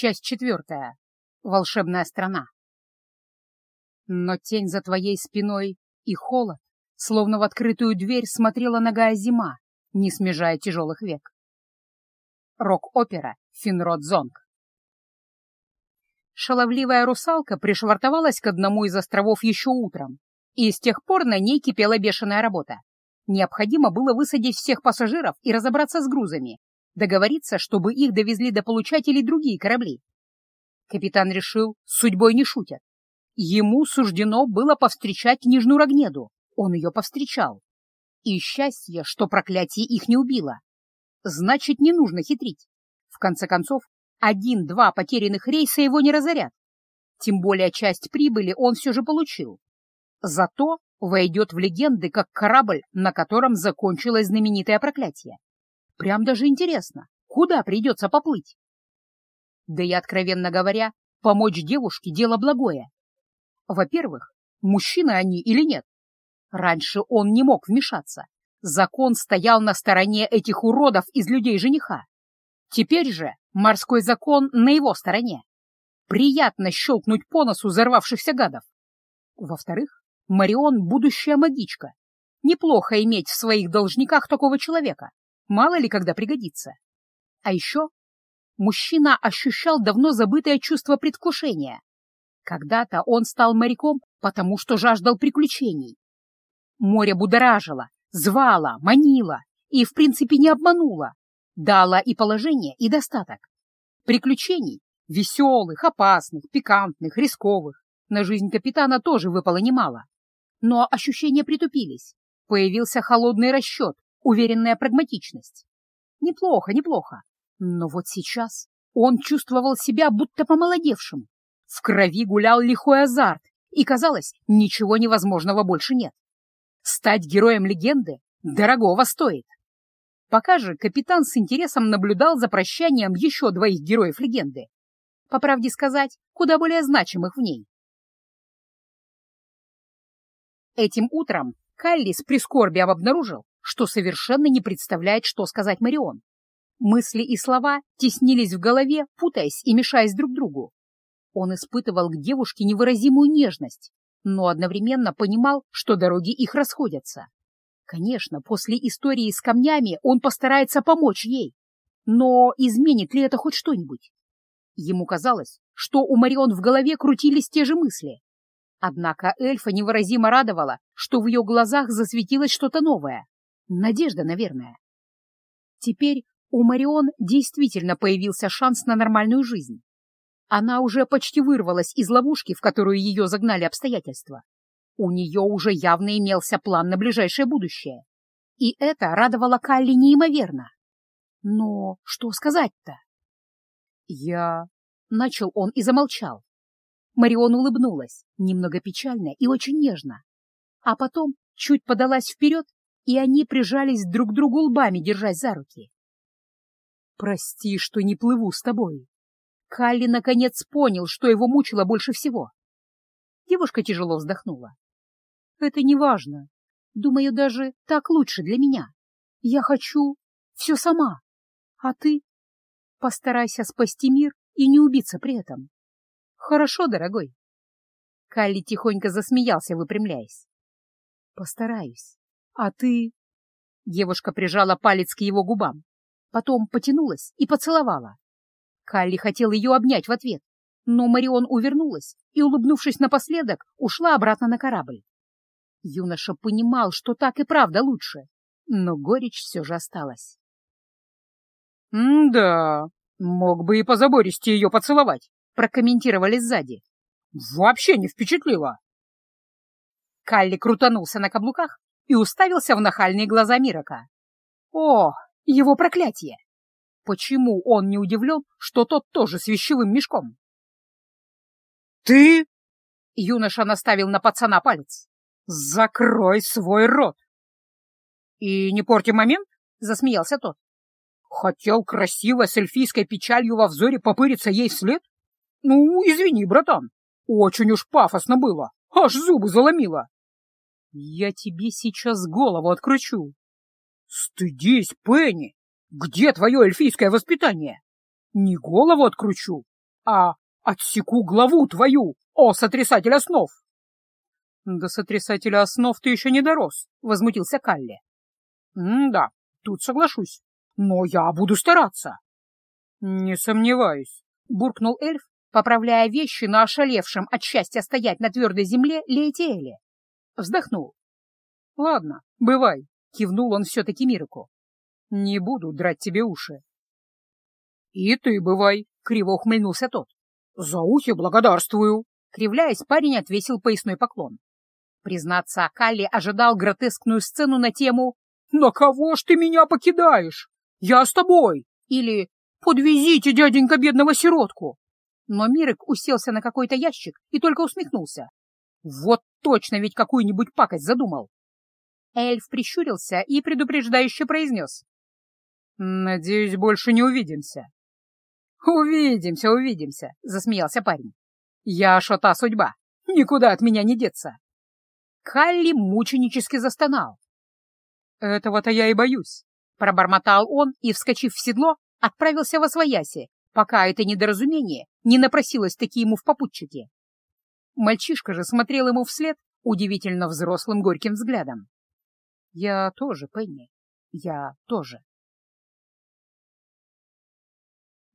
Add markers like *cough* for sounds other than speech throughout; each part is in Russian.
Часть четвертая. Волшебная страна. Но тень за твоей спиной и холод, словно в открытую дверь, смотрела ногая зима, не смежая тяжелых век. Рок-опера Финрод Зонг. Шаловливая русалка пришвартовалась к одному из островов еще утром, и с тех пор на ней кипела бешеная работа. Необходимо было высадить всех пассажиров и разобраться с грузами, договориться, чтобы их довезли до получателей другие корабли. Капитан решил, судьбой не шутят. Ему суждено было повстречать княжну Рогнеду. Он ее повстречал. И счастье, что проклятие их не убило. Значит, не нужно хитрить. В конце концов, один-два потерянных рейса его не разорят. Тем более часть прибыли он все же получил. Зато войдет в легенды как корабль, на котором закончилось знаменитое проклятие. Прям даже интересно, куда придется поплыть? Да и, откровенно говоря, помочь девушке — дело благое. Во-первых, мужчины они или нет? Раньше он не мог вмешаться. Закон стоял на стороне этих уродов из людей жениха. Теперь же морской закон на его стороне. Приятно щелкнуть по носу взорвавшихся гадов. Во-вторых, Марион — будущая магичка. Неплохо иметь в своих должниках такого человека. Мало ли когда пригодится. А еще мужчина ощущал давно забытое чувство предвкушения. Когда-то он стал моряком, потому что жаждал приключений. Море будоражило, звало, манило и, в принципе, не обмануло. Дало и положение, и достаток. Приключений, веселых, опасных, пикантных, рисковых, на жизнь капитана тоже выпало немало. Но ощущения притупились. Появился холодный расчет, уверенная прагматичность. Неплохо, неплохо. Но вот сейчас он чувствовал себя будто помолодевшим. В крови гулял лихой азарт, и, казалось, ничего невозможного больше нет. Стать героем легенды дорогого стоит. Пока же капитан с интересом наблюдал за прощанием еще двоих героев легенды. По правде сказать, куда более значимых в ней. Этим утром Калли с прискорбием обнаружил, что совершенно не представляет, что сказать Марион. Мысли и слова теснились в голове, путаясь и мешаясь друг другу. Он испытывал к девушке невыразимую нежность, но одновременно понимал, что дороги их расходятся. Конечно, после истории с камнями он постарается помочь ей, но изменит ли это хоть что-нибудь? Ему казалось, что у Марион в голове крутились те же мысли. Однако эльфа невыразимо радовала, что в ее глазах засветилось что-то новое. Надежда, наверное. Теперь у Марион действительно появился шанс на нормальную жизнь. Она уже почти вырвалась из ловушки, в которую ее загнали обстоятельства. У нее уже явно имелся план на ближайшее будущее. И это радовало Калли неимоверно. Но что сказать-то? Я... Начал он и замолчал. Марион улыбнулась, немного печально и очень нежно. А потом чуть подалась вперед и они прижались друг к другу лбами, держась за руки. «Прости, что не плыву с тобой». Калли наконец понял, что его мучило больше всего. Девушка тяжело вздохнула. «Это не важно. Думаю, даже так лучше для меня. Я хочу все сама. А ты? Постарайся спасти мир и не убиться при этом. Хорошо, дорогой?» Калли тихонько засмеялся, выпрямляясь. «Постараюсь. «А ты...» Девушка прижала палец к его губам, потом потянулась и поцеловала. Калли хотел ее обнять в ответ, но Марион увернулась и, улыбнувшись напоследок, ушла обратно на корабль. Юноша понимал, что так и правда лучше, но горечь все же осталась. «Да, мог бы и позабористи ее поцеловать», — прокомментировали сзади. «Вообще не впечатлило». Калли крутанулся на каблуках и уставился в нахальные глаза Мирока. О, его проклятие! Почему он не удивлен, что тот тоже с вещевым мешком? «Ты?» — юноша наставил на пацана палец. «Закрой свой рот!» «И не порти момент?» — засмеялся тот. «Хотел красиво с эльфийской печалью во взоре попыриться ей вслед? Ну, извини, братан, очень уж пафосно было, аж зубы заломило!» Я тебе сейчас голову откручу. Стыдись, Пенни! Где твое эльфийское воспитание? Не голову откручу, а отсеку главу твою, о сотрясатель основ. До сотрясателя основ ты еще не дорос, — возмутился Калли. «Да, тут соглашусь, но я буду стараться». «Не сомневаюсь», — буркнул эльф, поправляя вещи на ошалевшем от счастья стоять на твердой земле Лейтиэле. Вздохнул. «Ладно, бывай», — кивнул он все-таки Мироку. «Не буду драть тебе уши». «И ты бывай», — криво ухмыльнулся тот. «За ухи благодарствую». Кривляясь, парень отвесил поясной поклон. Признаться, Калли ожидал гротескную сцену на тему «На кого ж ты меня покидаешь? Я с тобой!» или «Подвезите, дяденька, бедного сиротку!» Но Мирик уселся на какой-то ящик и только усмехнулся. Вот точно ведь какую-нибудь пакость задумал. Эльф прищурился и предупреждающе произнес. «Надеюсь, больше не увидимся». «Увидимся, увидимся», — засмеялся парень. «Я шота судьба, никуда от меня не деться». Халли мученически застонал. «Этого-то я и боюсь», — пробормотал он и, вскочив в седло, отправился во свояси, пока это недоразумение не напросилось таки ему в попутчике. Мальчишка же смотрел ему вслед удивительно взрослым горьким взглядом. «Я тоже, Пенни, я тоже».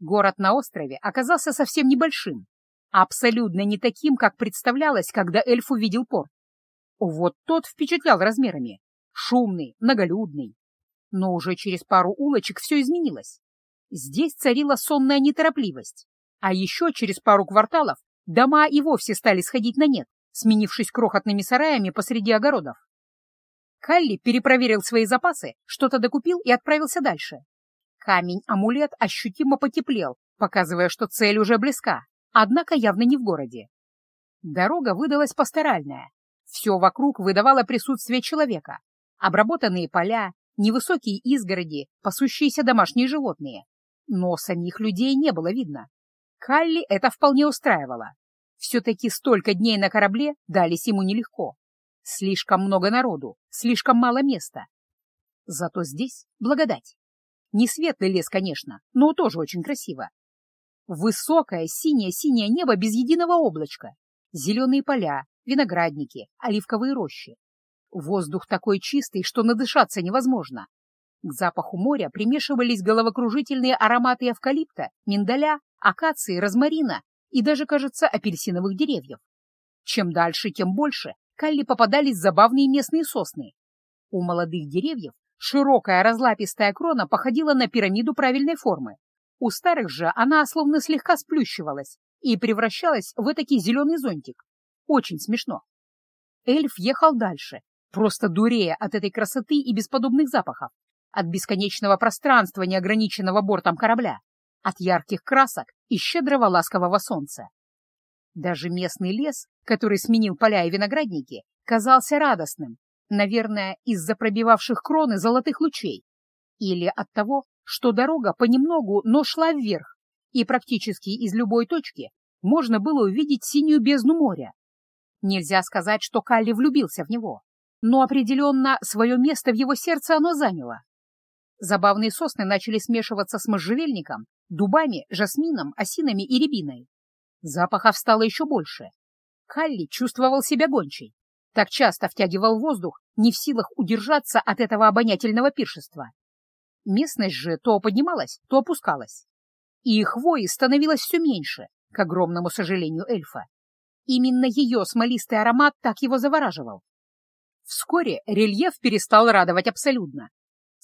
Город на острове оказался совсем небольшим, абсолютно не таким, как представлялось, когда эльф увидел порт. Вот тот впечатлял размерами, шумный, многолюдный. Но уже через пару улочек все изменилось. Здесь царила сонная неторопливость, а еще через пару кварталов дома и вовсе стали сходить на нет, сменившись крохотными сараями посреди огородов. Калли перепроверил свои запасы, что-то докупил и отправился дальше. Камень-амулет ощутимо потеплел, показывая, что цель уже близка, однако явно не в городе. Дорога выдалась пасторальная. Все вокруг выдавало присутствие человека. Обработанные поля, невысокие изгороди, пасущиеся домашние животные но самих людей не было видно. Калли это вполне устраивало. Все-таки столько дней на корабле дались ему нелегко. Слишком много народу, слишком мало места. Зато здесь благодать. Не светлый лес, конечно, но тоже очень красиво. Высокое синее-синее небо без единого облачка. Зеленые поля, виноградники, оливковые рощи. Воздух такой чистый, что надышаться невозможно. К запаху моря примешивались головокружительные ароматы эвкалипта, миндаля, акации, розмарина и даже, кажется, апельсиновых деревьев. Чем дальше, тем больше Калли попадались забавные местные сосны. У молодых деревьев широкая разлапистая крона походила на пирамиду правильной формы. У старых же она словно слегка сплющивалась и превращалась в этакий зеленый зонтик. Очень смешно. Эльф ехал дальше, просто дурея от этой красоты и бесподобных запахов от бесконечного пространства, неограниченного бортом корабля, от ярких красок и щедрого ласкового солнца. Даже местный лес, который сменил поля и виноградники, казался радостным, наверное, из-за пробивавших кроны золотых лучей, или от того, что дорога понемногу, но шла вверх, и практически из любой точки можно было увидеть синюю бездну моря. Нельзя сказать, что Калли влюбился в него, но определенно свое место в его сердце оно заняло. Забавные сосны начали смешиваться с можжевельником, дубами, жасмином, осинами и рябиной. Запахов стало еще больше. Калли чувствовал себя гончей. Так часто втягивал воздух, не в силах удержаться от этого обонятельного пиршества. Местность же то поднималась, то опускалась. И хвои становилось все меньше, к огромному сожалению эльфа. Именно ее смолистый аромат так его завораживал. Вскоре рельеф перестал радовать абсолютно.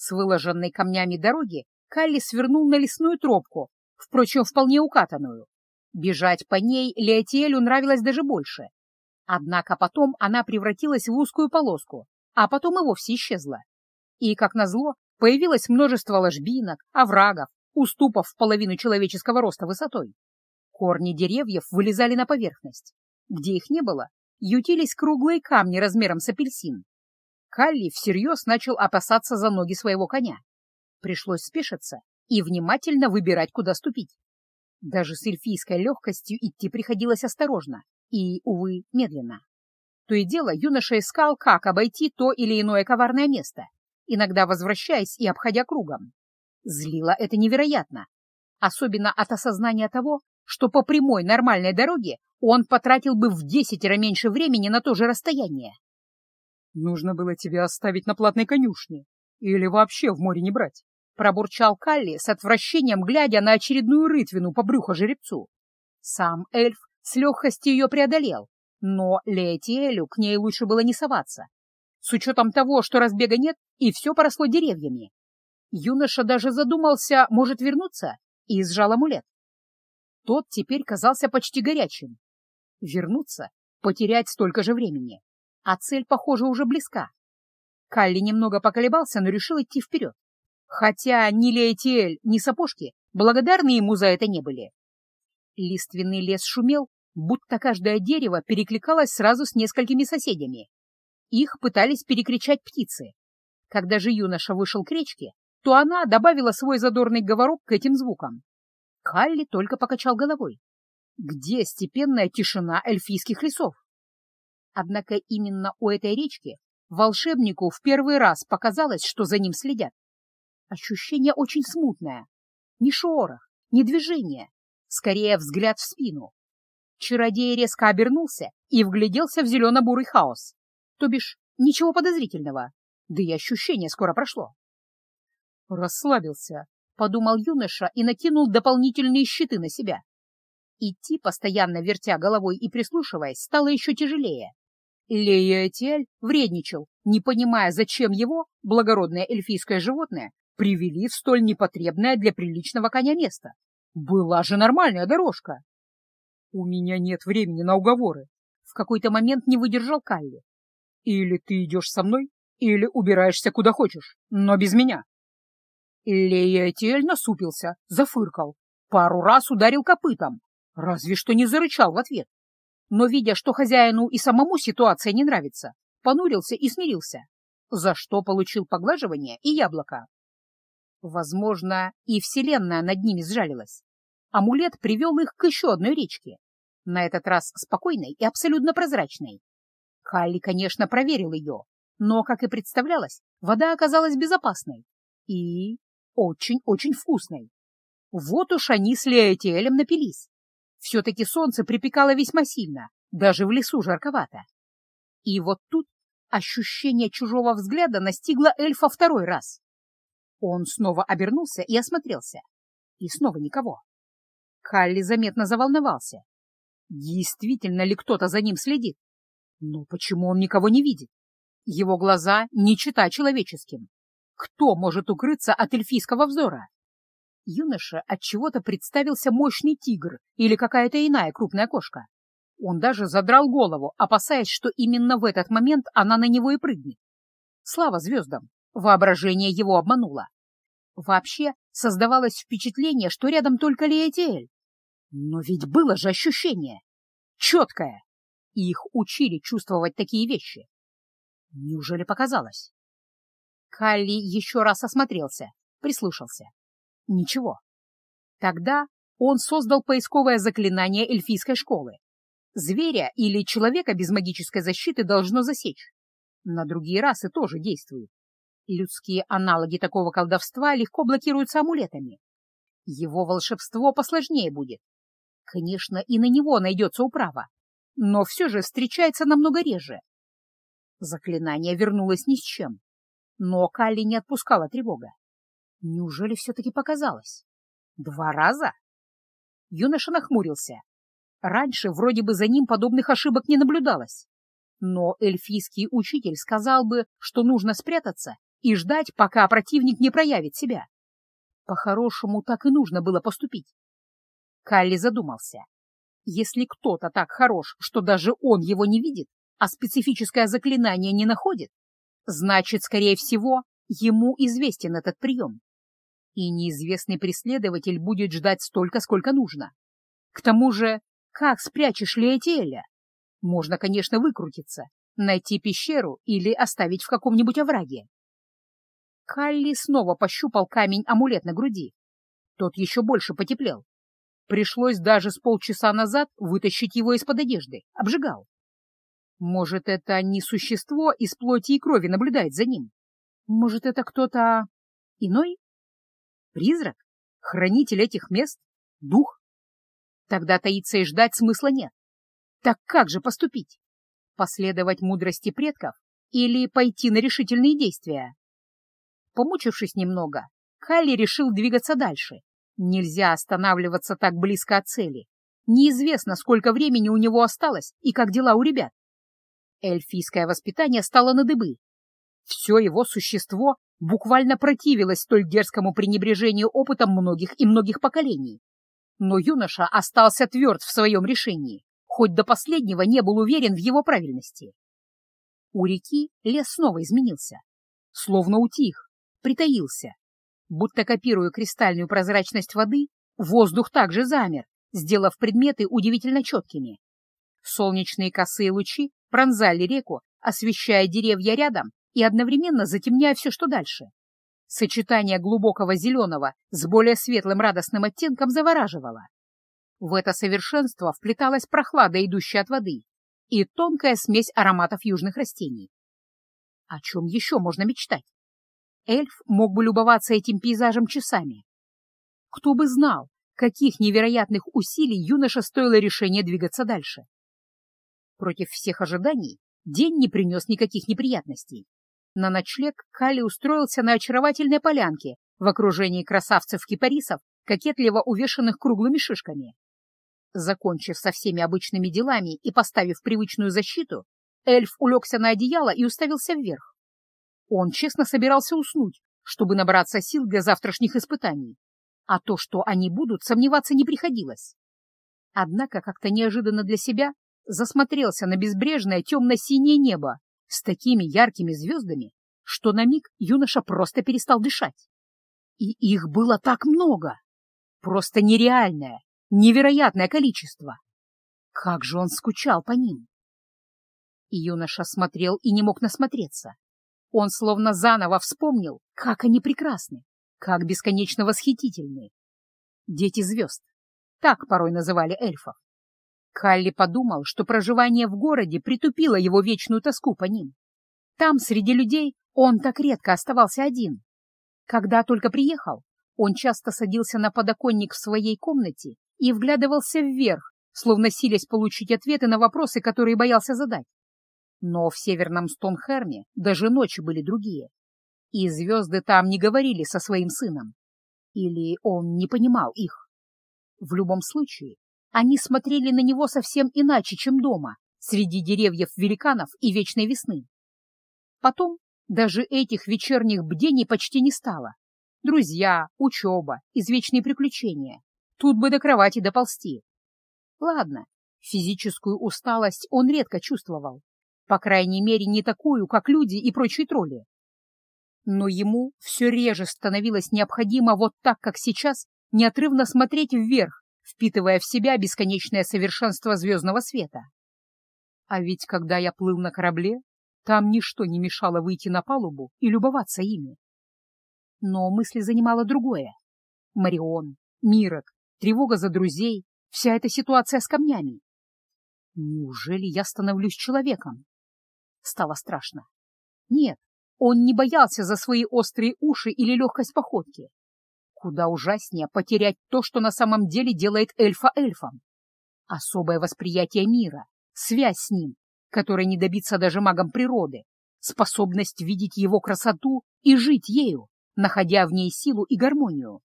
С выложенной камнями дороги Калли свернул на лесную тропку, впрочем, вполне укатанную. Бежать по ней Леотиэлю нравилось даже больше. Однако потом она превратилась в узкую полоску, а потом и вовсе исчезла. И, как назло, появилось множество ложбинок, оврагов, уступов в половину человеческого роста высотой. Корни деревьев вылезали на поверхность. Где их не было, ютились круглые камни размером с апельсин. Калли всерьез начал опасаться за ноги своего коня. Пришлось спешиться и внимательно выбирать, куда ступить. Даже с эльфийской легкостью идти приходилось осторожно и, увы, медленно. То и дело юноша искал, как обойти то или иное коварное место, иногда возвращаясь и обходя кругом. Злило это невероятно, особенно от осознания того, что по прямой нормальной дороге он потратил бы в десятеро меньше времени на то же расстояние. «Нужно было тебя оставить на платной конюшне или вообще в море не брать», — пробурчал Калли с отвращением, глядя на очередную рытвину по брюху жеребцу. Сам эльф с легкостью ее преодолел, но Леэтиэлю к ней лучше было не соваться, с учетом того, что разбега нет и все поросло деревьями. Юноша даже задумался, может вернуться, и сжал амулет. Тот теперь казался почти горячим. Вернуться, потерять столько же времени. А цель, похоже, уже близка. Калли немного поколебался, но решил идти вперед. Хотя ни Лейтиэль, ни сапожки благодарны ему за это не были. Лиственный лес шумел, будто каждое дерево перекликалось сразу с несколькими соседями. Их пытались перекричать птицы. Когда же юноша вышел к речке, то она добавила свой задорный говорок к этим звукам. Калли только покачал головой. Где степенная тишина эльфийских лесов? Однако именно у этой речки волшебнику в первый раз показалось, что за ним следят. Ощущение очень смутное. Ни шорох, ни движение, скорее взгляд в спину. Чародей резко обернулся и вгляделся в зелено-бурый хаос. То бишь, ничего подозрительного, да и ощущение скоро прошло. Расслабился, подумал юноша и накинул дополнительные щиты на себя. Идти, постоянно вертя головой и прислушиваясь, стало еще тяжелее. Лея вредничал, не понимая, зачем его, благородное эльфийское животное, привели в столь непотребное для приличного коня место. Была же нормальная дорожка. У меня нет времени на уговоры. В какой-то момент не выдержал Калли. Или ты идешь со мной, или убираешься куда хочешь, но без меня. Леятель насупился, зафыркал, пару раз ударил копытом, разве что не зарычал в ответ. Но, видя, что хозяину и самому ситуация не нравится, понурился и смирился, за что получил поглаживание и яблоко. Возможно, и Вселенная над ними сжалилась. Амулет привел их к еще одной речке, на этот раз спокойной и абсолютно прозрачной. Калли, конечно, проверил ее, но, как и представлялось, вода оказалась безопасной и очень-очень вкусной. Вот уж они с Леотиэлем напились. Все-таки солнце припекало весьма сильно, даже в лесу жарковато. И вот тут ощущение чужого взгляда настигло эльфа второй раз. Он снова обернулся и осмотрелся. И снова никого. Калли заметно заволновался. Действительно ли кто-то за ним следит? Но почему он никого не видит? Его глаза не чита человеческим. Кто может укрыться от эльфийского взора? Юноша от чего-то представился мощный тигр или какая-то иная крупная кошка. Он даже задрал голову, опасаясь, что именно в этот момент она на него и прыгнет. Слава звездам! Воображение его обмануло. Вообще создавалось впечатление, что рядом только Леотиэль. Но ведь было же ощущение. Четкое. И их учили чувствовать такие вещи. Неужели показалось? Калли еще раз осмотрелся, прислушался. Ничего. Тогда он создал поисковое заклинание эльфийской школы. Зверя или человека без магической защиты должно засечь. На другие расы тоже действуют. Людские аналоги такого колдовства легко блокируются амулетами. Его волшебство посложнее будет. Конечно, и на него найдется управа, но все же встречается намного реже. Заклинание вернулось ни с чем. Но Калли не отпускала тревога. Неужели все-таки показалось? Два раза? Юноша нахмурился. Раньше вроде бы за ним подобных ошибок не наблюдалось. Но эльфийский учитель сказал бы, что нужно спрятаться и ждать, пока противник не проявит себя. По-хорошему, так и нужно было поступить. Калли задумался. Если кто-то так хорош, что даже он его не видит, а специфическое заклинание не находит, Значит, скорее всего, ему известен этот прием. И неизвестный преследователь будет ждать столько, сколько нужно. К тому же, как спрячешь Леотеля? Можно, конечно, выкрутиться, найти пещеру или оставить в каком-нибудь овраге. Калли снова пощупал камень-амулет на груди. Тот еще больше потеплел. Пришлось даже с полчаса назад вытащить его из-под одежды. Обжигал. Может, это не существо из плоти и крови наблюдает за ним? Может, это кто-то иной? Призрак? Хранитель этих мест? Дух? Тогда таиться и ждать смысла нет. Так как же поступить? Последовать мудрости предков или пойти на решительные действия? Помучившись немного, Калли решил двигаться дальше. Нельзя останавливаться так близко от цели. Неизвестно, сколько времени у него осталось и как дела у ребят. Эльфийское воспитание стало на дыбы. Все его существо буквально противилось столь дерзкому пренебрежению опытом многих и многих поколений. Но юноша остался тверд в своем решении, хоть до последнего не был уверен в его правильности. У реки лес снова изменился, словно утих, притаился. Будто копируя кристальную прозрачность воды, воздух также замер, сделав предметы удивительно четкими. Солнечные косые лучи пронзали реку, освещая деревья рядом и одновременно затемняя все, что дальше. Сочетание глубокого зеленого с более светлым радостным оттенком завораживало. В это совершенство вплеталась прохлада, идущая от воды, и тонкая смесь ароматов южных растений. О чем еще можно мечтать? Эльф мог бы любоваться этим пейзажем часами. Кто бы знал, каких невероятных усилий юноша стоило решение двигаться дальше. Против всех ожиданий день не принес никаких неприятностей. На ночлег Кали устроился на очаровательной полянке в окружении красавцев-кипарисов, кокетливо увешанных круглыми шишками. Закончив со всеми обычными делами и поставив привычную защиту, эльф улегся на одеяло и уставился вверх. Он честно собирался уснуть, чтобы набраться сил для завтрашних испытаний, а то, что они будут, сомневаться не приходилось. Однако как-то неожиданно для себя засмотрелся на безбрежное темно-синее небо, с такими яркими звездами, что на миг юноша просто перестал дышать. И их было так много! Просто нереальное, невероятное количество! Как же он скучал по ним! И юноша смотрел и не мог насмотреться. Он словно заново вспомнил, как они прекрасны, как бесконечно восхитительны. Дети звезд. Так порой называли эльфов. Калли подумал, что проживание в городе притупило его вечную тоску по ним. Там, среди людей, он так редко оставался один. Когда только приехал, он часто садился на подоконник в своей комнате и вглядывался вверх, словно силясь получить ответы на вопросы, которые боялся задать. Но в северном Стонхерме даже ночи были другие, и звезды там не говорили со своим сыном. Или он не понимал их. В любом случае, они смотрели на него совсем иначе, чем дома, среди деревьев великанов и вечной весны. Потом даже этих вечерних бдений почти не стало. Друзья, учеба, извечные приключения. Тут бы до кровати доползти. Ладно, физическую усталость он редко чувствовал. По крайней мере, не такую, как люди и прочие тролли. Но ему все реже становилось необходимо вот так, как сейчас, неотрывно смотреть вверх, впитывая в себя бесконечное совершенство звездного света. А ведь когда я плыл на корабле, там ничто не мешало выйти на палубу и любоваться ими. Но мысли занимало другое. Марион, Мирок, тревога за друзей, вся эта ситуация с камнями. Неужели я становлюсь человеком? Стало страшно. Нет, он не боялся за свои острые уши или легкость походки. Куда ужаснее потерять то, что на самом деле делает эльфа эльфом. Особое восприятие мира, связь с ним, которой не добиться даже магам природы, способность видеть его красоту и жить ею, находя в ней силу и гармонию.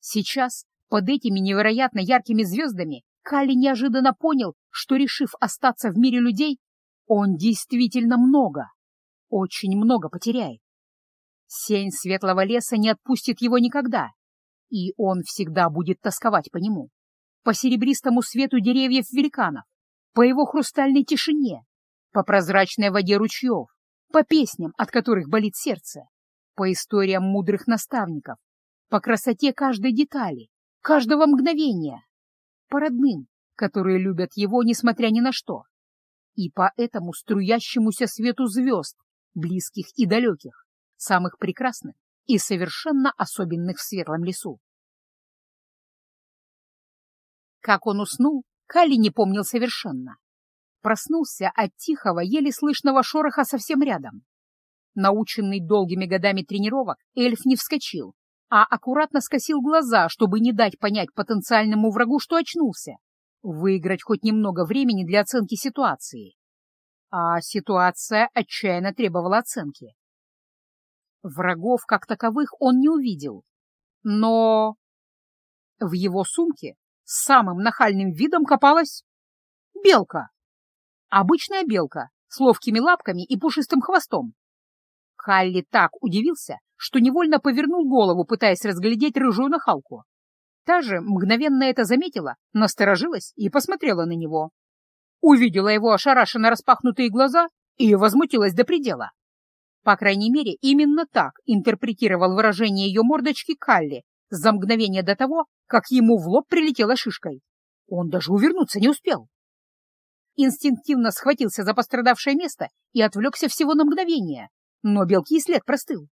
Сейчас, под этими невероятно яркими звездами, Кали неожиданно понял, что, решив остаться в мире людей, он действительно много, очень много потеряет. Сень светлого леса не отпустит его никогда, и он всегда будет тосковать по нему, по серебристому свету деревьев великанов, по его хрустальной тишине, по прозрачной воде ручьев, по песням, от которых болит сердце, по историям мудрых наставников, по красоте каждой детали, каждого мгновения, по родным, которые любят его, несмотря ни на что, и по этому струящемуся свету звезд, близких и далеких самых прекрасных и совершенно особенных в светлом лесу. Как он уснул, Калли не помнил совершенно. Проснулся от тихого, еле слышного шороха совсем рядом. Наученный долгими годами тренировок, эльф не вскочил, а аккуратно скосил глаза, чтобы не дать понять потенциальному врагу, что очнулся. Выиграть хоть немного времени для оценки ситуации. А ситуация отчаянно требовала оценки. Врагов как таковых он не увидел. Но в его сумке с самым нахальным видом копалась белка. Обычная белка с ловкими лапками и пушистым хвостом. Халли так удивился, что невольно повернул голову, пытаясь разглядеть рыжую нахалку. Та же мгновенно это заметила, насторожилась и посмотрела на него. Увидела его ошарашенно распахнутые глаза и возмутилась до предела. По крайней мере, именно так интерпретировал выражение ее мордочки Калли за мгновение до того, как ему в лоб прилетела шишкой. Он даже увернуться не успел. Инстинктивно схватился за пострадавшее место и отвлекся всего на мгновение, но белки и след простыл.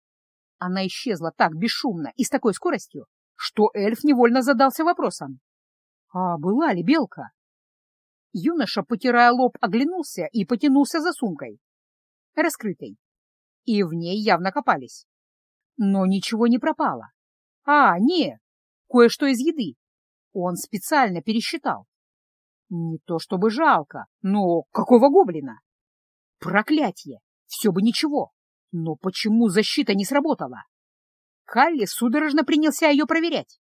Она исчезла так бесшумно и с такой скоростью, что эльф невольно задался вопросом. А была ли белка? Юноша, потирая лоб, оглянулся и потянулся за сумкой. Раскрытой. И в ней явно копались. Но ничего не пропало. А, нет, кое-что из еды. Он специально пересчитал. Не то чтобы жалко, но какого гоблина? Проклятье! Все бы ничего. Но почему защита не сработала? Калли судорожно принялся ее проверять.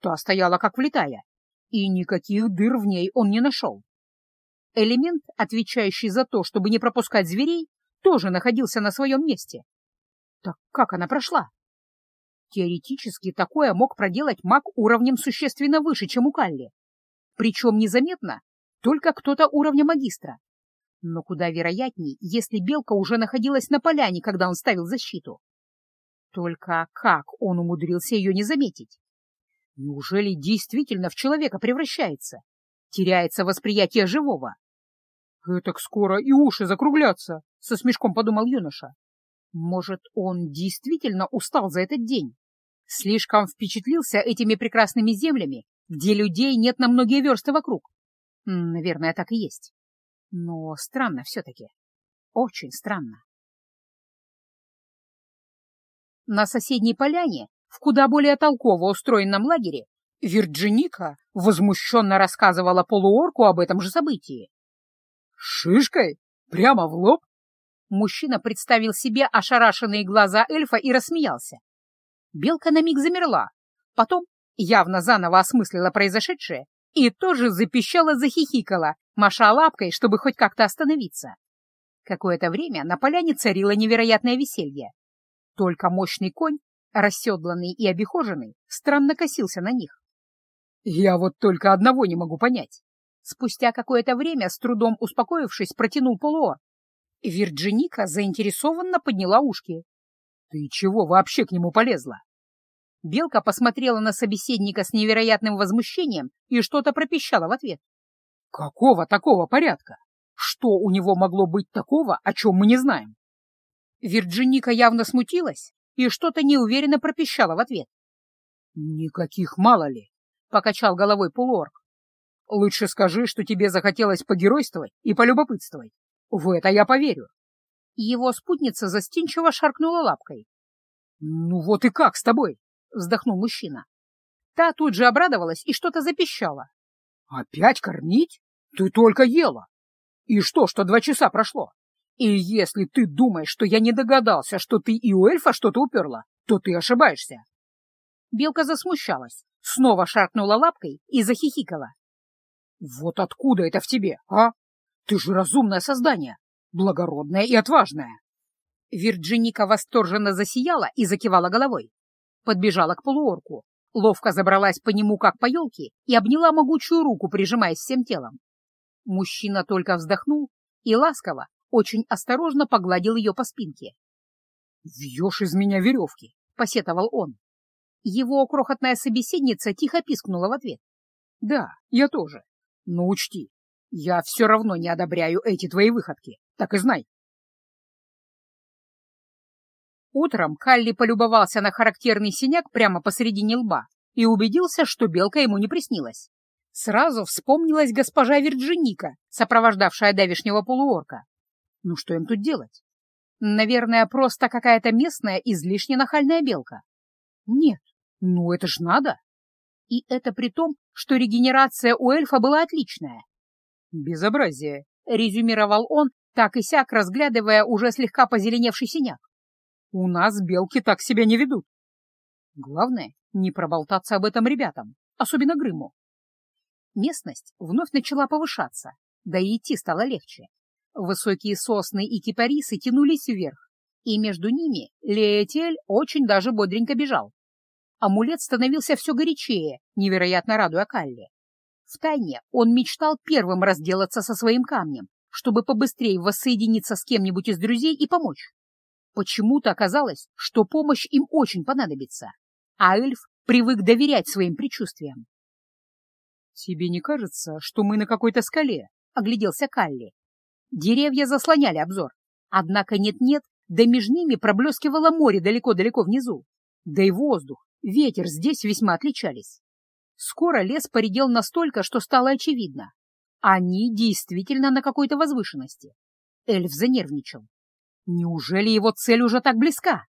Та стояла как влетая, и никаких дыр в ней он не нашел. Элемент, отвечающий за то, чтобы не пропускать зверей, тоже находился на своем месте. Так как она прошла? Теоретически такое мог проделать маг уровнем существенно выше, чем у Калли. Причем незаметно, только кто-то уровня магистра. Но куда вероятней, если белка уже находилась на поляне, когда он ставил защиту. Только как он умудрился ее не заметить? Неужели действительно в человека превращается? Теряется восприятие живого? «Этак скоро и уши закруглятся», — со смешком подумал юноша. «Может, он действительно устал за этот день? Слишком впечатлился этими прекрасными землями, где людей нет на многие версты вокруг? Наверное, так и есть. Но странно все-таки. Очень странно. На соседней поляне, в куда более толково устроенном лагере, Вирджиника возмущенно рассказывала полуорку об этом же событии. «Шишкой? Прямо в лоб?» Мужчина представил себе ошарашенные глаза эльфа и рассмеялся. Белка на миг замерла, потом явно заново осмыслила произошедшее и тоже запищала-захихикала, маша лапкой, чтобы хоть как-то остановиться. Какое-то время на поляне царило невероятное веселье. Только мощный конь, расседланный и обихоженный, странно косился на них. «Я вот только одного не могу понять. Спустя какое-то время, с трудом успокоившись, протянул Полуор. Вирджиника заинтересованно подняла ушки. «Ты чего вообще к нему полезла?» Белка посмотрела на собеседника с невероятным возмущением и что-то пропищала в ответ. «Какого такого порядка? Что у него могло быть такого, о чем мы не знаем?» Вирджиника явно смутилась и что-то неуверенно пропищала в ответ. «Никаких мало ли», — покачал головой полуорг. Лучше скажи, что тебе захотелось погеройствовать и полюбопытствовать. В это я поверю. Его спутница застенчиво шаркнула лапкой. «Ну вот и как с тобой?» — вздохнул мужчина. Та тут же обрадовалась и что-то запищала. «Опять кормить? Ты только ела! И что, что два часа прошло? И если ты думаешь, что я не догадался, что ты и у эльфа что-то уперла, то ты ошибаешься!» Белка засмущалась, снова шаркнула лапкой и захихикала. Вот откуда это в тебе, а? Ты же разумное создание, благородное и отважное. Вирджиника восторженно засияла и закивала головой. Подбежала к полуорку, ловко забралась по нему, как по елке, и обняла могучую руку, прижимаясь всем телом. Мужчина только вздохнул и ласково, очень осторожно погладил ее по спинке. «Вьешь из меня веревки!» — посетовал он. Его крохотная собеседница тихо пискнула в ответ. «Да, я тоже. Но учти, я все равно не одобряю эти твои выходки, так и знай. Утром Калли полюбовался на характерный синяк прямо посредине лба и убедился, что белка ему не приснилась. Сразу вспомнилась госпожа Вирджиника, сопровождавшая давишнего полуорка. Ну что им тут делать? Наверное, просто какая-то местная излишне нахальная белка. Нет, Ну, это ж надо! И это при том, что регенерация у эльфа была отличная. «Безобразие», — резюмировал он, так и сяк, разглядывая уже слегка позеленевший синяк. «У нас белки так себя не ведут. Главное, не проболтаться об этом ребятам, особенно Грыму. Местность вновь начала повышаться, да и идти стало легче. Высокие сосны и кипарисы тянулись вверх, и между ними Леэтель очень даже бодренько бежал. Амулет становился все горячее, невероятно радуя Калли. Втайне он мечтал первым разделаться со своим камнем, чтобы побыстрее воссоединиться с кем-нибудь из друзей и помочь. Почему-то оказалось, что помощь им очень понадобится, а эльф привык доверять своим предчувствиям. «Тебе не кажется, что мы на какой-то скале?» — огляделся Калли. Деревья заслоняли обзор, однако нет-нет, да между ними проблескивало море далеко-далеко внизу. Да и воздух, ветер здесь весьма отличались. Скоро лес поредел настолько, что стало очевидно. Они действительно на какой-то возвышенности. Эльф занервничал. Неужели его цель уже так близка?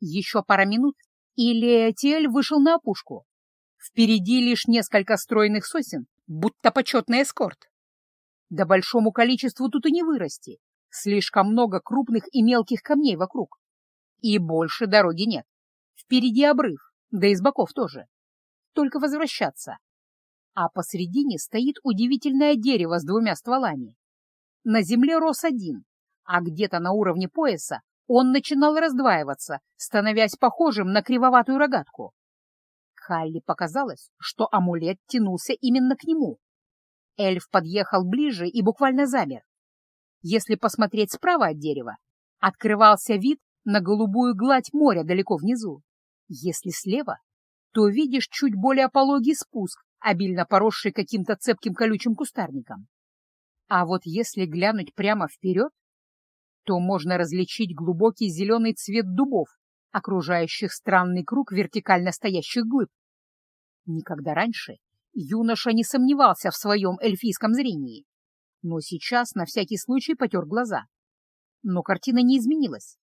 Еще пара минут, и Леотель вышел на опушку. Впереди лишь несколько стройных сосен, будто почетный эскорт. Да большому количеству тут и не вырасти. Слишком много крупных и мелких камней вокруг. И больше дороги нет. Впереди обрыв, да и с боков тоже только возвращаться. А посредине стоит удивительное дерево с двумя стволами. На земле рос один, а где-то на уровне пояса он начинал раздваиваться, становясь похожим на кривоватую рогатку. Халли показалось, что амулет тянулся именно к нему. Эльф подъехал ближе и буквально замер. Если посмотреть справа от дерева, открывался вид на голубую гладь моря далеко внизу. Если слева, то видишь чуть более пологий спуск, обильно поросший каким-то цепким колючим кустарником. А вот если глянуть прямо вперед, то можно различить глубокий зеленый цвет дубов, окружающих странный круг вертикально стоящих глыб. Никогда раньше юноша не сомневался в своем эльфийском зрении, но сейчас на всякий случай потер глаза. Но картина не изменилась.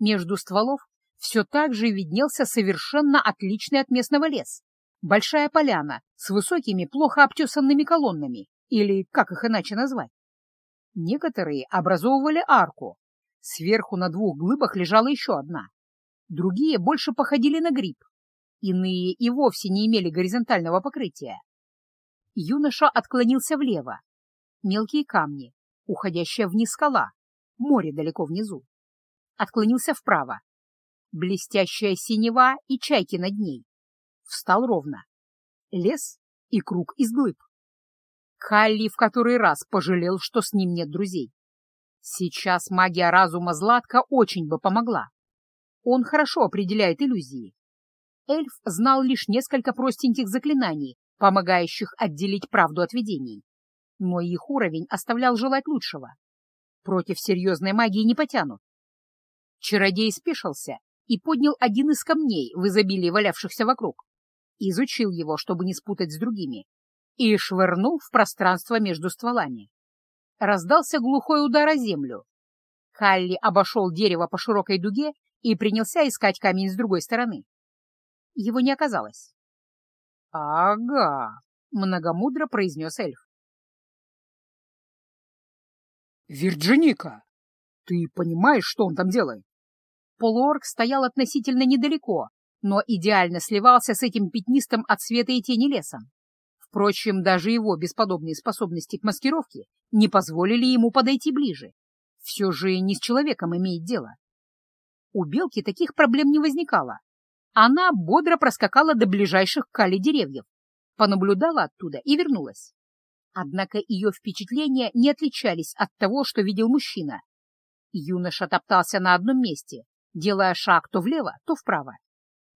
Между стволов все так же виднелся совершенно отличный от местного лес. Большая поляна с высокими, плохо обтесанными колоннами, или как их иначе назвать. Некоторые образовывали арку. Сверху на двух глыбах лежала еще одна. Другие больше походили на гриб. Иные и вовсе не имели горизонтального покрытия. Юноша отклонился влево. Мелкие камни, уходящая вниз скала, море далеко внизу. Отклонился вправо блестящая синева и чайки над ней. Встал ровно. Лес и круг из глыб. Халли в который раз пожалел, что с ним нет друзей. Сейчас магия разума Златка очень бы помогла. Он хорошо определяет иллюзии. Эльф знал лишь несколько простеньких заклинаний, помогающих отделить правду от видений. Но их уровень оставлял желать лучшего. Против серьезной магии не потянут. Чародей спешился и поднял один из камней в изобилии валявшихся вокруг, изучил его, чтобы не спутать с другими, и швырнул в пространство между стволами. Раздался глухой удар о землю. Халли обошел дерево по широкой дуге и принялся искать камень с другой стороны. Его не оказалось. «Ага», — многомудро произнес эльф. «Вирджиника, ты понимаешь, что он там делает?» Полуорг стоял относительно недалеко, но идеально сливался с этим пятнистым от света и тени лесом. Впрочем, даже его бесподобные способности к маскировке не позволили ему подойти ближе. Все же не с человеком имеет дело. У белки таких проблем не возникало. Она бодро проскакала до ближайших кали деревьев, понаблюдала оттуда и вернулась. Однако ее впечатления не отличались от того, что видел мужчина. Юноша топтался на одном месте, делая шаг то влево, то вправо.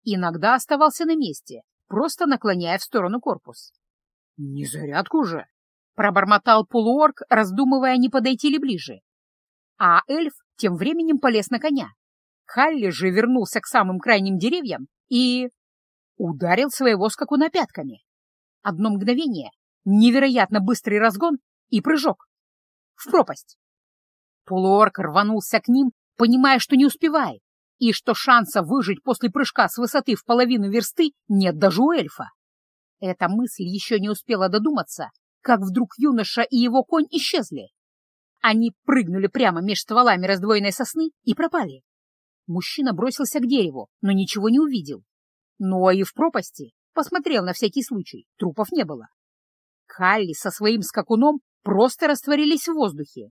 Иногда оставался на месте, просто наклоняя в сторону корпус. «Не зарядку же!» — пробормотал полуорг, раздумывая, не подойти ли ближе. А эльф тем временем полез на коня. Халли же вернулся к самым крайним деревьям и... ударил своего скакуна пятками. Одно мгновение, невероятно быстрый разгон и прыжок. В пропасть. Полуорг рванулся к ним, понимая, что не успевает, и что шанса выжить после прыжка с высоты в половину версты нет даже у эльфа. Эта мысль еще не успела додуматься, как вдруг юноша и его конь исчезли. Они прыгнули прямо меж стволами раздвоенной сосны и пропали. Мужчина бросился к дереву, но ничего не увидел. Ну а и в пропасти посмотрел на всякий случай, трупов не было. Халли со своим скакуном просто растворились в воздухе.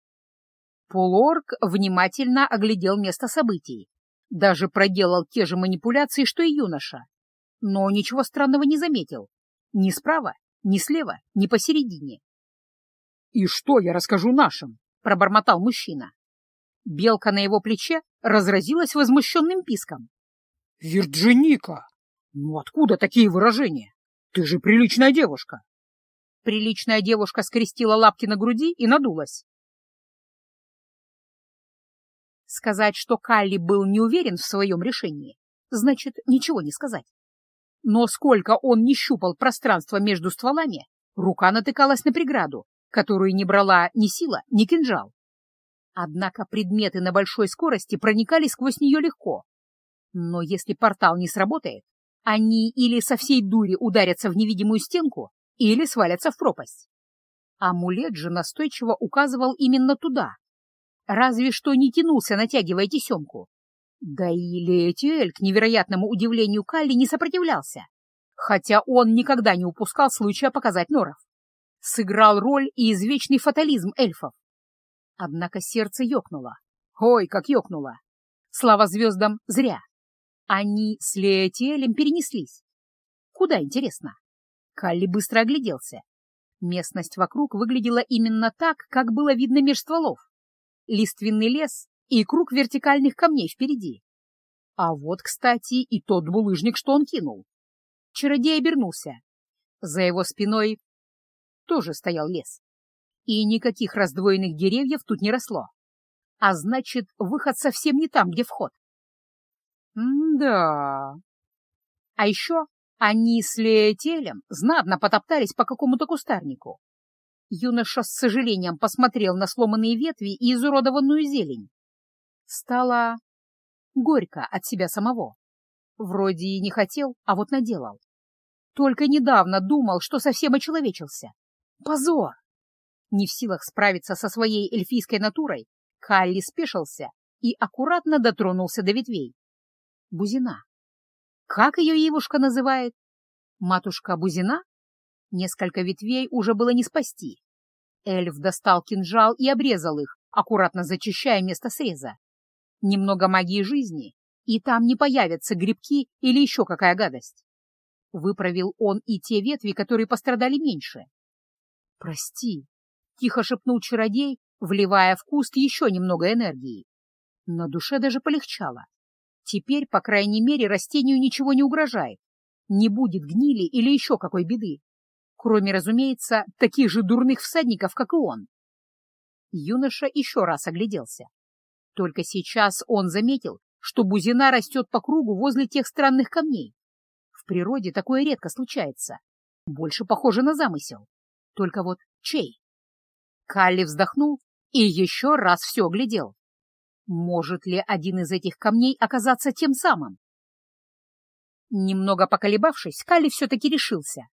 Полуорг внимательно оглядел место событий даже проделал те же манипуляции, что и юноша. Но ничего странного не заметил. Ни справа, ни слева, ни посередине. «И что я расскажу нашим?» — пробормотал мужчина. Белка на его плече разразилась возмущенным писком. «Вирджиника! Ну откуда такие выражения? Ты же приличная девушка!» Приличная девушка скрестила лапки на груди и надулась. Сказать, что Калли был не уверен в своем решении, значит ничего не сказать. Но сколько он не щупал пространство между стволами, рука натыкалась на преграду, которую не брала ни сила, ни кинжал. Однако предметы на большой скорости проникали сквозь нее легко. Но если портал не сработает, они или со всей дури ударятся в невидимую стенку, или свалятся в пропасть. Амулет же настойчиво указывал именно туда, разве что не тянулся, натягивая тесемку. Да и Леэтиэль, к невероятному удивлению Калли, не сопротивлялся, хотя он никогда не упускал случая показать норов. Сыграл роль и извечный фатализм эльфов. Однако сердце ёкнуло. Ой, как ёкнуло! Слава звездам, зря. Они с Леэтиэлем перенеслись. Куда, интересно? Калли быстро огляделся. Местность вокруг выглядела именно так, как было видно меж стволов лиственный лес и круг вертикальных камней впереди. А вот, кстати, и тот булыжник, что он кинул. Чародей обернулся. За его спиной тоже стоял лес. И никаких раздвоенных деревьев тут не росло. А значит, выход совсем не там, где вход. М-да. А еще они с Леетелем знатно потоптались по какому-то кустарнику. Юноша с сожалением посмотрел на сломанные ветви и изуродованную зелень. Стало горько от себя самого. Вроде и не хотел, а вот наделал. Только недавно думал, что совсем очеловечился. Позор! Не в силах справиться со своей эльфийской натурой, Калли спешился и аккуратно дотронулся до ветвей. Бузина. Как ее Евушка называет? Матушка Бузина? Несколько ветвей уже было не спасти. Эльф достал кинжал и обрезал их, аккуратно зачищая место среза. Немного магии жизни, и там не появятся грибки или еще какая гадость. Выправил он и те ветви, которые пострадали меньше. «Прости», — тихо шепнул чародей, вливая в куст еще немного энергии. На душе даже полегчало. Теперь, по крайней мере, растению ничего не угрожает. Не будет гнили или еще какой беды кроме, разумеется, таких же дурных всадников, как и он. Юноша еще раз огляделся. Только сейчас он заметил, что бузина растет по кругу возле тех странных камней. В природе такое редко случается. Больше похоже на замысел. Только вот чей? Калли вздохнул и еще раз все оглядел. Может ли один из этих камней оказаться тем самым? Немного поколебавшись, Калли все-таки решился.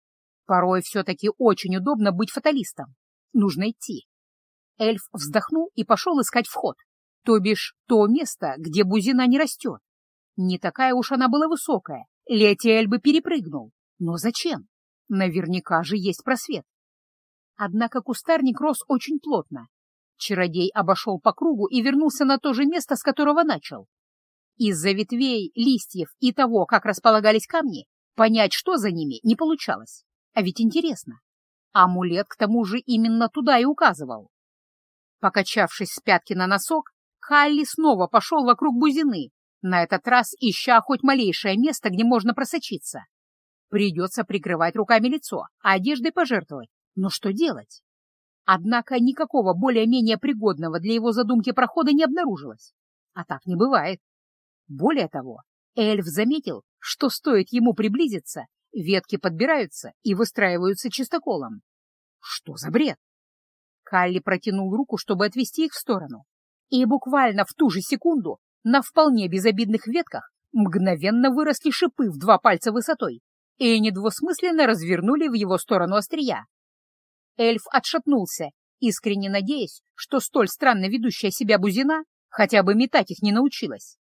Порой все-таки очень удобно быть фаталистом. Нужно идти. Эльф вздохнул и пошел искать вход, то бишь то место, где бузина не растет. Не такая уж она была высокая, Летиэль бы перепрыгнул. Но зачем? Наверняка же есть просвет. Однако кустарник рос очень плотно. Чародей обошел по кругу и вернулся на то же место, с которого начал. Из-за ветвей, листьев и того, как располагались камни, понять, что за ними, не получалось. А ведь интересно. Амулет к тому же именно туда и указывал. Покачавшись с пятки на носок, Халли снова пошел вокруг бузины, на этот раз ища хоть малейшее место, где можно просочиться. Придется прикрывать руками лицо, а одеждой пожертвовать. Но что делать? Однако никакого более-менее пригодного для его задумки прохода не обнаружилось. А так не бывает. Более того, эльф заметил, что стоит ему приблизиться, Ветки подбираются и выстраиваются чистоколом. Что за бред? Калли протянул руку, чтобы отвести их в сторону. И буквально в ту же секунду на вполне безобидных ветках мгновенно выросли шипы в два пальца высотой и недвусмысленно развернули в его сторону острия. Эльф отшатнулся, искренне надеясь, что столь странно ведущая себя бузина хотя бы метать их не научилась.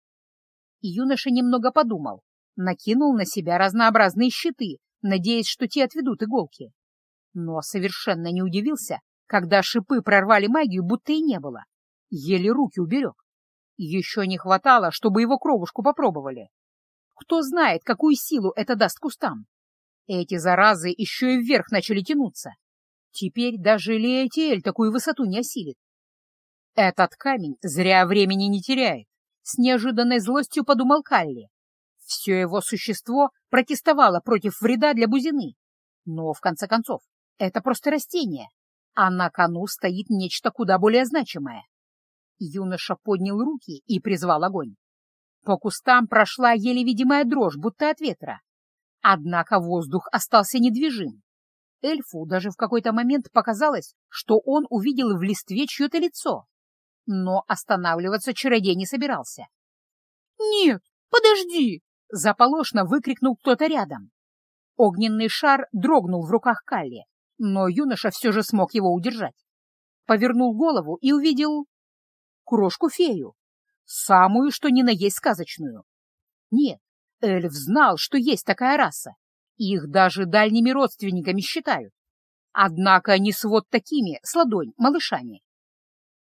юноша немного подумал, накинул на себя разнообразные щиты, надеясь, что те отведут иголки. Но совершенно не удивился, когда шипы прорвали магию, будто и не было. Еле руки уберег. Еще не хватало, чтобы его кровушку попробовали. Кто знает, какую силу это даст кустам. Эти заразы еще и вверх начали тянуться. Теперь даже Леотиэль такую высоту не осилит. Этот камень зря времени не теряет. С неожиданной злостью подумал Калли. Все его существо протестовало против вреда для бузины. Но, в конце концов, это просто растение, а на кону стоит нечто куда более значимое. Юноша поднял руки и призвал огонь. По кустам прошла еле видимая дрожь, будто от ветра. Однако воздух остался недвижим. Эльфу даже в какой-то момент показалось, что он увидел в листве чье-то лицо. Но останавливаться чародей не собирался. «Нет, подожди!» — заполошно выкрикнул кто-то рядом. Огненный шар дрогнул в руках Калли, но юноша все же смог его удержать. Повернул голову и увидел крошку-фею, самую, что ни на есть сказочную. Нет, эльф знал, что есть такая раса, их даже дальними родственниками считают. Однако не с вот такими, с ладонь, малышами.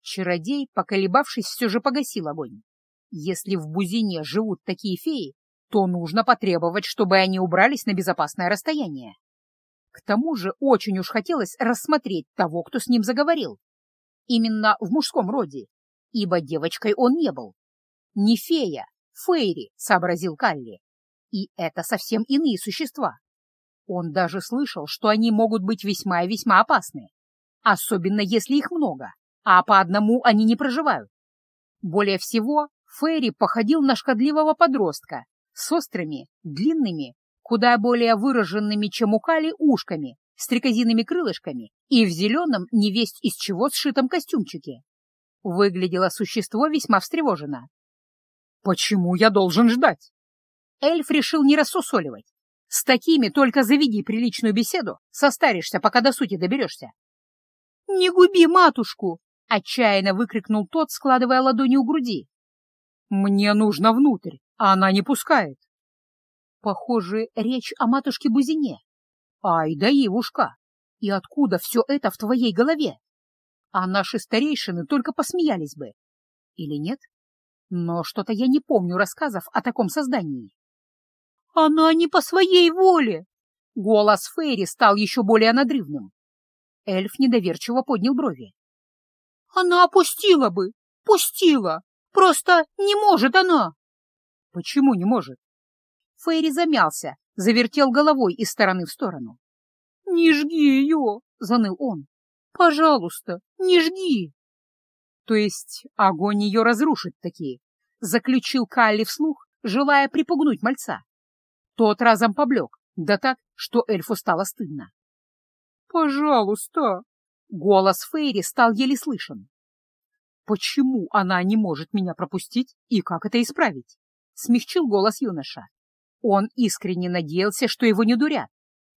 Чародей, поколебавшись, все же погасил огонь. Если в Бузине живут такие феи, то нужно потребовать, чтобы они убрались на безопасное расстояние. К тому же очень уж хотелось рассмотреть того, кто с ним заговорил. Именно в мужском роде, ибо девочкой он не был. Не фея, фейри, сообразил Калли. И это совсем иные существа. Он даже слышал, что они могут быть весьма и весьма опасны, особенно если их много, а по одному они не проживают. Более всего, Фейри походил на шкодливого подростка с острыми, длинными, куда более выраженными, чем у Кали, ушками, стрекозиными крылышками и в зеленом невесть из чего сшитом костюмчике. Выглядело существо весьма встревожено. «Почему я должен ждать?» Эльф решил не рассусоливать. С такими только заведи приличную беседу, состаришься, пока до сути доберешься. «Не губи матушку!» — отчаянно выкрикнул тот, складывая ладони у груди. «Мне нужно внутрь, она не пускает». Похоже, речь о матушке Бузине. Ай да Ивушка! И откуда все это в твоей голове? А наши старейшины только посмеялись бы. Или нет? Но что-то я не помню рассказов о таком создании. Она не по своей воле! Голос Фейри стал еще более надрывным. Эльф недоверчиво поднял брови. Она опустила бы, пустила. Просто не может она. Почему не может? Фейри замялся, завертел головой из стороны в сторону. «Не жги ее!» — заныл он. «Пожалуйста, не жги!» «То есть огонь ее разрушит такие?» — заключил Калли вслух, желая припугнуть мальца. Тот разом поблек, да так, что эльфу стало стыдно. «Пожалуйста!» — голос Фейри стал еле слышен. «Почему она не может меня пропустить и как это исправить?» — смягчил голос юноша. Он искренне надеялся, что его не дурят.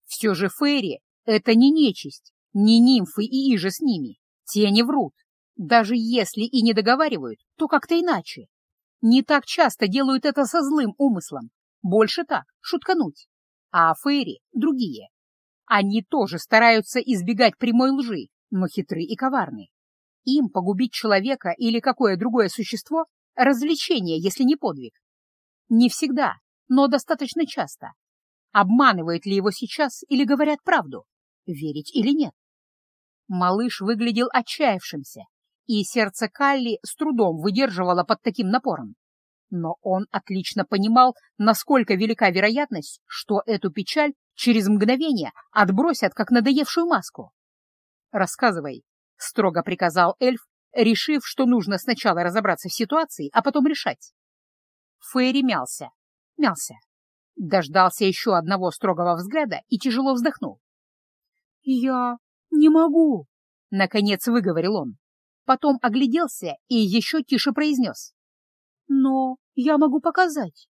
Все же Фейри — это не нечисть, не нимфы и иже с ними. Те не врут. Даже если и не договаривают, то как-то иначе. Не так часто делают это со злым умыслом. Больше так, шуткануть. А Фейри — другие. Они тоже стараются избегать прямой лжи, но хитры и коварны. Им погубить человека или какое другое существо — развлечение, если не подвиг. Не всегда, но достаточно часто. Обманывает ли его сейчас или говорят правду? Верить или нет? Малыш выглядел отчаявшимся, и сердце Калли с трудом выдерживало под таким напором. Но он отлично понимал, насколько велика вероятность, что эту печаль через мгновение отбросят, как надоевшую маску. «Рассказывай», — строго приказал эльф, решив, что нужно сначала разобраться в ситуации, а потом решать. Фейри мялся, мялся. Дождался еще одного строгого взгляда и тяжело вздохнул. «Я не могу», — наконец выговорил он. Потом огляделся и еще тише произнес. Но я могу показать.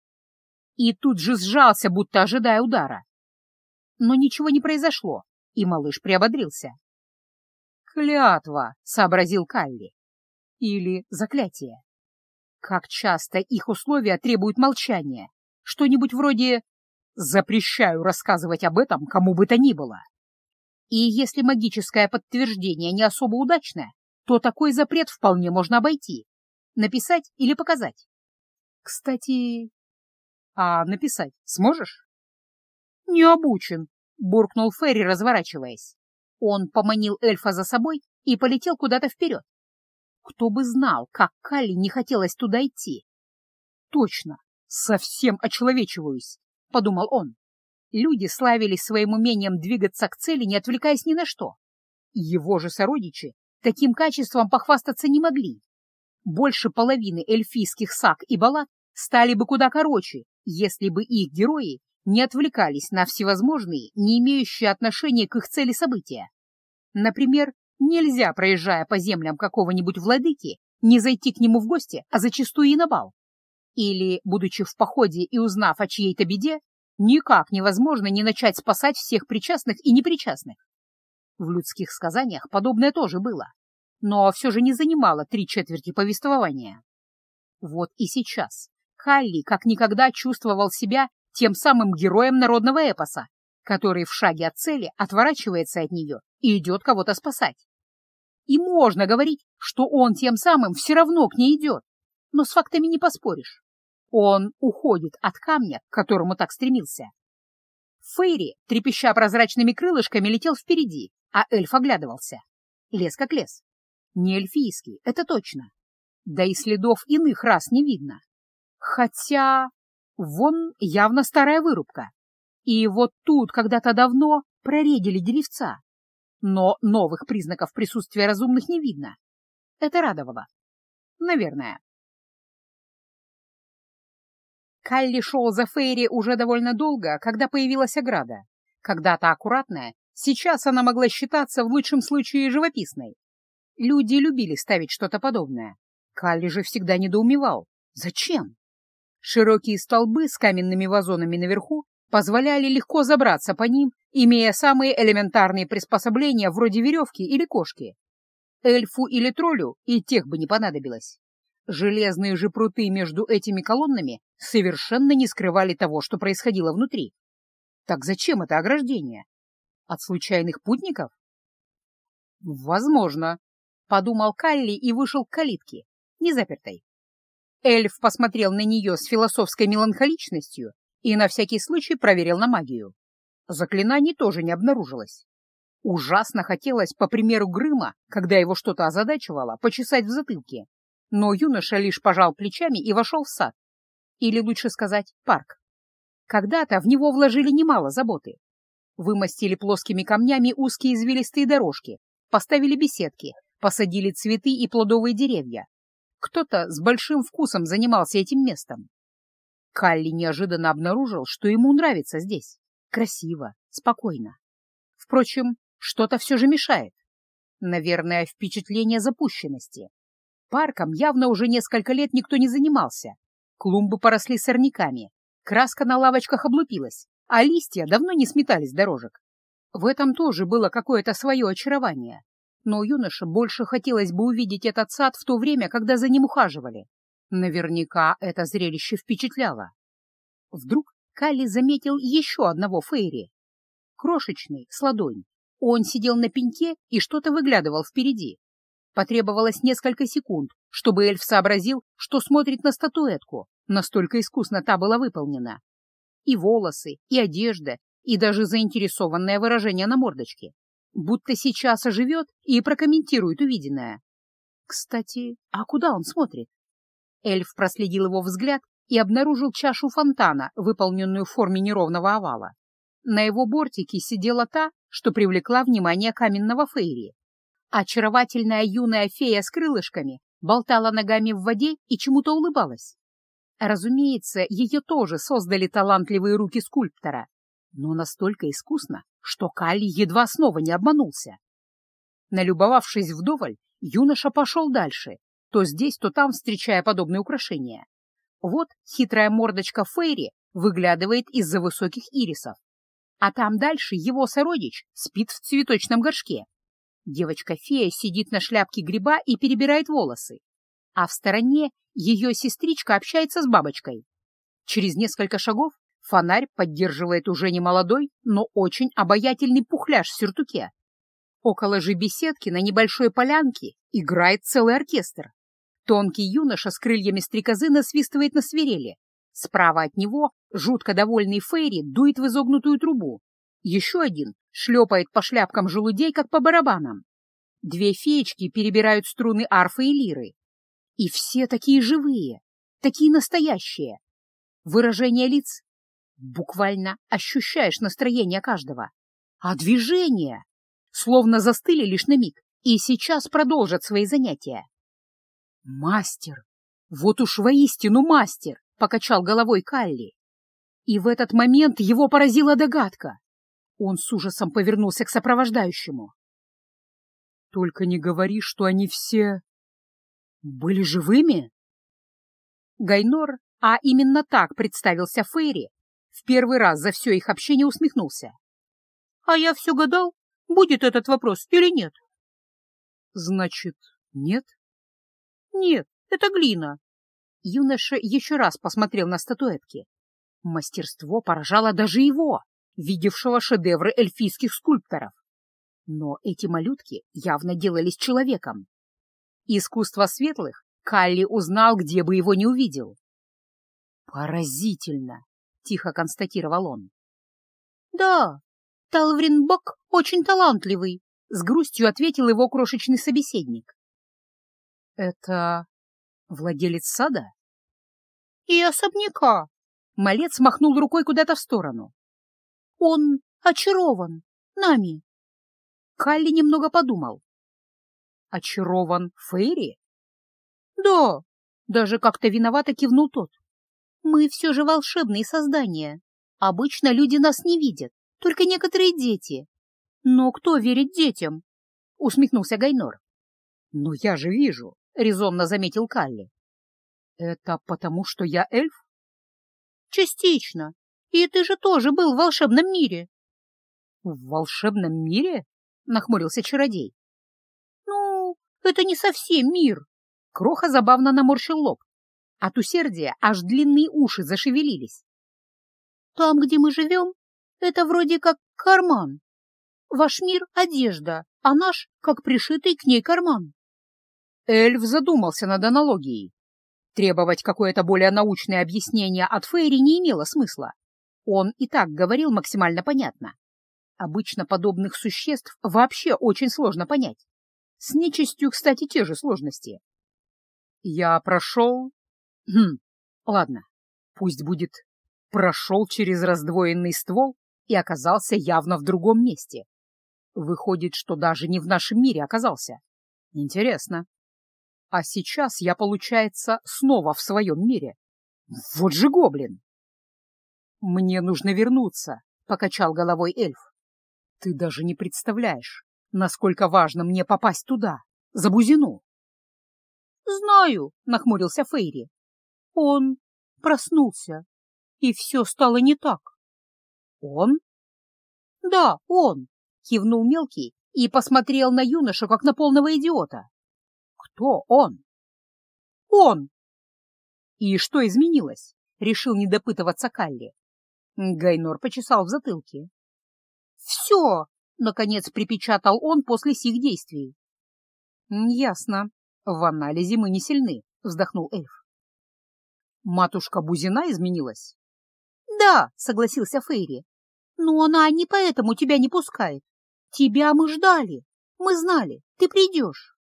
И тут же сжался, будто ожидая удара. Но ничего не произошло, и малыш приободрился. «Клятва», — сообразил Калли. «Или заклятие. Как часто их условия требуют молчания. Что-нибудь вроде «запрещаю рассказывать об этом кому бы то ни было». И если магическое подтверждение не особо удачное, то такой запрет вполне можно обойти. Написать или показать. Кстати, а написать сможешь? Не обучен, буркнул Ферри, разворачиваясь. Он поманил эльфа за собой и полетел куда-то вперед. Кто бы знал, как Калли не хотелось туда идти. Точно, совсем очеловечиваюсь, подумал он. Люди славились своим умением двигаться к цели, не отвлекаясь ни на что. Его же сородичи таким качеством похвастаться не могли. Больше половины эльфийских саг и баллад стали бы куда короче, если бы их герои не отвлекались на всевозможные, не имеющие отношения к их цели события. Например, нельзя, проезжая по землям какого-нибудь владыки, не зайти к нему в гости, а зачастую и на бал. Или, будучи в походе и узнав о чьей-то беде, никак невозможно не начать спасать всех причастных и непричастных. В людских сказаниях подобное тоже было, но все же не занимало три четверти повествования. Вот и сейчас Халли как никогда чувствовал себя тем самым героем народного эпоса, который в шаге от цели отворачивается от нее и идет кого-то спасать. И можно говорить, что он тем самым все равно к ней идет, но с фактами не поспоришь. Он уходит от камня, к которому так стремился. Фейри, трепеща прозрачными крылышками, летел впереди, а эльф оглядывался. Лес как лес. Не эльфийский, это точно. Да и следов иных раз не видно. Хотя вон явно старая вырубка. И вот тут когда-то давно проредили деревца. Но новых признаков присутствия разумных не видно. Это радовало. Наверное. Калли шел за Фейри уже довольно долго, когда появилась ограда. Когда-то аккуратная, сейчас она могла считаться в лучшем случае живописной. Люди любили ставить что-то подобное. Калли же всегда недоумевал. Зачем? Широкие столбы с каменными вазонами наверху позволяли легко забраться по ним, имея самые элементарные приспособления вроде веревки или кошки. Эльфу или троллю и тех бы не понадобилось. Железные же пруты между этими колоннами совершенно не скрывали того, что происходило внутри. Так зачем это ограждение? От случайных путников? Возможно, — подумал Калли и вышел к калитке, не запертой. Эльф посмотрел на нее с философской меланхоличностью и на всякий случай проверил на магию. Заклинаний тоже не обнаружилось. Ужасно хотелось, по примеру Грыма, когда его что-то озадачивало, почесать в затылке. Но юноша лишь пожал плечами и вошел в сад. Или лучше сказать, парк. Когда-то в него вложили немало заботы. Вымостили плоскими камнями узкие извилистые дорожки, поставили беседки, посадили цветы и плодовые деревья, кто-то с большим вкусом занимался этим местом. Калли неожиданно обнаружил, что ему нравится здесь. Красиво, спокойно. Впрочем, что-то все же мешает. Наверное, впечатление запущенности. Парком явно уже несколько лет никто не занимался. Клумбы поросли сорняками, краска на лавочках облупилась, а листья давно не сметались с дорожек. В этом тоже было какое-то свое очарование но юноше больше хотелось бы увидеть этот сад в то время, когда за ним ухаживали. Наверняка это зрелище впечатляло. Вдруг Калли заметил еще одного Фейри. Крошечный, с ладонь. Он сидел на пеньке и что-то выглядывал впереди. Потребовалось несколько секунд, чтобы эльф сообразил, что смотрит на статуэтку, настолько искусно та была выполнена. И волосы, и одежда, и даже заинтересованное выражение на мордочке будто сейчас оживет и прокомментирует увиденное. Кстати, а куда он смотрит? Эльф проследил его взгляд и обнаружил чашу фонтана, выполненную в форме неровного овала. На его бортике сидела та, что привлекла внимание каменного фейри. Очаровательная юная фея с крылышками болтала ногами в воде и чему-то улыбалась. Разумеется, ее тоже создали талантливые руки скульптора, но настолько искусно, что Калли едва снова не обманулся. Налюбовавшись вдоволь, юноша пошел дальше, то здесь, то там встречая подобные украшения, Вот хитрая мордочка Фейри выглядывает из-за высоких ирисов, а там дальше его сородич спит в цветочном горшке. Девочка-фея сидит на шляпке гриба и перебирает волосы, а в стороне ее сестричка общается с бабочкой. Через несколько шагов фонарь поддерживает уже не молодой, но очень обаятельный пухляж в сюртуке. Около же беседки на небольшой полянке играет целый оркестр. Тонкий юноша с крыльями стрекозы насвистывает на свирели. Справа от него жутко довольный Фейри дует в изогнутую трубу. Еще один шлепает по шляпкам желудей, как по барабанам. Две феечки перебирают струны арфы и лиры. И все такие живые, такие настоящие. Выражение лиц. Буквально ощущаешь настроение каждого. А движения словно застыли лишь на миг и сейчас продолжат свои занятия. «Мастер! Вот уж воистину мастер!» — покачал головой Калли. И в этот момент его поразила догадка. Он с ужасом повернулся к сопровождающему. «Только не говори, что они все были живыми?» Гайнор, а именно так представился Фейри, в первый раз за все их общение усмехнулся. «А я все гадал, будет этот вопрос или нет?» «Значит, нет?» «Нет, это глина». Юноша еще раз посмотрел на статуэтки. Мастерство поражало даже его, видевшего шедевры эльфийских скульпторов. Но эти малютки явно делались человеком. Искусство светлых Калли узнал, где бы его не увидел. «Поразительно!» — тихо констатировал он. «Да, Талврин Бок очень талантливый», — с грустью ответил его крошечный собеседник. «Это владелец сада?» «И особняка!» — малец махнул рукой куда-то в сторону. «Он очарован нами!» Калли немного подумал. «Очарован Фейри?» «Да!» — даже как-то виновато кивнул тот. «Мы все же волшебные создания. Обычно люди нас не видят, только некоторые дети. Но кто верит детям?» — усмехнулся Гайнор. «Но я же вижу, — резонно заметил Калли. «Это потому, что я эльф?» «Частично. И ты же тоже был в волшебном мире». «В волшебном мире?» — нахмурился чародей. «Ну, это не совсем мир». Кроха забавно наморщил лоб. От усердия аж длинные уши зашевелились. «Там, где мы живем, это вроде как карман. Ваш мир — одежда, а наш — как пришитый к ней карман. Эльф задумался над аналогией. Требовать какое-то более научное объяснение от Фейри не имело смысла. Он и так говорил максимально понятно. Обычно подобных существ вообще очень сложно понять. С нечистью, кстати, те же сложности. Я прошел... Хм, ладно, пусть будет прошел через раздвоенный ствол и оказался явно в другом месте. Выходит, что даже не в нашем мире оказался. Интересно. А сейчас я, получается, снова в своем мире. Вот же гоблин! Мне нужно вернуться, — покачал головой эльф. Ты даже не представляешь, насколько важно мне попасть туда, за Бузину. Знаю, — нахмурился Фейри. Он проснулся, и все стало не так. Он? Да, он, — кивнул мелкий и посмотрел на юношу, как на полного идиота. Кто он? Он! И что изменилось? Решил не допытываться Калли. Гайнор почесал в затылке. Все! Наконец припечатал он после сих действий. Ясно. В анализе мы не сильны, вздохнул эльф. Матушка Бузина изменилась? Да, согласился Фейри. Но она не поэтому тебя не пускает. Тебя мы ждали. Мы знали, ты придешь.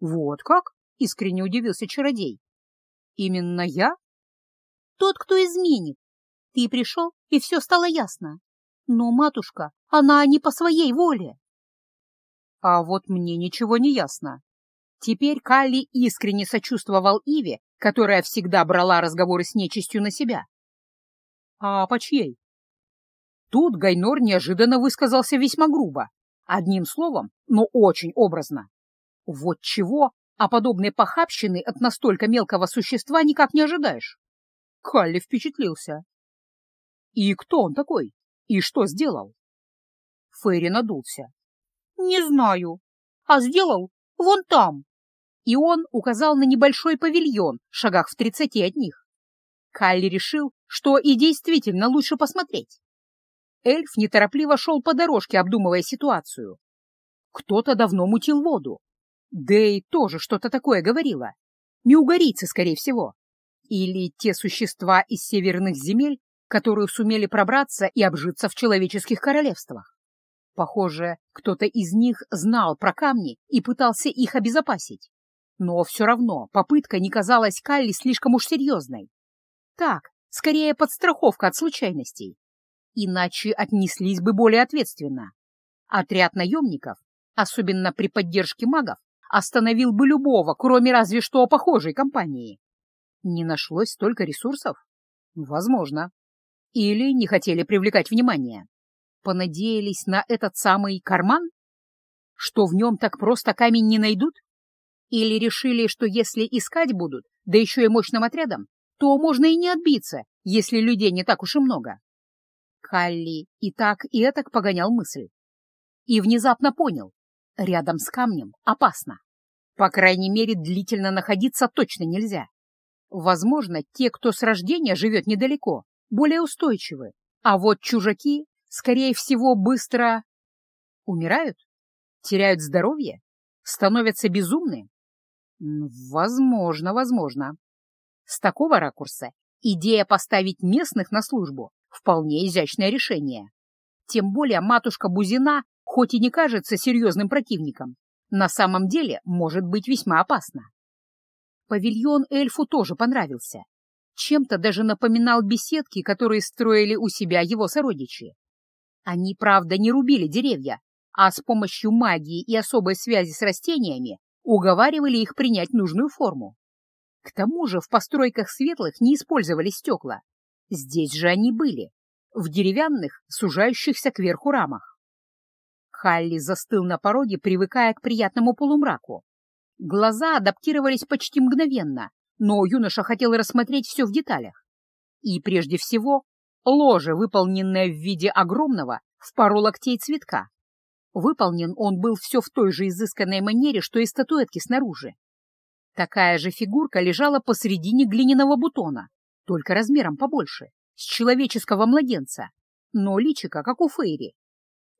«Вот как?» — искренне удивился чародей. «Именно я?» «Тот, кто изменит. Ты пришел, и все стало ясно. Но матушка, она не по своей воле». «А вот мне ничего не ясно». Теперь Калли искренне сочувствовал Иве, которая всегда брала разговоры с нечистью на себя. «А по чьей?» Тут Гайнор неожиданно высказался весьма грубо, одним словом, но очень образно. Вот чего, а подобной похабщины от настолько мелкого существа никак не ожидаешь. Калли впечатлился. И кто он такой? И что сделал? Ферри надулся. Не знаю. А сделал вон там. И он указал на небольшой павильон, в шагах в тридцати от них. Калли решил, что и действительно лучше посмотреть. Эльф неторопливо шел по дорожке, обдумывая ситуацию. Кто-то давно мутил воду. Дэй тоже что-то такое говорила. Неугорийцы, скорее всего. Или те существа из северных земель, которые сумели пробраться и обжиться в человеческих королевствах. Похоже, кто-то из них знал про камни и пытался их обезопасить. Но все равно попытка не казалась Калли слишком уж серьезной. Так, скорее подстраховка от случайностей. Иначе отнеслись бы более ответственно. Отряд наемников, особенно при поддержке магов, остановил бы любого, кроме разве что похожей компании. Не нашлось столько ресурсов? Возможно. Или не хотели привлекать внимание. Понадеялись на этот самый карман? Что в нем так просто камень не найдут? Или решили, что если искать будут, да еще и мощным отрядом, то можно и не отбиться, если людей не так уж и много? Калли и так, и этак погонял мысль. И внезапно понял, рядом с камнем опасно. По крайней мере, длительно находиться точно нельзя. Возможно, те, кто с рождения живет недалеко, более устойчивы, а вот чужаки, скорее всего, быстро умирают, теряют здоровье, становятся безумны. Возможно, возможно. С такого ракурса идея поставить местных на службу вполне изящное решение. Тем более матушка Бузина, хоть и не кажется серьезным противником, на самом деле может быть весьма опасна. Павильон эльфу тоже понравился. Чем-то даже напоминал беседки, которые строили у себя его сородичи. Они, правда, не рубили деревья, а с помощью магии и особой связи с растениями уговаривали их принять нужную форму. К тому же в постройках светлых не использовали стекла. Здесь же они были, в деревянных, сужающихся кверху рамах. Халли застыл на пороге, привыкая к приятному полумраку. Глаза адаптировались почти мгновенно, но юноша хотел рассмотреть все в деталях. И прежде всего ложе, выполненное в виде огромного в пару локтей цветка. Выполнен он был все в той же изысканной манере, что и статуэтки снаружи. Такая же фигурка лежала посредине глиняного бутона, только размером побольше, с человеческого младенца, но личика, как у Фейри.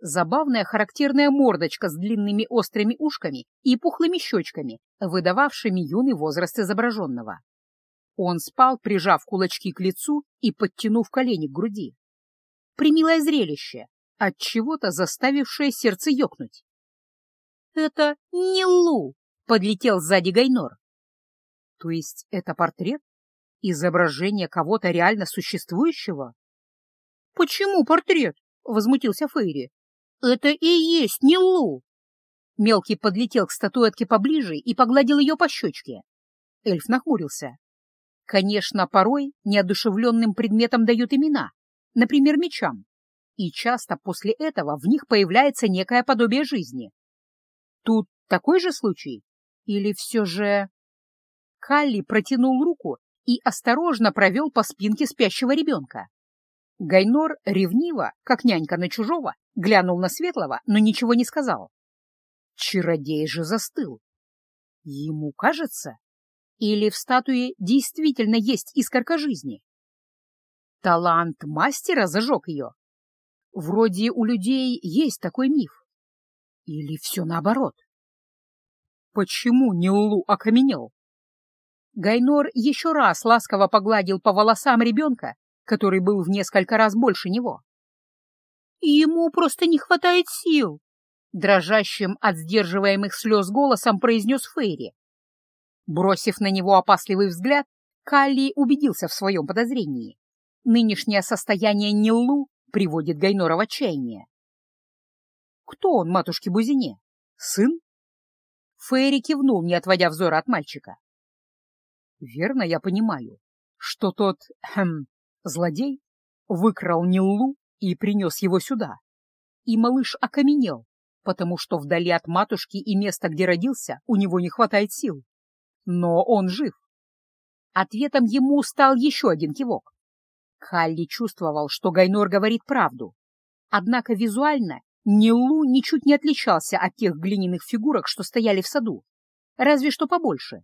Забавная характерная мордочка с длинными острыми ушками и пухлыми щечками, выдававшими юный возраст изображенного. Он спал, прижав кулачки к лицу и подтянув колени к груди. Примилое зрелище, от чего-то заставившее сердце ёкнуть. «Это не Лу!» — подлетел сзади Гайнор. То есть это портрет? Изображение кого-то реально существующего? Почему портрет? Возмутился Фейри. Это и есть не Лу. Мелкий подлетел к статуэтке поближе и погладил ее по щечке. Эльф нахмурился. Конечно, порой неодушевленным предметам дают имена, например, мечам, и часто после этого в них появляется некое подобие жизни. Тут такой же случай? Или все же... Калли протянул руку и осторожно провел по спинке спящего ребенка. Гайнор ревниво, как нянька на чужого, глянул на Светлого, но ничего не сказал. Чародей же застыл. Ему кажется? Или в статуе действительно есть искорка жизни? Талант мастера зажег ее. Вроде у людей есть такой миф. Или все наоборот? Почему Нилу окаменел? Гайнор еще раз ласково погладил по волосам ребенка, который был в несколько раз больше него. «Ему просто не хватает сил», — дрожащим от сдерживаемых слез голосом произнес Фейри. Бросив на него опасливый взгляд, Калли убедился в своем подозрении. Нынешнее состояние Ниллу приводит Гайнора в отчаяние. «Кто он, матушке Бузине? Сын?» Фейри кивнул, не отводя взора от мальчика. Верно я понимаю, что тот, *clears throat* хм, злодей выкрал Ниллу и принес его сюда. И малыш окаменел, потому что вдали от матушки и места, где родился, у него не хватает сил. Но он жив. Ответом ему стал еще один кивок. Халли чувствовал, что Гайнор говорит правду. Однако визуально Нилу ничуть не отличался от тех глиняных фигурок, что стояли в саду, разве что побольше.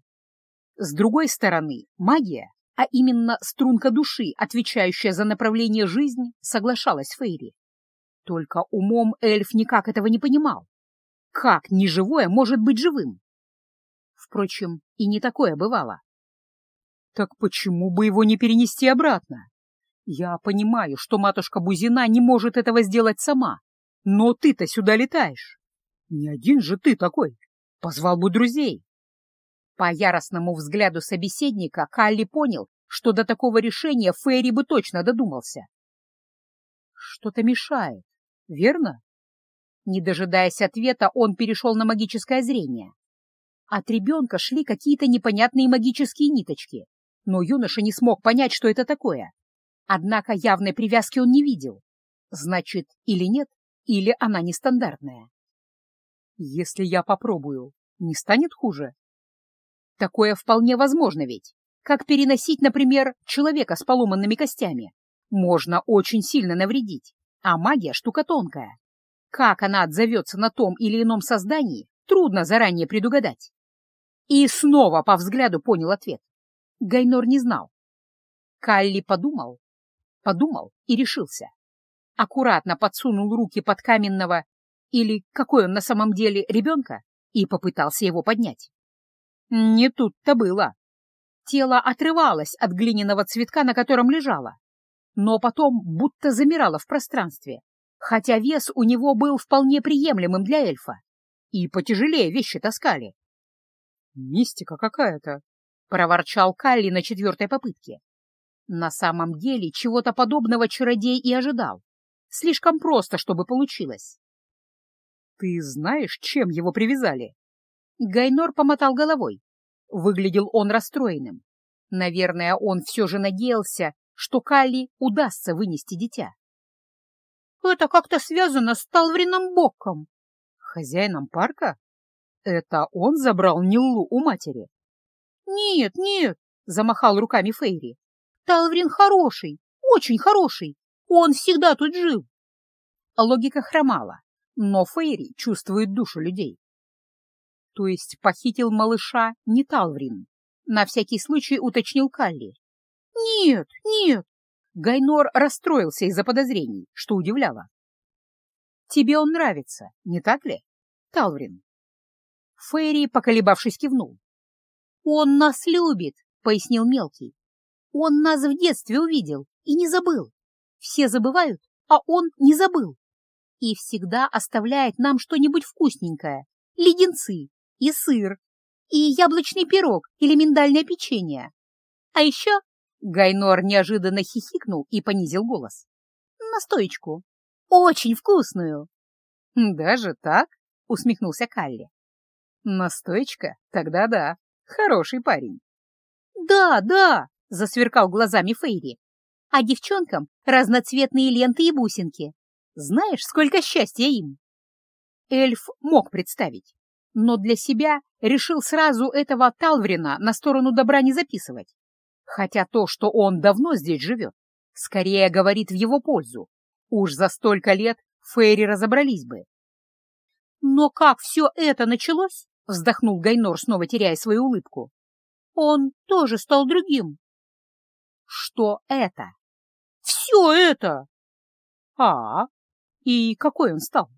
С другой стороны, магия, а именно струнка души, отвечающая за направление жизни, соглашалась Фейри. Только умом эльф никак этого не понимал. Как неживое может быть живым? Впрочем, и не такое бывало. Так почему бы его не перенести обратно? Я понимаю, что матушка Бузина не может этого сделать сама, но ты-то сюда летаешь. Не один же ты такой. Позвал бы друзей. По яростному взгляду собеседника Калли понял, что до такого решения Фейри бы точно додумался. Что-то мешает, верно? Не дожидаясь ответа, он перешел на магическое зрение. От ребенка шли какие-то непонятные магические ниточки, но юноша не смог понять, что это такое. Однако явной привязки он не видел. Значит, или нет, или она нестандартная. Если я попробую, не станет хуже? Такое вполне возможно ведь. Как переносить, например, человека с поломанными костями? Можно очень сильно навредить, а магия штука тонкая. Как она отзовется на том или ином создании, трудно заранее предугадать. И снова по взгляду понял ответ. Гайнор не знал. Калли подумал, подумал и решился. Аккуратно подсунул руки под каменного, или какой он на самом деле, ребенка, и попытался его поднять. Не тут-то было. Тело отрывалось от глиняного цветка, на котором лежало, но потом будто замирало в пространстве, хотя вес у него был вполне приемлемым для эльфа, и потяжелее вещи таскали. «Мистика какая-то», — проворчал Калли на четвертой попытке. На самом деле чего-то подобного чародей и ожидал. Слишком просто, чтобы получилось. «Ты знаешь, чем его привязали?» Гайнор помотал головой. Выглядел он расстроенным. Наверное, он все же надеялся, что Калли удастся вынести дитя. «Это как-то связано с Талврином Боком». «Хозяином парка? Это он забрал Ниллу у матери?» «Нет, нет», — замахал руками Фейри. «Талврин хороший, очень хороший. Он всегда тут жил». Логика хромала, но Фейри чувствует душу людей. То есть похитил малыша не Талврин? На всякий случай уточнил Калли. Нет, нет. Гайнор расстроился из-за подозрений, что удивляло. Тебе он нравится, не так ли, Талврин? Фейри, поколебавшись, кивнул. Он нас любит, пояснил мелкий. Он нас в детстве увидел и не забыл. Все забывают, а он не забыл. И всегда оставляет нам что-нибудь вкусненькое. Леденцы, и сыр, и яблочный пирог или миндальное печенье. А еще Гайнор неожиданно хихикнул и понизил голос. Настоечку. Очень вкусную. Даже так? Усмехнулся Калли. Настоечка? Тогда да. Хороший парень. Да, да, засверкал глазами Фейри. А девчонкам разноцветные ленты и бусинки. Знаешь, сколько счастья им? Эльф мог представить, но для себя решил сразу этого Талврина на сторону добра не записывать. Хотя то, что он давно здесь живет, скорее говорит в его пользу. Уж за столько лет Фейри разобрались бы. «Но как все это началось?» — вздохнул Гайнор, снова теряя свою улыбку. «Он тоже стал другим». «Что это?» «Все это!» «А, и какой он стал?»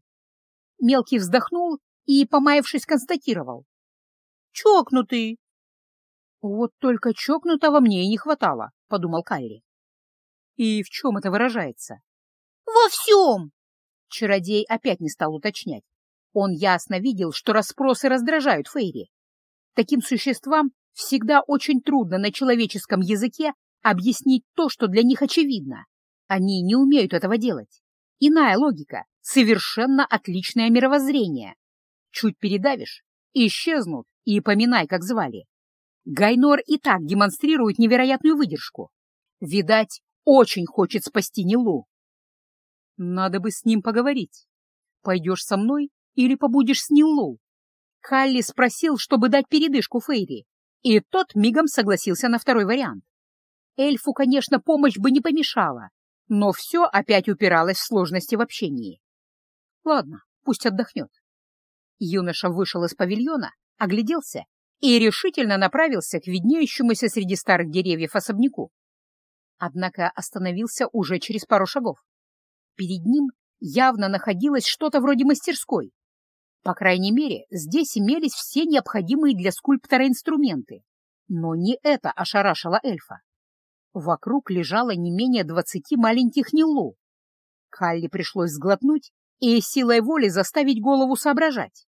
Мелкий вздохнул и, помаявшись, констатировал. «Чокнутый!» «Вот только чокнутого мне и не хватало», — подумал Кайри. «И в чем это выражается?» «Во всем!» Чародей опять не стал уточнять. Он ясно видел, что расспросы раздражают Фейри. Таким существам всегда очень трудно на человеческом языке объяснить то, что для них очевидно. Они не умеют этого делать. Иная логика, совершенно отличное мировоззрение. Чуть передавишь — исчезнут, и поминай, как звали. Гайнор и так демонстрирует невероятную выдержку. Видать, очень хочет спасти Нилу. Надо бы с ним поговорить. Пойдешь со мной или побудешь с Нилу? Халли спросил, чтобы дать передышку Фейри, И тот мигом согласился на второй вариант. Эльфу, конечно, помощь бы не помешала, но все опять упиралось в сложности в общении. Ладно, пусть отдохнет. Юноша вышел из павильона, огляделся и решительно направился к виднеющемуся среди старых деревьев особняку. Однако остановился уже через пару шагов. Перед ним явно находилось что-то вроде мастерской. По крайней мере, здесь имелись все необходимые для скульптора инструменты. Но не это ошарашило эльфа. Вокруг лежало не менее двадцати маленьких Ниллу. Калли пришлось сглотнуть и силой воли заставить голову соображать.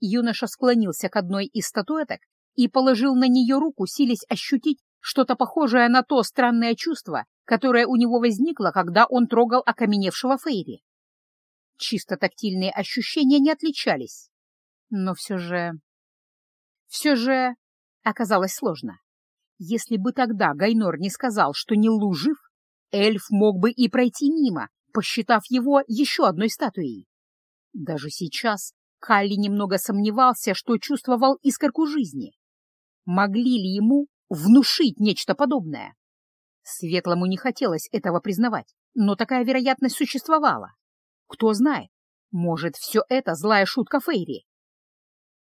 Юноша склонился к одной из статуэток и положил на нее руку, силясь ощутить что-то похожее на то странное чувство, которое у него возникло, когда он трогал окаменевшего Фейри. Чисто тактильные ощущения не отличались, но все же... Все же оказалось сложно. Если бы тогда Гайнор не сказал, что не жив, эльф мог бы и пройти мимо, посчитав его еще одной статуей. Даже сейчас Калли немного сомневался, что чувствовал искорку жизни. Могли ли ему внушить нечто подобное? Светлому не хотелось этого признавать, но такая вероятность существовала. Кто знает, может, все это злая шутка Фейри.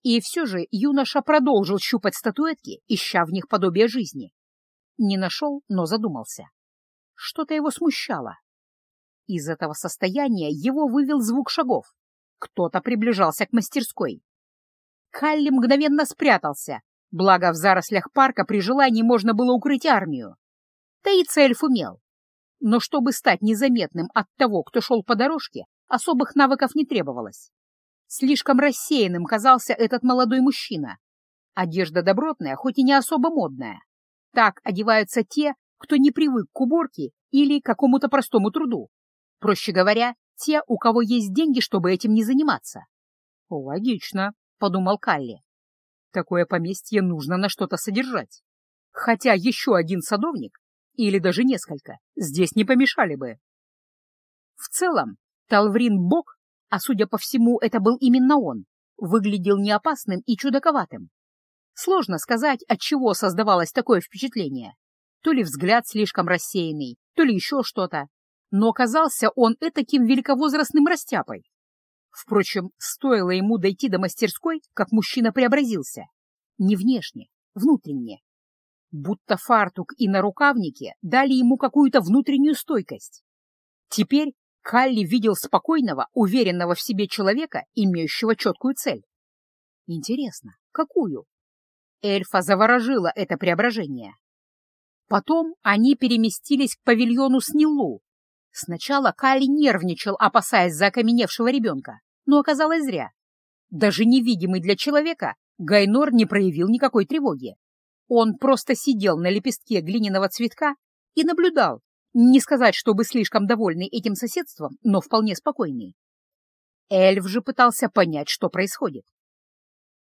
И все же юноша продолжил щупать статуэтки, ища в них подобие жизни. Не нашел, но задумался. Что-то его смущало. Из этого состояния его вывел звук шагов. Кто-то приближался к мастерской. Халли мгновенно спрятался, благо в зарослях парка при желании можно было укрыть армию. И цель умел. Но чтобы стать незаметным от того, кто шел по дорожке, особых навыков не требовалось. Слишком рассеянным казался этот молодой мужчина. Одежда добротная, хоть и не особо модная. Так одеваются те, кто не привык к уборке или какому-то простому труду. Проще говоря, те, у кого есть деньги, чтобы этим не заниматься. «Логично», — подумал Калли. «Такое поместье нужно на что-то содержать. Хотя еще один садовник, или даже несколько, здесь не помешали бы». В целом, Талврин Бог а судя по всему, это был именно он, выглядел неопасным и чудаковатым. Сложно сказать, от чего создавалось такое впечатление. То ли взгляд слишком рассеянный, то ли еще что-то. Но оказался он этаким великовозрастным растяпой. Впрочем, стоило ему дойти до мастерской, как мужчина преобразился. Не внешне, внутренне. Будто фартук и нарукавники дали ему какую-то внутреннюю стойкость. Теперь Калли видел спокойного, уверенного в себе человека, имеющего четкую цель. Интересно, какую? Эльфа заворожило это преображение. Потом они переместились к павильону Сниллу. Сначала Калли нервничал, опасаясь за окаменевшего ребенка, но оказалось зря. Даже невидимый для человека, Гайнор не проявил никакой тревоги. Он просто сидел на лепестке глиняного цветка и наблюдал, не сказать, чтобы слишком довольный этим соседством, но вполне спокойный. Эльф же пытался понять, что происходит.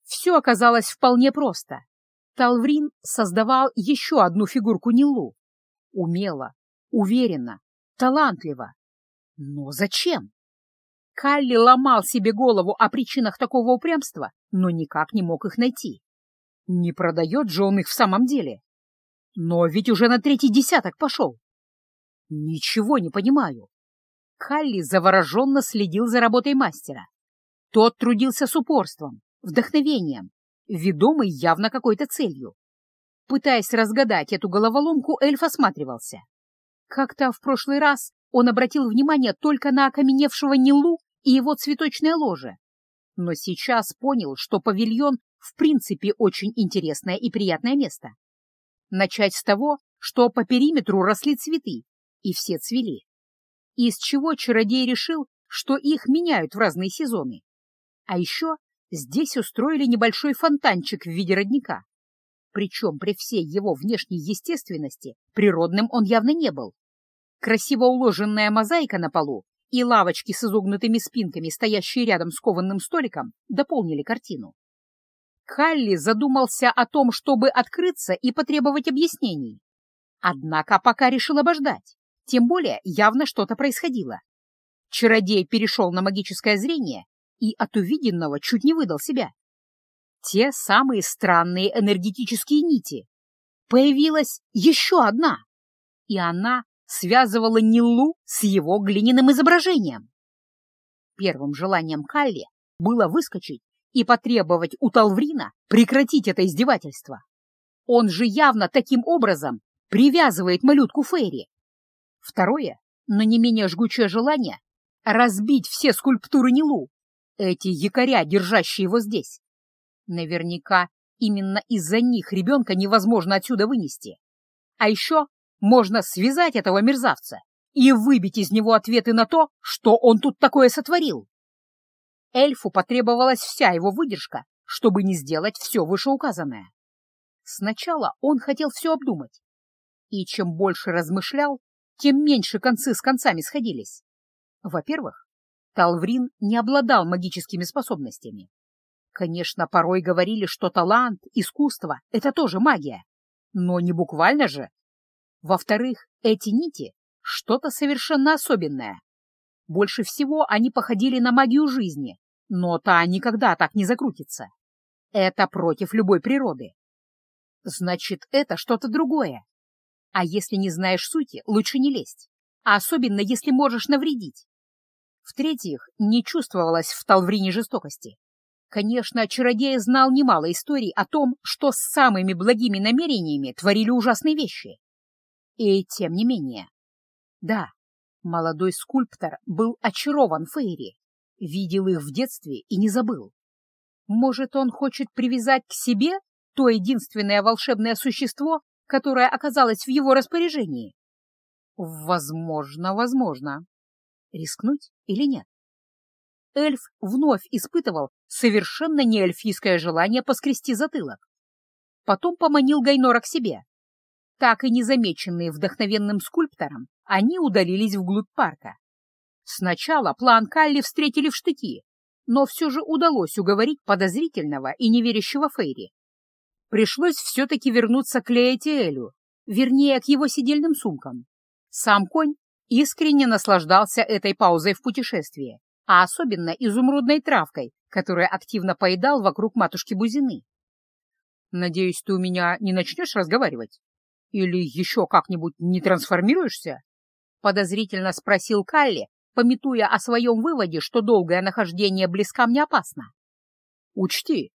Все оказалось вполне просто. Талврин создавал еще одну фигурку Нилу. Умело, уверенно, талантливо. Но зачем? Калли ломал себе голову о причинах такого упрямства, но никак не мог их найти. Не продает же он их в самом деле. Но ведь уже на третий десяток пошел. Ничего не понимаю. Халли завороженно следил за работой мастера. Тот трудился с упорством, вдохновением, ведомый явно какой-то целью. Пытаясь разгадать эту головоломку, эльф осматривался. Как-то в прошлый раз он обратил внимание только на окаменевшего Нилу и его цветочное ложе. Но сейчас понял, что павильон в принципе очень интересное и приятное место. Начать с того, что по периметру росли цветы, и все цвели. Из чего чародей решил, что их меняют в разные сезоны. А еще здесь устроили небольшой фонтанчик в виде родника. Причем при всей его внешней естественности природным он явно не был. Красиво уложенная мозаика на полу и лавочки с изогнутыми спинками, стоящие рядом с кованным столиком, дополнили картину. Халли задумался о том, чтобы открыться и потребовать объяснений. Однако пока решил обождать. Тем более явно что-то происходило. Чародей перешел на магическое зрение и от увиденного чуть не выдал себя. Те самые странные энергетические нити. Появилась еще одна, и она связывала Нилу с его глиняным изображением. Первым желанием Калли было выскочить и потребовать у Талврина прекратить это издевательство. Он же явно таким образом привязывает малютку Фейри. Второе, но не менее жгучее желание — разбить все скульптуры Нилу, эти якоря, держащие его здесь. Наверняка именно из-за них ребенка невозможно отсюда вынести. А еще можно связать этого мерзавца и выбить из него ответы на то, что он тут такое сотворил. Эльфу потребовалась вся его выдержка, чтобы не сделать все вышеуказанное. Сначала он хотел все обдумать, и чем больше размышлял, тем меньше концы с концами сходились. Во-первых, Талврин не обладал магическими способностями. Конечно, порой говорили, что талант, искусство — это тоже магия, но не буквально же. Во-вторых, эти нити — что-то совершенно особенное. Больше всего они походили на магию жизни, но та никогда так не закрутится. Это против любой природы. Значит, это что-то другое. А если не знаешь сути, лучше не лезть, особенно если можешь навредить. В-третьих, не чувствовалось в Талврине жестокости. Конечно, чародей знал немало историй о том, что с самыми благими намерениями творили ужасные вещи. И тем не менее. Да, молодой скульптор был очарован Фейри, видел их в детстве и не забыл. Может, он хочет привязать к себе то единственное волшебное существо, которое оказалось в его распоряжении? Возможно, возможно. Рискнуть или нет? Эльф вновь испытывал совершенно неэльфийское желание поскрести затылок. Потом поманил Гайнора к себе. Так и незамеченные вдохновенным скульптором, они удалились вглубь парка. Сначала план Калли встретили в штыки, но все же удалось уговорить подозрительного и неверящего Фейри. Пришлось все-таки вернуться к Леэтиэлю, вернее, к его сидельным сумкам. Сам конь искренне наслаждался этой паузой в путешествии, а особенно изумрудной травкой, которую активно поедал вокруг матушки Бузины. «Надеюсь, ты у меня не начнешь разговаривать? Или еще как-нибудь не трансформируешься?» Подозрительно спросил Калли, пометуя о своем выводе, что долгое нахождение близко мне опасно. «Учти,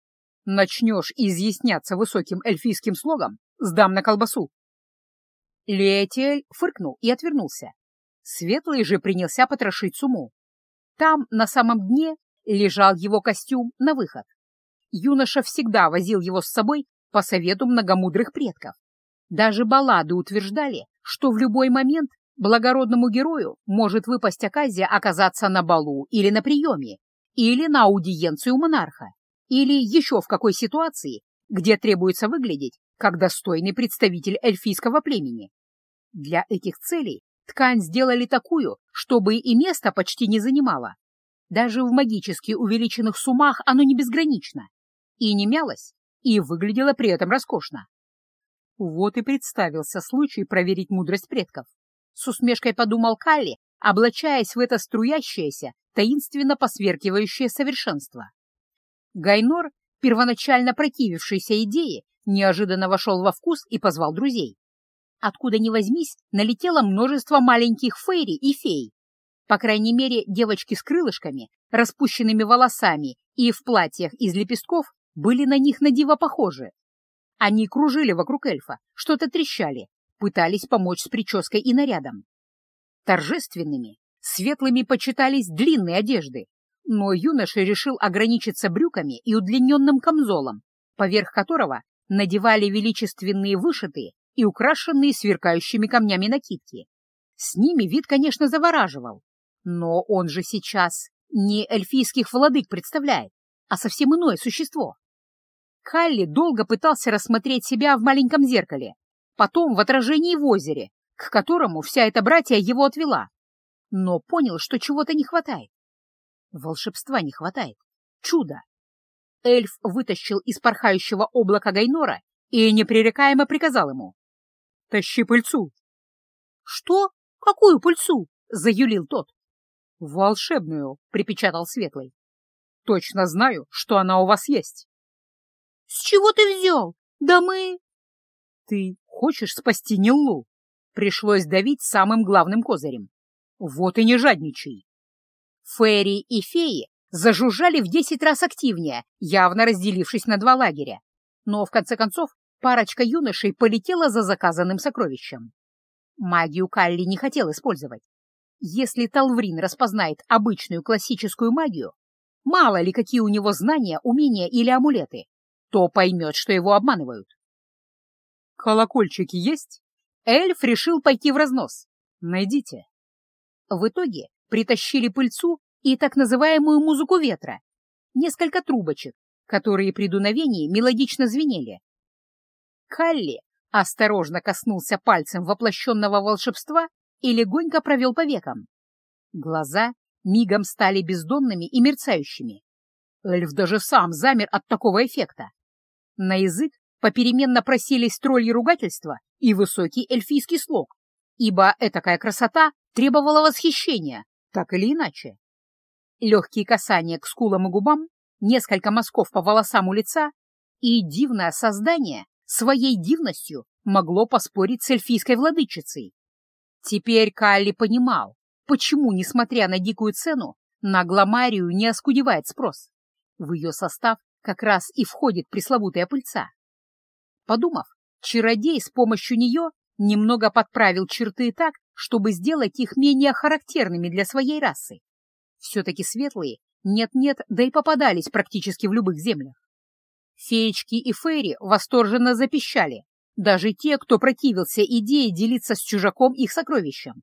начнешь изъясняться высоким эльфийским слогом, сдам на колбасу». Летель фыркнул и отвернулся. Светлый же принялся потрошить суму. Там, на самом дне, лежал его костюм на выход. Юноша всегда возил его с собой по совету многомудрых предков. Даже баллады утверждали, что в любой момент благородному герою может выпасть оказия оказаться на балу или на приеме, или на аудиенцию монарха, или еще в какой ситуации, где требуется выглядеть как достойный представитель эльфийского племени. Для этих целей Ткань сделали такую, чтобы и места почти не занимала. Даже в магически увеличенных сумах оно не безгранично. И не мялось, и выглядело при этом роскошно. Вот и представился случай проверить мудрость предков. С усмешкой подумал Калли, облачаясь в это струящееся, таинственно посверкивающее совершенство. Гайнор, первоначально противившийся идее, неожиданно вошел во вкус и позвал друзей. Откуда ни возьмись, налетело множество маленьких фейри и фей. По крайней мере, девочки с крылышками, распущенными волосами и в платьях из лепестков были на них на диво похожи. Они кружили вокруг эльфа, что-то трещали, пытались помочь с прической и нарядом. Торжественными, светлыми почитались длинные одежды, но юноша решил ограничиться брюками и удлиненным камзолом, поверх которого надевали величественные вышитые и украшенные сверкающими камнями накидки. С ними вид, конечно, завораживал, но он же сейчас не эльфийских владык представляет, а совсем иное существо. Халли долго пытался рассмотреть себя в маленьком зеркале, потом в отражении в озере, к которому вся эта братья его отвела, но понял, что чего-то не хватает. Волшебства не хватает. Чудо! Эльф вытащил из порхающего облака Гайнора и непререкаемо приказал ему. Тащи пыльцу. — Что? Какую пыльцу? — заюлил тот. — Волшебную, — припечатал Светлый. — Точно знаю, что она у вас есть. С чего ты взял? Да мы...» «Ты хочешь спасти Ниллу?» Пришлось давить самым главным козырем. «Вот и не жадничай!» Фейри и феи зажужжали в десять раз активнее, явно разделившись на два лагеря. Но, в конце концов, парочка юношей полетела за заказанным сокровищем. Магию Калли не хотел использовать. Если Талврин распознает обычную классическую магию, мало ли какие у него знания, умения или амулеты, то поймет, что его обманывают. «Колокольчики есть?» Эльф решил пойти в разнос. «Найдите». В итоге притащили пыльцу и так называемую музыку ветра, несколько трубочек, которые при дуновении мелодично звенели. Калли осторожно коснулся пальцем воплощенного волшебства и легонько провел по векам. Глаза мигом стали бездонными и мерцающими. Эльф даже сам замер от такого эффекта. На язык попеременно просились тролли ругательства и высокий эльфийский слог, ибо этакая красота требовала восхищения, так или иначе. Легкие касания к скулам и губам, несколько мазков по волосам у лица и дивное создание своей дивностью могло поспорить с эльфийской владычицей. Теперь Калли понимал, почему, несмотря на дикую цену, на Гламарию не оскудевает спрос. В ее состав как раз и входит пресловутая пыльца. Подумав, чародей с помощью нее немного подправил черты так, чтобы сделать их менее характерными для своей расы. Все-таки светлые нет-нет, да и попадались практически в любых землях. Феечки и фейри восторженно запищали, даже те, кто противился идее делиться с чужаком их сокровищем.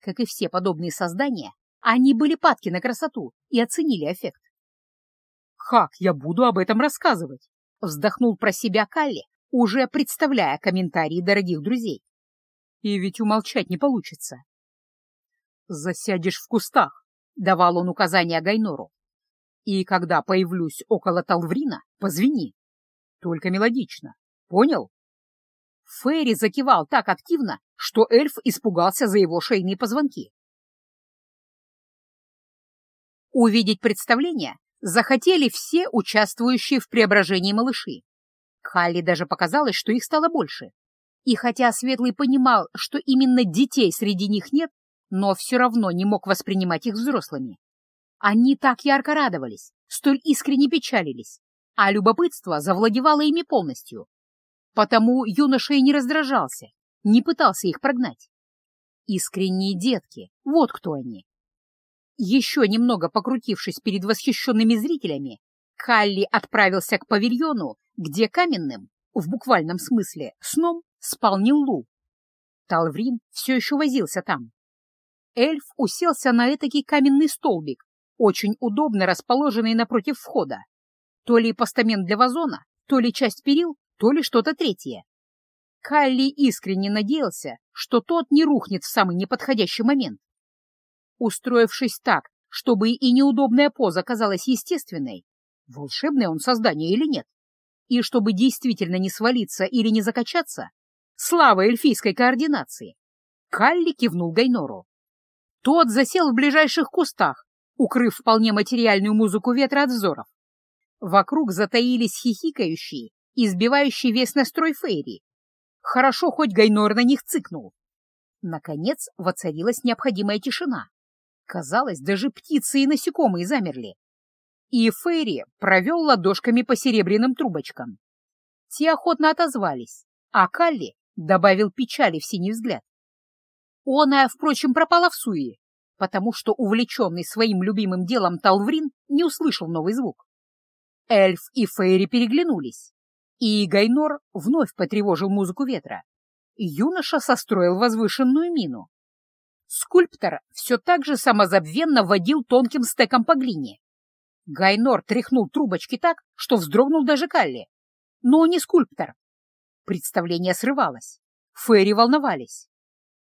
Как и все подобные создания, они были падки на красоту и оценили эффект. «Как я буду об этом рассказывать?» — вздохнул про себя Калли, уже представляя комментарии дорогих друзей. «И ведь умолчать не получится». «Засядешь в кустах», — давал он указания Гайнору. «И когда появлюсь около Талврина, позвени. Только мелодично. Понял?» Ферри закивал так активно, что эльф испугался за его шейные позвонки. Увидеть представление захотели все участвующие в преображении малыши. Халли даже показалось, что их стало больше. И хотя Светлый понимал, что именно детей среди них нет, но все равно не мог воспринимать их взрослыми. Они так ярко радовались, столь искренне печалились, а любопытство завладевало ими полностью. Потому юноша и не раздражался, не пытался их прогнать. Искренние детки, вот кто они. Еще немного покрутившись перед восхищенными зрителями, Калли отправился к павильону, где каменным, в буквальном смысле, сном спал Ниллу. Талврин все еще возился там. Эльф уселся на этакий каменный столбик, очень удобно расположенный напротив входа. То ли постамент для вазона, то ли часть перил, то ли что-то третье. Калли искренне надеялся, что тот не рухнет в самый неподходящий момент. Устроившись так, чтобы и неудобная поза казалась естественной, волшебное он создание или нет, и чтобы действительно не свалиться или не закачаться, слава эльфийской координации, Калли кивнул Гайнору. Тот засел в ближайших кустах, укрыв вполне материальную музыку ветра от взоров. Вокруг затаились хихикающие избивающий весь настрой Фейри. Хорошо, хоть Гайнор на них цыкнул. Наконец воцарилась необходимая тишина. Казалось, даже птицы и насекомые замерли. И Фейри провел ладошками по серебряным трубочкам. Те охотно отозвались, а Калли добавил печали в синий взгляд. Оная, впрочем, пропала в суе, потому что увлеченный своим любимым делом Талврин не услышал новый звук. Эльф и Фейри переглянулись. И Гайнор вновь потревожил музыку ветра. Юноша состроил возвышенную мину. Скульптор все так же самозабвенно водил тонким стеком по глине. Гайнор тряхнул трубочки так, что вздрогнул даже Калли. Но не скульптор. Представление срывалось. Фэри волновались.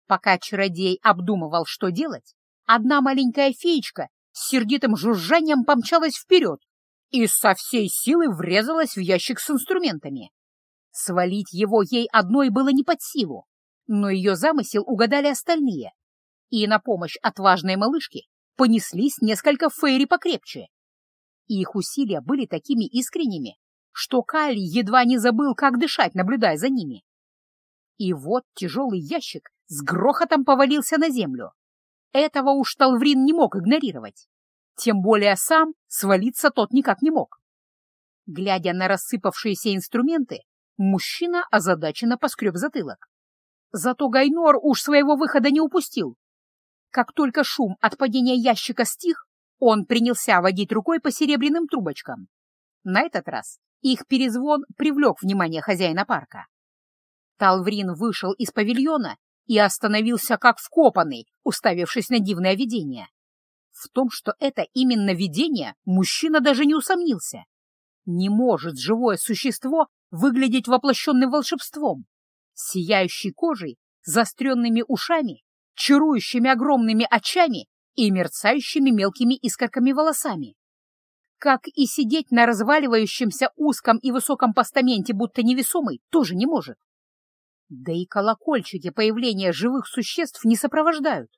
Пока чародей обдумывал, что делать, одна маленькая феечка с сердитым жужжанием помчалась вперед, и со всей силы врезалась в ящик с инструментами. Свалить его ей одной было не под силу, но ее замысел угадали остальные, и на помощь отважной малышке понеслись несколько фейри покрепче. Их усилия были такими искренними, что Калли едва не забыл, как дышать, наблюдая за ними. И вот тяжелый ящик с грохотом повалился на землю. Этого уж Талврин не мог игнорировать. Тем более сам свалиться тот никак не мог. Глядя на рассыпавшиеся инструменты, мужчина озадаченно поскреб затылок. Зато Гайнор уж своего выхода не упустил. Как только шум от падения ящика стих, он принялся водить рукой по серебряным трубочкам. На этот раз их перезвон привлек внимание хозяина парка. Талврин вышел из павильона и остановился как вкопанный, уставившись на дивное видение. В том, что это именно видение, мужчина даже не усомнился. Не может живое существо выглядеть воплощенным волшебством, сияющей кожей, заостренными ушами, чарующими огромными очами и мерцающими мелкими искорками волосами. Как и сидеть на разваливающемся узком и высоком постаменте, будто невесомый, тоже не может. Да и колокольчики появления живых существ не сопровождают.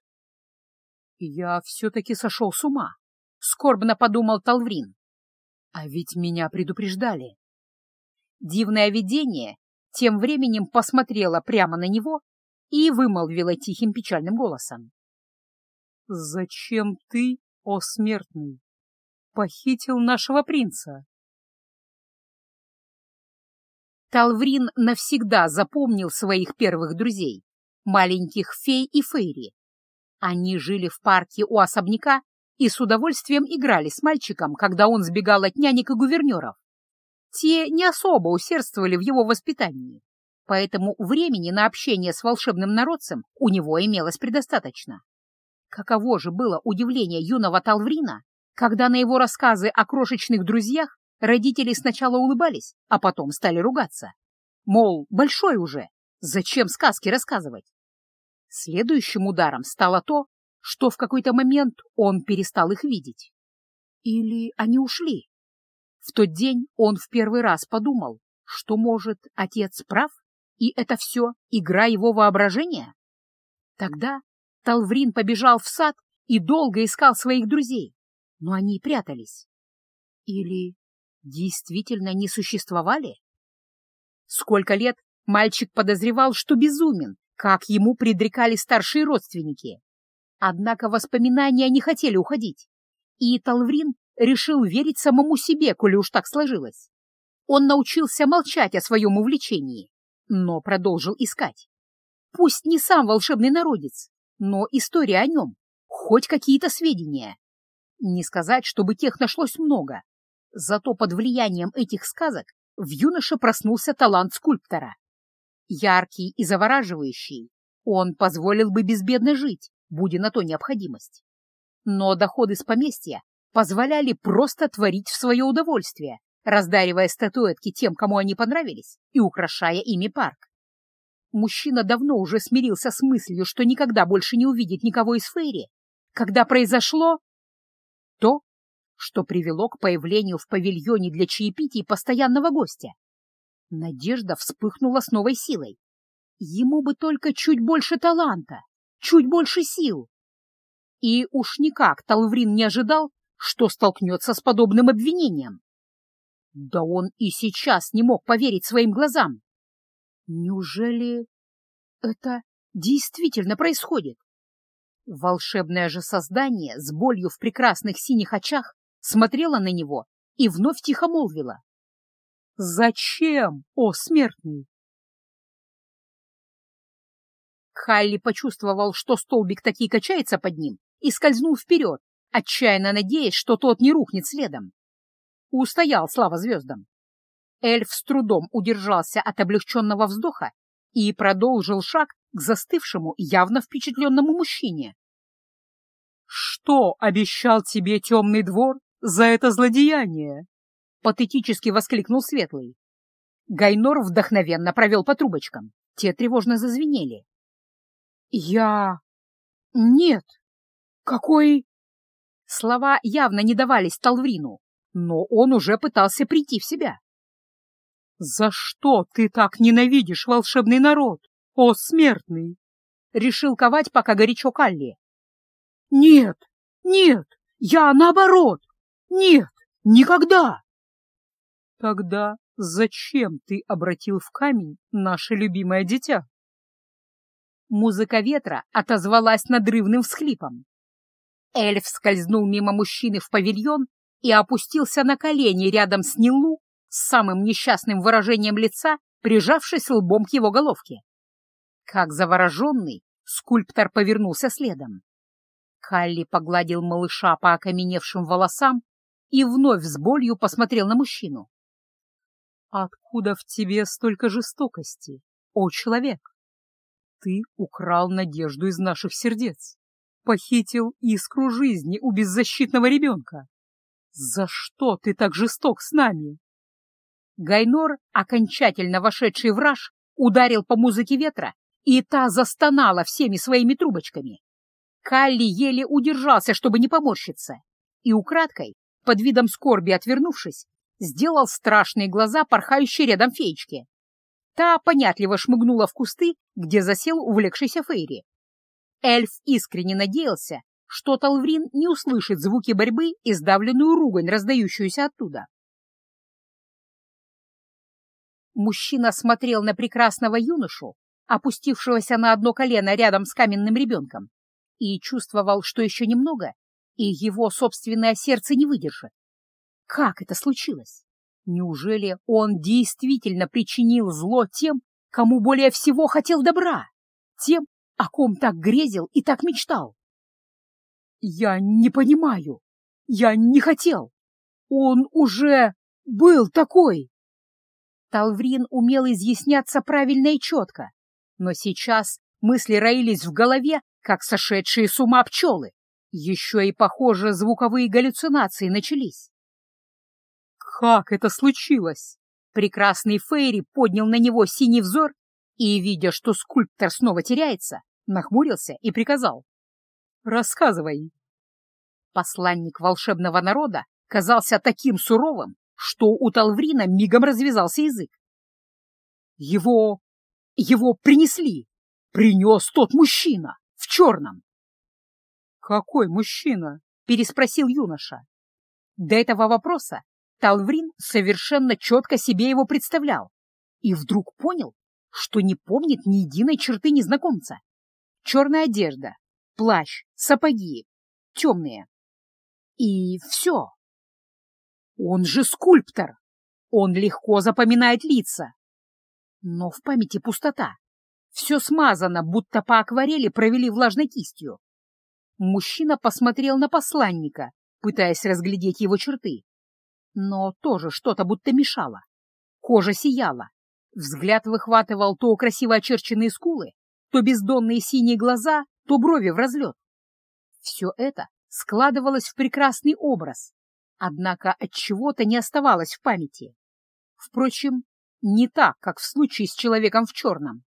«Я все-таки сошел с ума», — скорбно подумал Талврин. «А ведь меня предупреждали». Дивное видение тем временем посмотрела прямо на него и вымолвила тихим печальным голосом. «Зачем ты, о смертный, похитил нашего принца?» Талврин навсегда запомнил своих первых друзей, маленьких фей и фейри. Они жили в парке у особняка и с удовольствием играли с мальчиком, когда он сбегал от нянек и гувернеров. Те не особо усердствовали в его воспитании, поэтому времени на общение с волшебным народцем у него имелось предостаточно. Каково же было удивление юного Талврина, когда на его рассказы о крошечных друзьях Родители сначала улыбались, а потом стали ругаться. Мол, большой уже, зачем сказки рассказывать? Следующим ударом стало то, что в какой-то момент он перестал их видеть. Или они ушли? В тот день он в первый раз подумал, что, может, отец прав, и это все игра его воображения? Тогда Талврин побежал в сад и долго искал своих друзей, но они прятались. Или действительно не существовали? Сколько лет мальчик подозревал, что безумен, как ему предрекали старшие родственники. Однако воспоминания не хотели уходить, и Талврин решил верить самому себе, коли уж так сложилось. Он научился молчать о своем увлечении, но продолжил искать. Пусть не сам волшебный народец, но история о нем, хоть какие-то сведения. Не сказать, чтобы тех нашлось много, Зато под влиянием этих сказок в юноше проснулся талант скульптора. Яркий и завораживающий, он позволил бы безбедно жить, будь на то необходимость. Но доходы с поместья позволяли просто творить в свое удовольствие, раздаривая статуэтки тем, кому они понравились, и украшая ими парк. Мужчина давно уже смирился с мыслью, что никогда больше не увидит никого из Фейри, когда произошло то, что привело к появлению в павильоне для чаепитий постоянного гостя. Надежда вспыхнула с новой силой. Ему бы только чуть больше таланта, чуть больше сил. И уж никак Талврин не ожидал, что столкнется с подобным обвинением. Да он и сейчас не мог поверить своим глазам. Неужели это действительно происходит? Волшебное же создание с болью в прекрасных синих очах смотрела на него и вновь тихо молвила. «Зачем, о смертный?» Халли почувствовал, что столбик таки качается под ним, и скользнул вперед, отчаянно надеясь, что тот не рухнет следом. Устоял, слава звездам. Эльф с трудом удержался от облегченного вздоха и продолжил шаг к застывшему, явно впечатленному мужчине. «Что обещал тебе темный двор за это злодеяние!» — патетически воскликнул Светлый. Гайнор вдохновенно провел по трубочкам. Те тревожно зазвенели. «Я... нет. Какой...» Слова явно не давались Талврину, но он уже пытался прийти в себя. «За что ты так ненавидишь волшебный народ, о смертный?» Решил ковать пока горячо Калли. «Нет, нет, я наоборот. Нет, никогда. Тогда Зачем ты обратил в камень наше любимое дитя? Музыка ветра отозвалась надрывным всхлипом. Эльф скользнул мимо мужчины в павильон и опустился на колени рядом с Нилу с самым несчастным выражением лица, прижавшись лбом к его головке. Как завороженный, скульптор повернулся следом. Калли погладил малыша по окаменевшим волосам и вновь с болью посмотрел на мужчину. «Откуда в тебе столько жестокости, о человек? Ты украл надежду из наших сердец, похитил искру жизни у беззащитного ребенка. За что ты так жесток с нами?» Гайнор, окончательно вошедший в раж, ударил по музыке ветра, и та застонала всеми своими трубочками. Калли еле удержался, чтобы не поморщиться, и украдкой, под видом скорби отвернувшись, сделал страшные глаза порхающей рядом феечки. Та понятливо шмыгнула в кусты, где засел увлекшийся Фейри. Эльф искренне надеялся, что Талврин не услышит звуки борьбы и сдавленную ругань, раздающуюся оттуда. Мужчина смотрел на прекрасного юношу, опустившегося на одно колено рядом с каменным ребенком, и чувствовал, что еще немного, и его собственное сердце не выдержит. Как это случилось? Неужели он действительно причинил зло тем, кому более всего хотел добра? Тем, о ком так грезил и так мечтал? Я не понимаю. Я не хотел. Он уже был такой. Талврин умел изъясняться правильно и четко, но сейчас мысли роились в голове, как сошедшие с ума пчелы. Еще и, похоже, звуковые галлюцинации начались. «Как это случилось?» Прекрасный Фейри поднял на него синий взор и, видя, что скульптор снова теряется, нахмурился и приказал. «Рассказывай». Посланник волшебного народа казался таким суровым, что у Талврина мигом развязался язык. «Его... его принесли! Принес тот мужчина! В черном!» «Какой мужчина?» — переспросил юноша. До этого вопроса Талврин совершенно четко себе его представлял и вдруг понял, что не помнит ни единой черты незнакомца. Черная одежда, плащ, сапоги, темные. И все. Он же скульптор. Он легко запоминает лица. Но в памяти пустота. Все смазано, будто по акварели провели влажной кистью. Мужчина посмотрел на посланника, пытаясь разглядеть его черты. Но тоже что-то будто мешало. Кожа сияла. Взгляд выхватывал то красиво очерченные скулы, то бездонные синие глаза, то брови в разлет. Все это складывалось в прекрасный образ, однако от чего-то не оставалось в памяти. Впрочем, не так, как в случае с человеком в черном.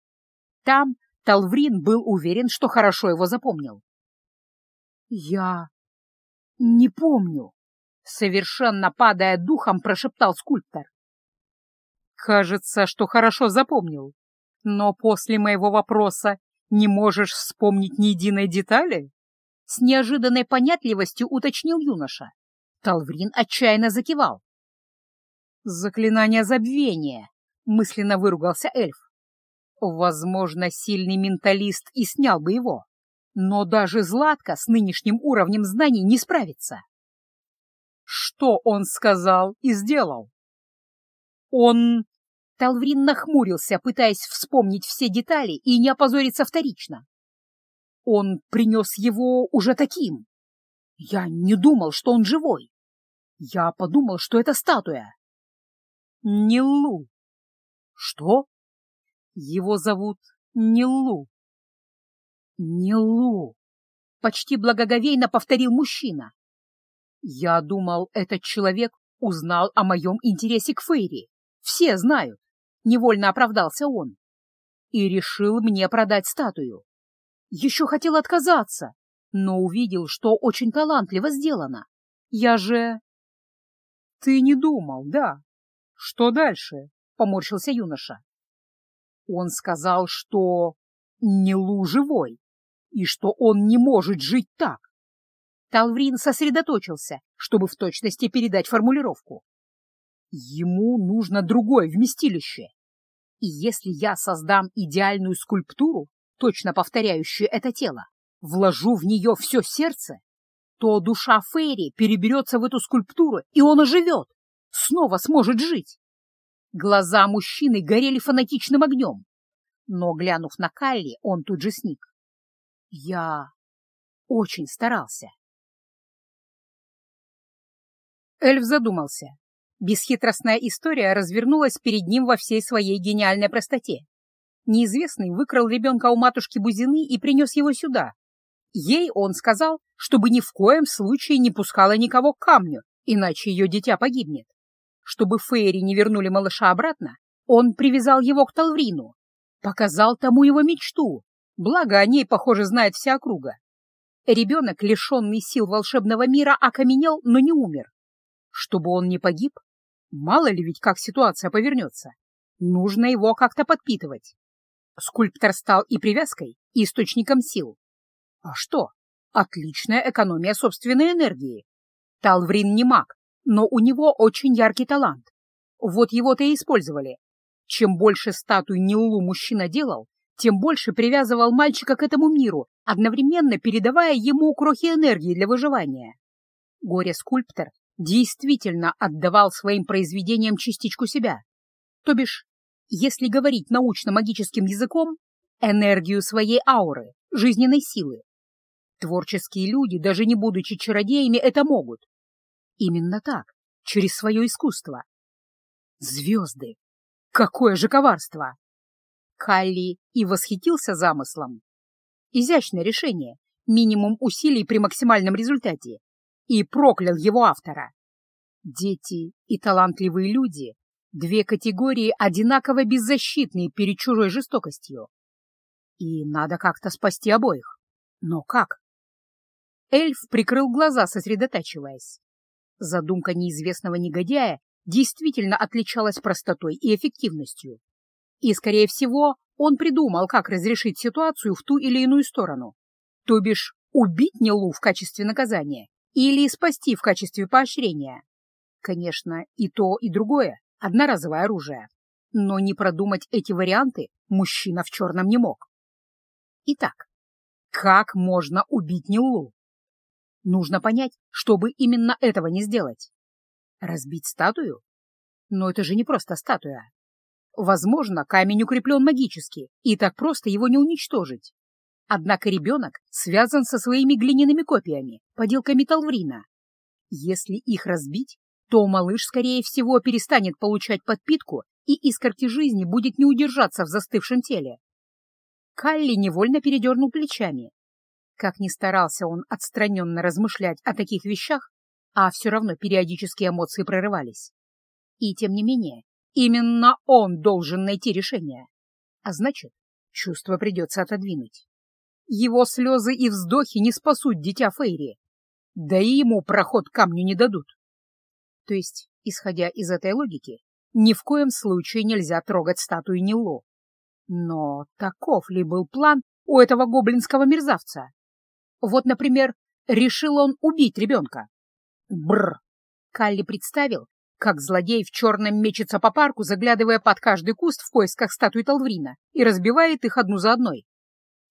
Там Талврин был уверен, что хорошо его запомнил. «Я не помню», — совершенно падая духом, прошептал скульптор. «Кажется, что хорошо запомнил, но после моего вопроса не можешь вспомнить ни единой детали?» С неожиданной понятливостью уточнил юноша. Талврин отчаянно закивал. «Заклинание забвения», — мысленно выругался эльф. Возможно, сильный менталист и снял бы его, но даже Златка с нынешним уровнем знаний не справится. Что он сказал и сделал? Он... Талврин нахмурился, пытаясь вспомнить все детали и не опозориться вторично. Он принес его уже таким. Я не думал, что он живой. Я подумал, что это статуя. Нилу. Что? Его зовут Нилу. Нилу. Почти благоговейно повторил мужчина. Я думал, этот человек узнал о моем интересе к Фейри. Все знают. Невольно оправдался он. И решил мне продать статую. Еще хотел отказаться, но увидел, что очень талантливо сделано. Я же... Ты не думал, да? Что дальше? Поморщился юноша. Он сказал, что не Лу живой, и что он не может жить так. Талврин сосредоточился, чтобы в точности передать формулировку. Ему нужно другое вместилище. И если я создам идеальную скульптуру, точно повторяющую это тело, вложу в нее все сердце, то душа Фейри переберется в эту скульптуру, и он оживет, снова сможет жить. Глаза мужчины горели фанатичным огнем, но, глянув на Калли, он тут же сник. Я очень старался. Эльф задумался. Бесхитростная история развернулась перед ним во всей своей гениальной простоте. Неизвестный выкрал ребенка у матушки Бузины и принес его сюда. Ей он сказал, чтобы ни в коем случае не пускала никого к камню, иначе ее дитя погибнет. Чтобы Фейри не вернули малыша обратно, он привязал его к Талврину, показал тому его мечту, благо о ней, похоже, знает вся округа. Ребенок, лишенный сил волшебного мира, окаменел, но не умер. Чтобы он не погиб, мало ли ведь как ситуация повернется, нужно его как-то подпитывать. Скульптор стал и привязкой, и источником сил. А что? Отличная экономия собственной энергии. Талврин не маг, но у него очень яркий талант. Вот его-то и использовали. Чем больше статуй Ниллу мужчина делал, тем больше привязывал мальчика к этому миру, одновременно передавая ему крохи энергии для выживания. Горе-скульптор действительно отдавал своим произведениям частичку себя. То бишь, если говорить научно-магическим языком, энергию своей ауры, жизненной силы. Творческие люди, даже не будучи чародеями, это могут. Именно так, через свое искусство. Звезды! Какое же коварство! Калли и восхитился замыслом. Изящное решение, минимум усилий при максимальном результате, и проклял его автора. Дети и талантливые люди — две категории одинаково беззащитные перед чужой жестокостью. И надо как-то спасти обоих. Но как? Эльф прикрыл глаза, сосредотачиваясь. Задумка неизвестного негодяя действительно отличалась простотой и эффективностью. И, скорее всего, он придумал, как разрешить ситуацию в ту или иную сторону. То бишь, убить Нелу в качестве наказания или спасти в качестве поощрения. Конечно, и то, и другое — одноразовое оружие. Но не продумать эти варианты мужчина в черном не мог. Итак, как можно убить Нелу? Нужно понять, чтобы именно этого не сделать. Разбить статую? Но это же не просто статуя. Возможно, камень укреплен магически, и так просто его не уничтожить. Однако ребенок связан со своими глиняными копиями, поделками Талврина. Если их разбить, то малыш, скорее всего, перестанет получать подпитку, и искорки жизни будет не удержаться в застывшем теле. Калли невольно передернул плечами. Как ни старался он отстраненно размышлять о таких вещах, а все равно периодически эмоции прорывались. И тем не менее, именно он должен найти решение. А значит, чувство придется отодвинуть. Его слезы и вздохи не спасут дитя Фейри, да и ему проход камню не дадут. То есть, исходя из этой логики, ни в коем случае нельзя трогать статую Нило. Но таков ли был план у этого гоблинского мерзавца? Вот, например, решил он убить ребенка. Бр! Калли представил, как злодей в черном мечется по парку, заглядывая под каждый куст в поисках статуи Талврина и разбивает их одну за одной.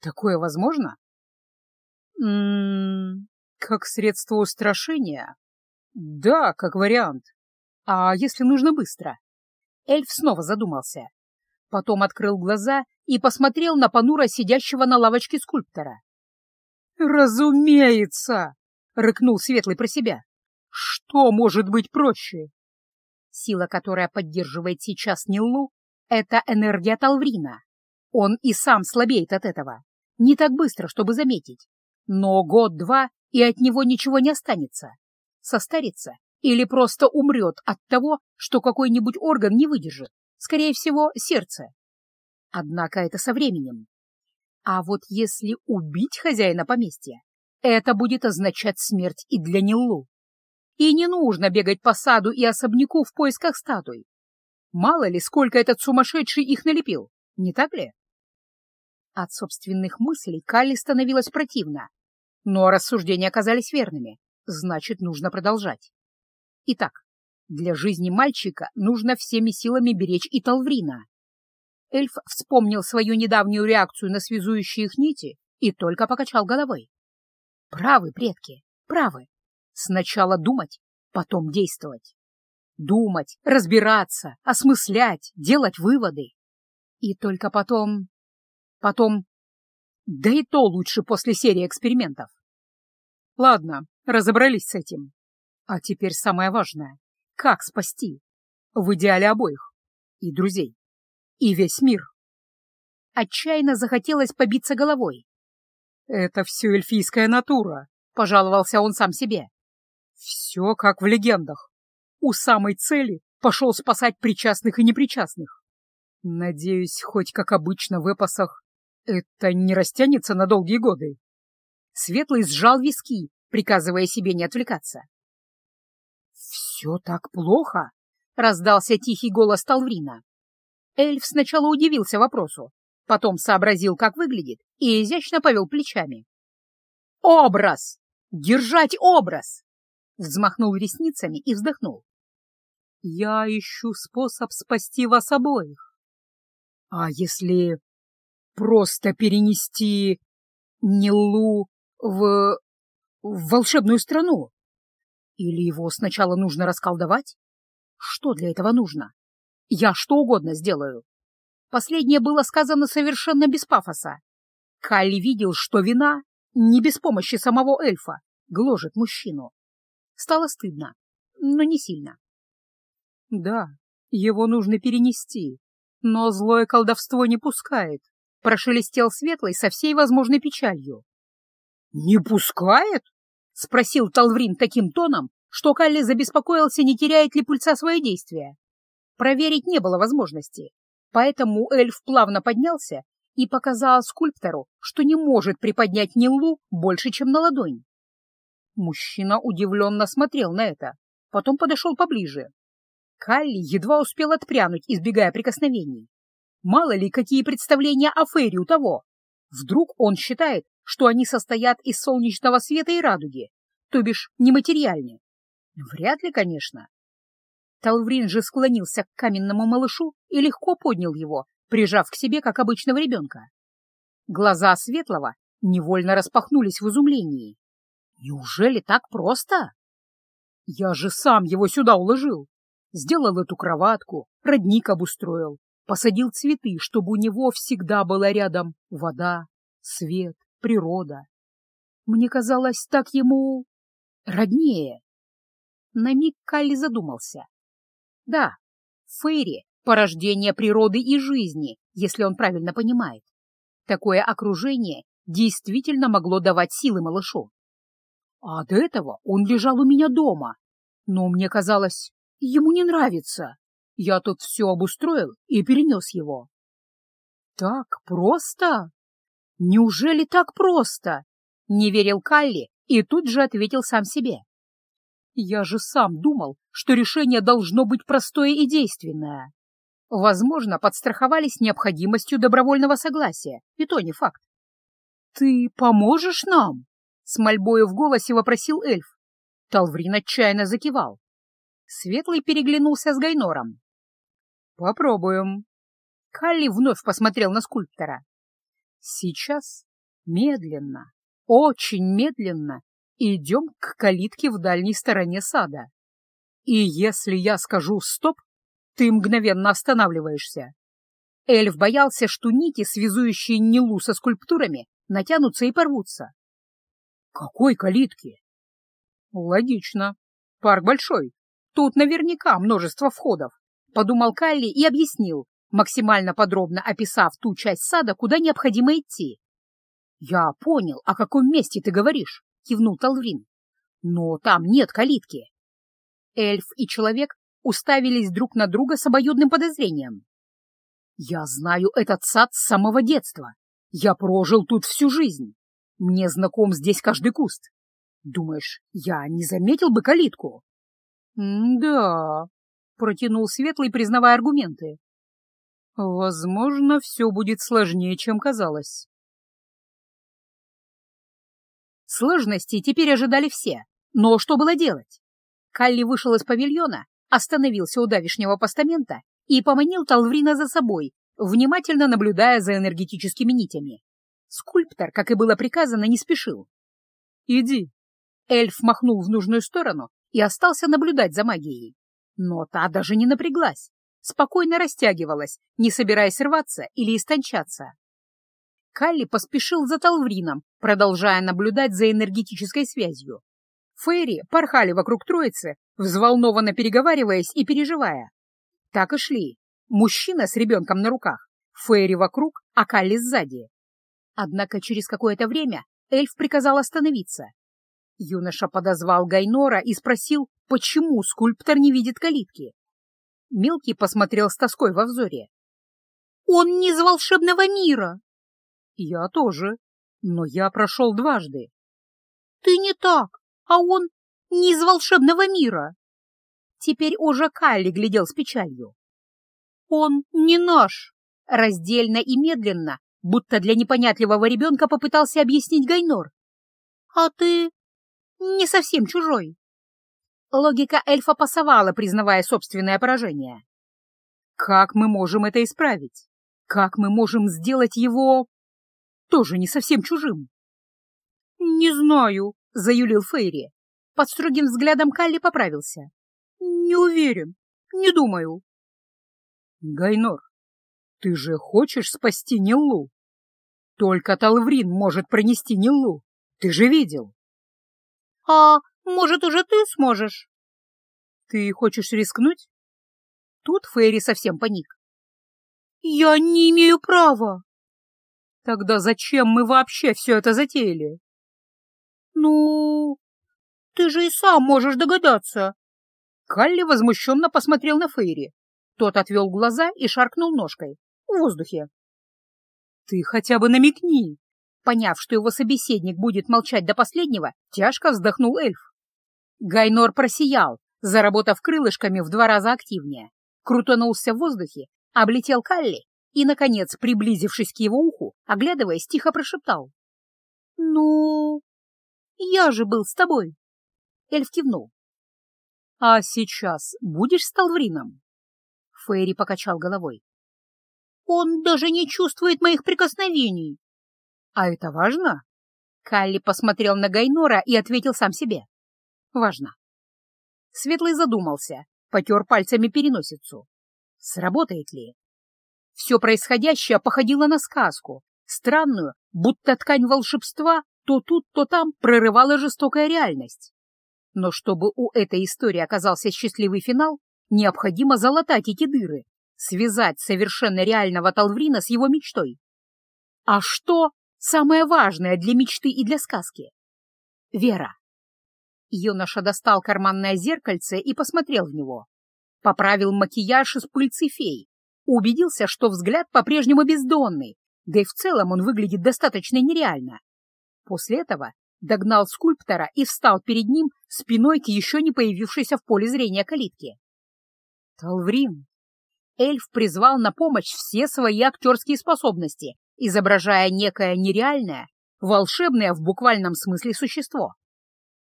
Такое возможно? Ммм, как средство устрашения? Да, как вариант. А если нужно быстро? Эльф снова задумался. Потом открыл глаза и посмотрел на понуро сидящего на лавочке скульптора. «Разумеется!» — рыкнул Светлый про себя. «Что может быть проще?» Сила, которая поддерживает сейчас Ниллу, — это энергия Талврина. Он и сам слабеет от этого. Не так быстро, чтобы заметить. Но год-два, и от него ничего не останется. Состарится или просто умрет от того, что какой-нибудь орган не выдержит. Скорее всего, сердце. Однако это со временем. А вот если убить хозяина поместья, это будет означать смерть и для Ниллу. И не нужно бегать по саду и особняку в поисках статуй. Мало ли, сколько этот сумасшедший их налепил, не так ли? От собственных мыслей Калли становилось противно. Но рассуждения оказались верными, значит, нужно продолжать. Итак, Для жизни мальчика нужно всеми силами беречь и Талврина. Эльф вспомнил свою недавнюю реакцию на связующие их нити и только покачал головой. Правы, предки, правы. Сначала думать, потом действовать. Думать, разбираться, осмыслять, делать выводы. И только потом... Потом... Да и то лучше после серии экспериментов. Ладно, разобрались с этим. А теперь самое важное. Как спасти? В идеале обоих. И друзей. И весь мир. Отчаянно захотелось побиться головой. «Это все эльфийская натура», — пожаловался он сам себе. «Все как в легендах. У самой цели пошел спасать причастных и непричастных. Надеюсь, хоть как обычно в эпосах, это не растянется на долгие годы». Светлый сжал виски, приказывая себе не отвлекаться. «Все так плохо?» — раздался тихий голос Талврина. Эльф сначала удивился вопросу, потом сообразил, как выглядит, и изящно повел плечами. «Образ! Держать образ!» Взмахнул ресницами и вздохнул. «Я ищу способ спасти вас обоих. А если просто перенести Нилу в... в волшебную страну? Или его сначала нужно расколдовать? Что для этого нужно? Я что угодно сделаю. Последнее было сказано совершенно без пафоса. Калли видел, что вина, не без помощи самого эльфа, гложет мужчину. Стало стыдно, но не сильно. Да, его нужно перенести, но злое колдовство не пускает, прошелестел Светлый со всей возможной печалью. «Не пускает?» — спросил Талврин таким тоном, что Калли забеспокоился, не теряет ли пульса свое действие. Проверить не было возможности, поэтому эльф плавно поднялся и показал скульптору, что не может приподнять Ниллу больше, чем на ладонь. Мужчина удивленно смотрел на это, потом подошел поближе. Калли едва успел отпрянуть, избегая прикосновений. Мало ли, какие представления о Фейре у того. Вдруг он считает, что они состоят из солнечного света и радуги, то бишь нематериальны. Вряд ли, конечно. Талврин же склонился к каменному малышу и легко поднял его, прижав к себе, как обычного ребенка. Глаза Светлого невольно распахнулись в изумлении. Неужели так просто? Я же сам его сюда уложил. Сделал эту кроватку, родник обустроил, посадил цветы, чтобы у него всегда была рядом вода, свет, природа. Мне казалось, так ему роднее. На миг Калли задумался. Да, Фейри — порождение природы и жизни, если он правильно понимает. Такое окружение действительно могло давать силы малышу. А от этого он лежал у меня дома. Но мне казалось, ему не нравится. Я тут все обустроил и перенес его. Так просто? Неужели так просто? Не верил Калли и тут же ответил сам себе. Я же сам думал, что решение должно быть простое и действенное. Возможно, подстраховались необходимостью добровольного согласия, и то не факт. «Ты поможешь нам?» — с мольбою в голосе вопросил эльф. Талврин отчаянно закивал. Светлый переглянулся с Гайнором. «Попробуем». Калли вновь посмотрел на скульптора. «Сейчас медленно, очень медленно Идем к калитке в дальней стороне сада. И если я скажу «стоп», ты мгновенно останавливаешься. Эльф боялся, что нити, связующие Нилу со скульптурами, натянутся и порвутся. Какой калитки? Логично. Парк большой. Тут наверняка множество входов, подумал Калли и объяснил, максимально подробно описав ту часть сада, куда необходимо идти. Я понял, о каком месте ты говоришь кивнул Талврин. Но там нет калитки. Эльф и человек уставились друг на друга с обоюдным подозрением. Я знаю этот сад с самого детства. Я прожил тут всю жизнь. Мне знаком здесь каждый куст. Думаешь, я не заметил бы калитку? — Да, — протянул Светлый, признавая аргументы. — Возможно, все будет сложнее, чем казалось. Сложностей теперь ожидали все. Но что было делать? Калли вышел из павильона остановился у давишнего постамента и поманил Талврина за собой, внимательно наблюдая за энергетическими нитями. Скульптор, как и было приказано, не спешил. «Иди». Эльф махнул в нужную сторону и остался наблюдать за магией. Но та даже не напряглась, спокойно растягивалась, не собираясь рваться или истончаться. Калли поспешил за Талврином, продолжая наблюдать за энергетической связью. Фейри порхали вокруг троицы, взволнованно переговариваясь и переживая. Так и шли. Мужчина с ребенком на руках, Фейри вокруг, а Калли сзади. Однако через какое-то время эльф приказал остановиться. Юноша подозвал Гайнора и спросил, почему скульптор не видит калитки. Мелкий посмотрел с тоской во взоре. «Он не из волшебного мира!» «Я тоже, но я прошел дважды». «Ты не так, а он не из волшебного мира!» Теперь уже Калли глядел с печалью. «Он не наш!» Раздельно и медленно, будто для непонятливого ребенка попытался объяснить Гайнор. «А ты не совсем чужой». Логика эльфа пасовала, признавая собственное поражение. «Как мы можем это исправить? Как мы можем сделать его тоже не совсем чужим?» «Не знаю», — заюлил Фейри. Под строгим взглядом Калли поправился. «Не уверен, не думаю». «Гайнор, ты же хочешь спасти Ниллу? Только Талврин может пронести Ниллу, ты же видел». «А может, уже ты сможешь?» «Ты хочешь рискнуть?» Тут Фейри совсем паник. «Я не имею права!» «Тогда зачем мы вообще все это затеяли?» «Ну, ты же и сам можешь догадаться!» Калли возмущенно посмотрел на Фейри. Тот отвел глаза и шаркнул ножкой. В воздухе. «Ты хотя бы намекни!» Поняв, что его собеседник будет молчать до последнего, тяжко вздохнул эльф. Гайнор просиял, заработав крылышками в два раза активнее, крутанулся в воздухе, облетел Калли и, наконец, приблизившись к его уху, оглядываясь, тихо прошептал. «Ну, я же был с тобой!» Эльф кивнул. «А сейчас будешь с Талврином?» Фейри покачал головой. «Он даже не чувствует моих прикосновений!» «А это важно?» Калли посмотрел на Гайнора и ответил сам себе. «Важно». Светлый задумался, потер пальцами переносицу. Сработает ли? Все происходящее походило на сказку, странную, будто ткань волшебства то тут, то там прорывала жестокая реальность. Но чтобы у этой истории оказался счастливый финал, необходимо залатать эти дыры, связать совершенно реального Талврина с его мечтой. А что самое важное для мечты и для сказки? Вера. Юноша достал карманное зеркальце и посмотрел в него. Поправил макияж из пыльцы фей. Убедился, что взгляд по-прежнему бездонный, да и в целом он выглядит достаточно нереально. После этого догнал скульптора и встал перед ним спиной к еще не появившейся в поле зрения калитке. Талврин. Эльф призвал на помощь все свои актерские способности, изображая некое нереальное, волшебное в буквальном смысле существо.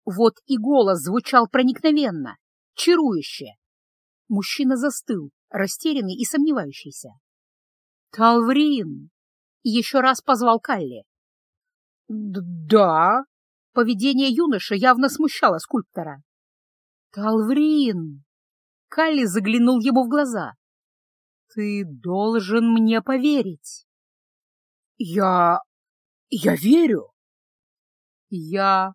Вот и голос звучал проникновенно, чарующе. Мужчина застыл, растерянный и сомневающийся. «Талврин!» — еще раз позвал Калли. «Да?» — поведение юноши явно смущало скульптора. «Талврин!» — Калли заглянул ему в глаза. «Ты должен мне поверить». «Я... я верю». «Я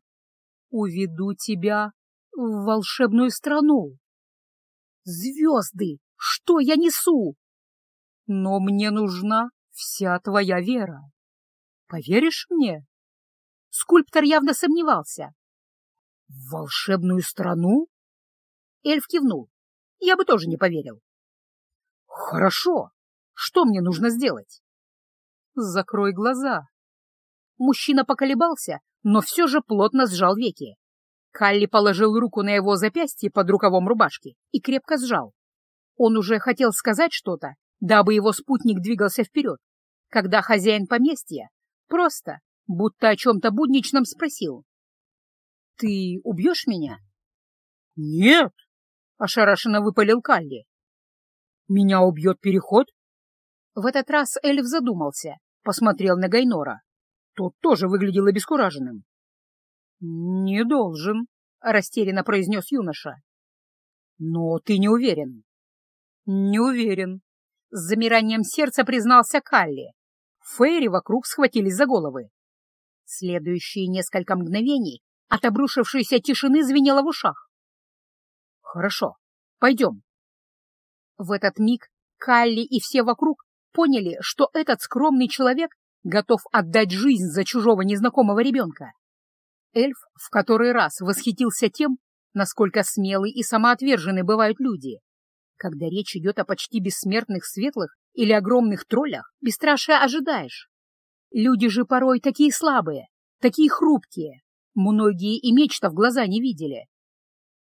уведу тебя в волшебную страну. Звезды, что я несу? Но мне нужна вся твоя вера. Поверишь мне? Скульптор явно сомневался. В волшебную страну? Эльф кивнул. Я бы тоже не поверил. Хорошо. Что мне нужно сделать? Закрой глаза. Мужчина поколебался, но все же плотно сжал веки. Калли положил руку на его запястье под рукавом рубашки и крепко сжал. Он уже хотел сказать что-то, дабы его спутник двигался вперед, когда хозяин поместья просто, будто о чем-то будничном спросил. «Ты убьешь меня?» «Нет!» — ошарашенно выпалил Калли. «Меня убьет переход?» В этот раз эльф задумался, посмотрел на Гайнора. Тот тоже выглядел обескураженным. «Не должен», — растерянно произнес юноша. «Но ты не уверен». «Не уверен», — с замиранием сердца признался Калли. Фейри вокруг схватились за головы. Следующие несколько мгновений от обрушившейся тишины звенело в ушах. «Хорошо, пойдем». В этот миг Калли и все вокруг поняли, что этот скромный человек готов отдать жизнь за чужого незнакомого ребенка. Эльф в который раз восхитился тем, насколько смелы и самоотвержены бывают люди. Когда речь идет о почти бессмертных светлых или огромных троллях, бесстрашие ожидаешь. Люди же порой такие слабые, такие хрупкие. Многие и меч-то в глаза не видели.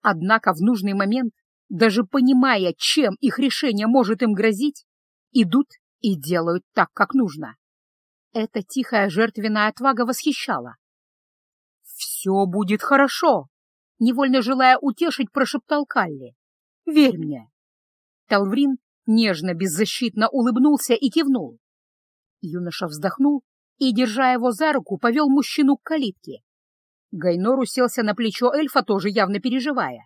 Однако в нужный момент, даже понимая, чем их решение может им грозить, идут и делают так, как нужно. Эта тихая жертвенная отвага восхищала. «Все будет хорошо!» — невольно желая утешить, прошептал Калли. «Верь мне!» Талврин нежно, беззащитно улыбнулся и кивнул. Юноша вздохнул и, держа его за руку, повел мужчину к калитке. Гайнор уселся на плечо эльфа, тоже явно переживая.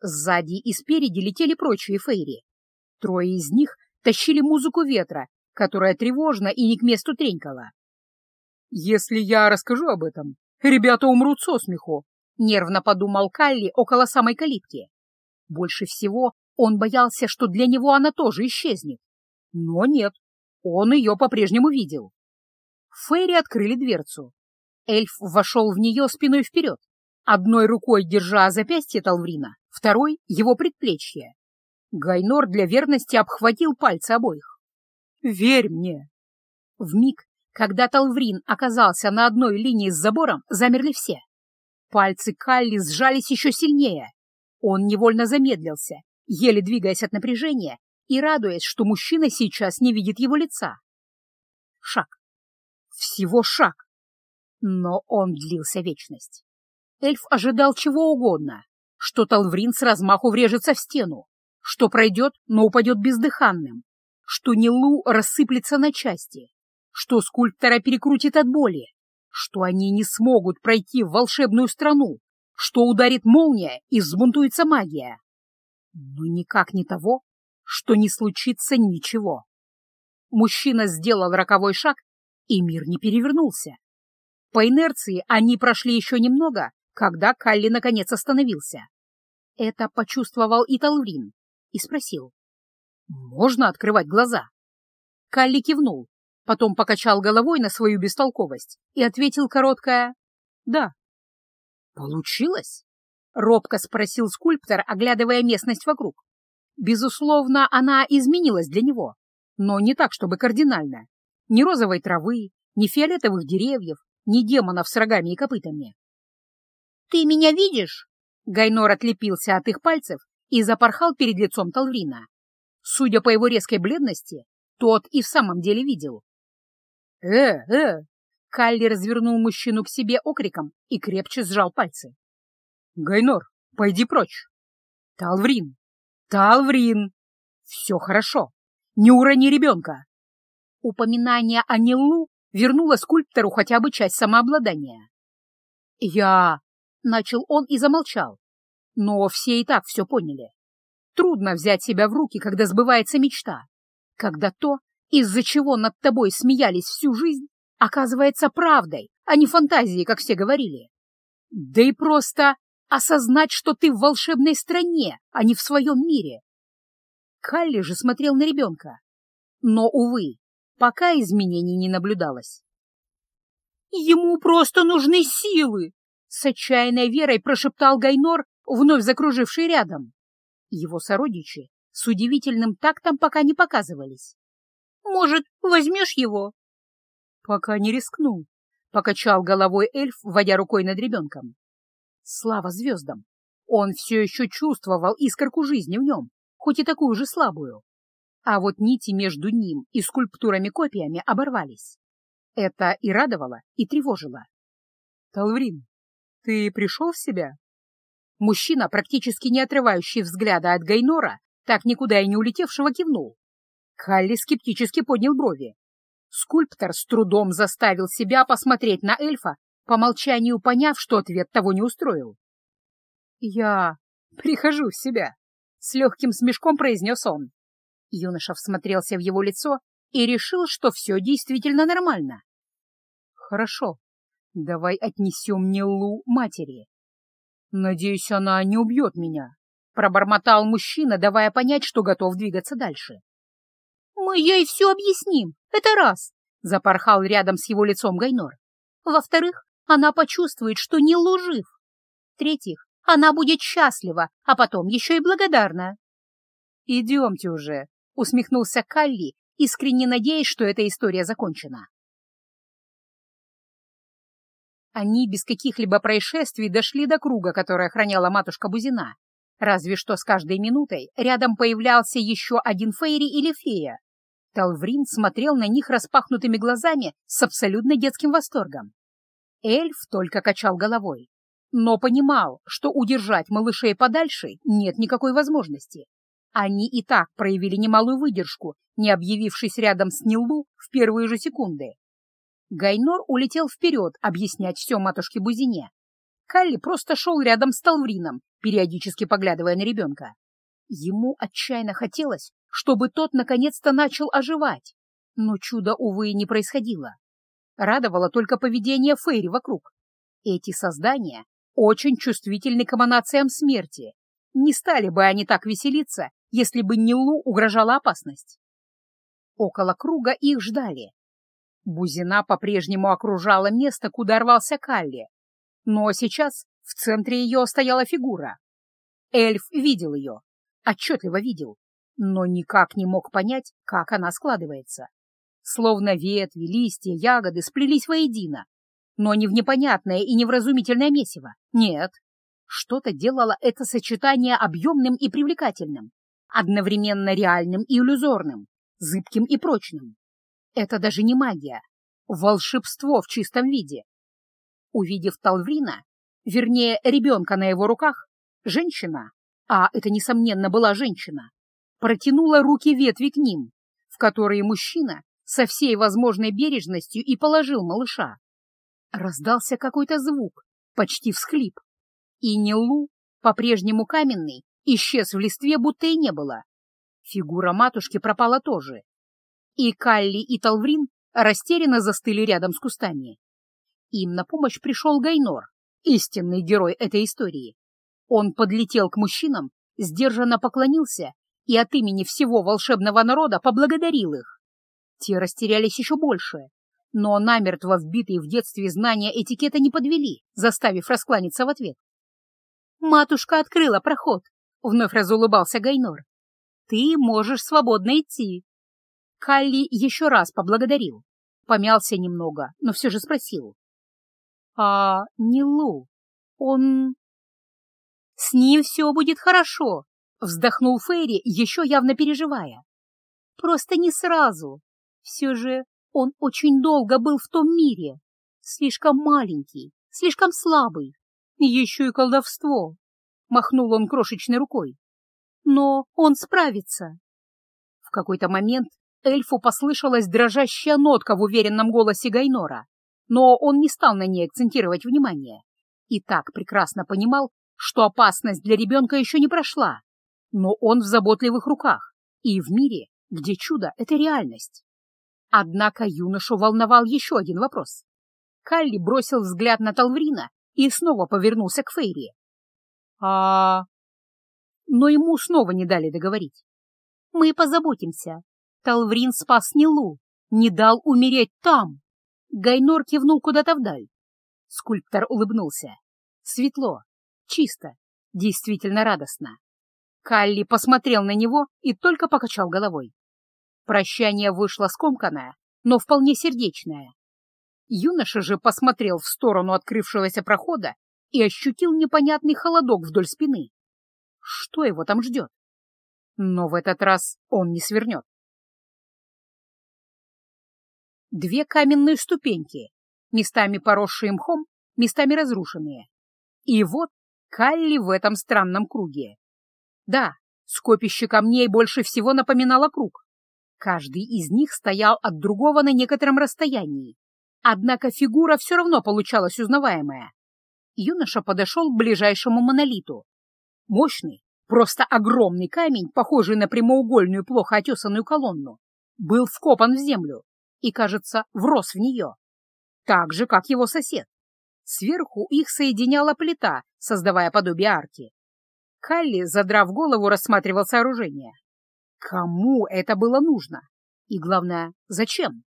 Сзади и спереди летели прочие фейри. Трое из них тащили музыку ветра, которая тревожно и не к месту тренькала. «Если я расскажу об этом, ребята умрут со смеху», — нервно подумал Калли около самой калитки. Больше всего он боялся, что для него она тоже исчезнет. Но нет, он ее по-прежнему видел. Фейри открыли дверцу. Эльф вошел в нее спиной вперед, одной рукой держа запястье Талврина, второй — его предплечье. Гайнор для верности обхватил пальцы обоих. «Верь мне!» В миг, когда Талврин оказался на одной линии с забором, замерли все. Пальцы Калли сжались еще сильнее. Он невольно замедлился, еле двигаясь от напряжения и радуясь, что мужчина сейчас не видит его лица. Шаг. Всего шаг. Но он длился вечность. Эльф ожидал чего угодно, что Талврин с размаху врежется в стену, что пройдет, но упадет бездыханным, что Нилу рассыплется на части, что скульптора перекрутит от боли, что они не смогут пройти в волшебную страну, что ударит молния и взбунтуется магия но никак не того, что не случится ничего. Мужчина сделал роковой шаг, и мир не перевернулся. По инерции они прошли еще немного, когда Калли наконец остановился. Это почувствовал и Талврин и спросил. «Можно открывать глаза?» Калли кивнул, потом покачал головой на свою бестолковость и ответил короткое «Да». «Получилось?» Робко спросил скульптор, оглядывая местность вокруг. Безусловно, она изменилась для него, но не так, чтобы кардинально. Ни розовой травы, ни фиолетовых деревьев, ни демонов с рогами и копытами. «Ты меня видишь?» Гайнор отлепился от их пальцев и запорхал перед лицом Талврина. Судя по его резкой бледности, тот и в самом деле видел. «Э, э!» Калли развернул мужчину к себе окриком и крепче сжал пальцы. Гайнор, пойди прочь. Талврин, Талврин. Все хорошо. Не урони ребенка. Упоминание о Ниллу вернуло скульптору хотя бы часть самообладания. Я... Начал он и замолчал. Но все и так все поняли. Трудно взять себя в руки, когда сбывается мечта. Когда то, из-за чего над тобой смеялись всю жизнь, оказывается правдой, а не фантазией, как все говорили. Да и просто осознать, что ты в волшебной стране, а не в своем мире. Калли же смотрел на ребенка. Но, увы, пока изменений не наблюдалось. «Ему просто нужны силы!» — с отчаянной верой прошептал Гайнор, вновь закруживший рядом. Его сородичи с удивительным тактом пока не показывались. «Может, возьмешь его?» «Пока не рискну», — покачал головой эльф, водя рукой над ребенком. Слава звездам! Он все еще чувствовал искорку жизни в нем, хоть и такую же слабую. А вот нити между ним и скульптурами-копиями оборвались. Это и радовало, и тревожило. «Талврин, ты пришел в себя?» Мужчина, практически не отрывающий взгляда от Гайнора, так никуда и не улетевшего, кивнул. Калли скептически поднял брови. Скульптор с трудом заставил себя посмотреть на эльфа, по молчанию поняв, что ответ того не устроил. «Я прихожу в себя», — с легким смешком произнес он. Юноша всмотрелся в его лицо и решил, что все действительно нормально. «Хорошо, давай отнесем Неллу матери. Надеюсь, она не убьет меня», — пробормотал мужчина, давая понять, что готов двигаться дальше. «Мы ей все объясним, это раз», — запорхал рядом с его лицом Гайнор. «Во-вторых, она почувствует, что не лужив. В-третьих, она будет счастлива, а потом еще и благодарна». «Идемте уже», — усмехнулся Калли, искренне надеясь, что эта история закончена. Они без каких-либо происшествий дошли до круга, который охраняла матушка Бузина. Разве что с каждой минутой рядом появлялся еще один фейри или фея, Талврин смотрел на них распахнутыми глазами с абсолютно детским восторгом. Эльф только качал головой, но понимал, что удержать малышей подальше нет никакой возможности. Они и так проявили немалую выдержку, не объявившись рядом с Нилу в первые же секунды. Гайнор улетел вперед объяснять все матушке Бузине. Калли просто шел рядом с Талврином, периодически поглядывая на ребенка. Ему отчаянно хотелось, чтобы тот наконец-то начал оживать. Но чуда, увы, не происходило. Радовало только поведение Фейри вокруг. Эти создания очень чувствительны к эманациям смерти. Не стали бы они так веселиться, если бы Нилу угрожала опасность. Около круга их ждали. Бузина по-прежнему окружала место, куда рвался Калли. Но сейчас в центре ее стояла фигура. Эльф видел ее, отчетливо видел, но никак не мог понять, как она складывается. Словно ветви, листья, ягоды сплелись воедино, но не в непонятное и невразумительное месиво. Нет, что-то делало это сочетание объемным и привлекательным, одновременно реальным и иллюзорным, зыбким и прочным. Это даже не магия, волшебство в чистом виде. Увидев Талврина, вернее, ребенка на его руках, женщина, а это, несомненно, была женщина, протянула руки ветви к ним, в которые мужчина со всей возможной бережностью и положил малыша. Раздался какой-то звук, почти всхлип, и Нелу, по-прежнему каменный, исчез в листве, будто и не было. Фигура матушки пропала тоже. И Калли, и Талврин растерянно застыли рядом с кустами. Им на помощь пришел Гайнор, истинный герой этой истории. Он подлетел к мужчинам, сдержанно поклонился и от имени всего волшебного народа поблагодарил их. Те растерялись еще больше, но намертво вбитые в детстве знания этикета не подвели, заставив раскланяться в ответ. «Матушка открыла проход», — вновь разулыбался Гайнор. «Ты можешь свободно идти». Калли еще раз поблагодарил, помялся немного, но все же спросил. «А Нилу, он...» «С ним все будет хорошо», Вздохнул Ферри, еще явно переживая. Просто не сразу. Все же он очень долго был в том мире. Слишком маленький, слишком слабый. Еще и колдовство. Махнул он крошечной рукой. Но он справится. В какой-то момент эльфу послышалась дрожащая нотка в уверенном голосе Гайнора, но он не стал на ней акцентировать внимание. И так прекрасно понимал, что опасность для ребенка еще не прошла но он в заботливых руках и в мире, где чудо — это реальность. Однако юношу волновал еще один вопрос. Калли бросил взгляд на Талврина и снова повернулся к Фейри. а Но ему снова не дали договорить. «Мы позаботимся. Талврин спас Нилу, не дал умереть там». Гайнор кивнул куда-то вдаль. Скульптор улыбнулся. Светло, чисто, действительно радостно. Калли посмотрел на него и только покачал головой. Прощание вышло скомканное, но вполне сердечное. Юноша же посмотрел в сторону открывшегося прохода и ощутил непонятный холодок вдоль спины. Что его там ждет? Но в этот раз он не свернет. Две каменные ступеньки, местами поросшие мхом, местами разрушенные. И вот Калли в этом странном круге. Да, скопище камней больше всего напоминало круг. Каждый из них стоял от другого на некотором расстоянии. Однако фигура все равно получалась узнаваемая. Юноша подошел к ближайшему монолиту. Мощный, просто огромный камень, похожий на прямоугольную, плохо отесанную колонну, был вкопан в землю и, кажется, врос в нее. Так же, как его сосед. Сверху их соединяла плита, создавая подобие арки. Калли, задрав голову, рассматривал сооружение. Кому это было нужно? И главное, зачем?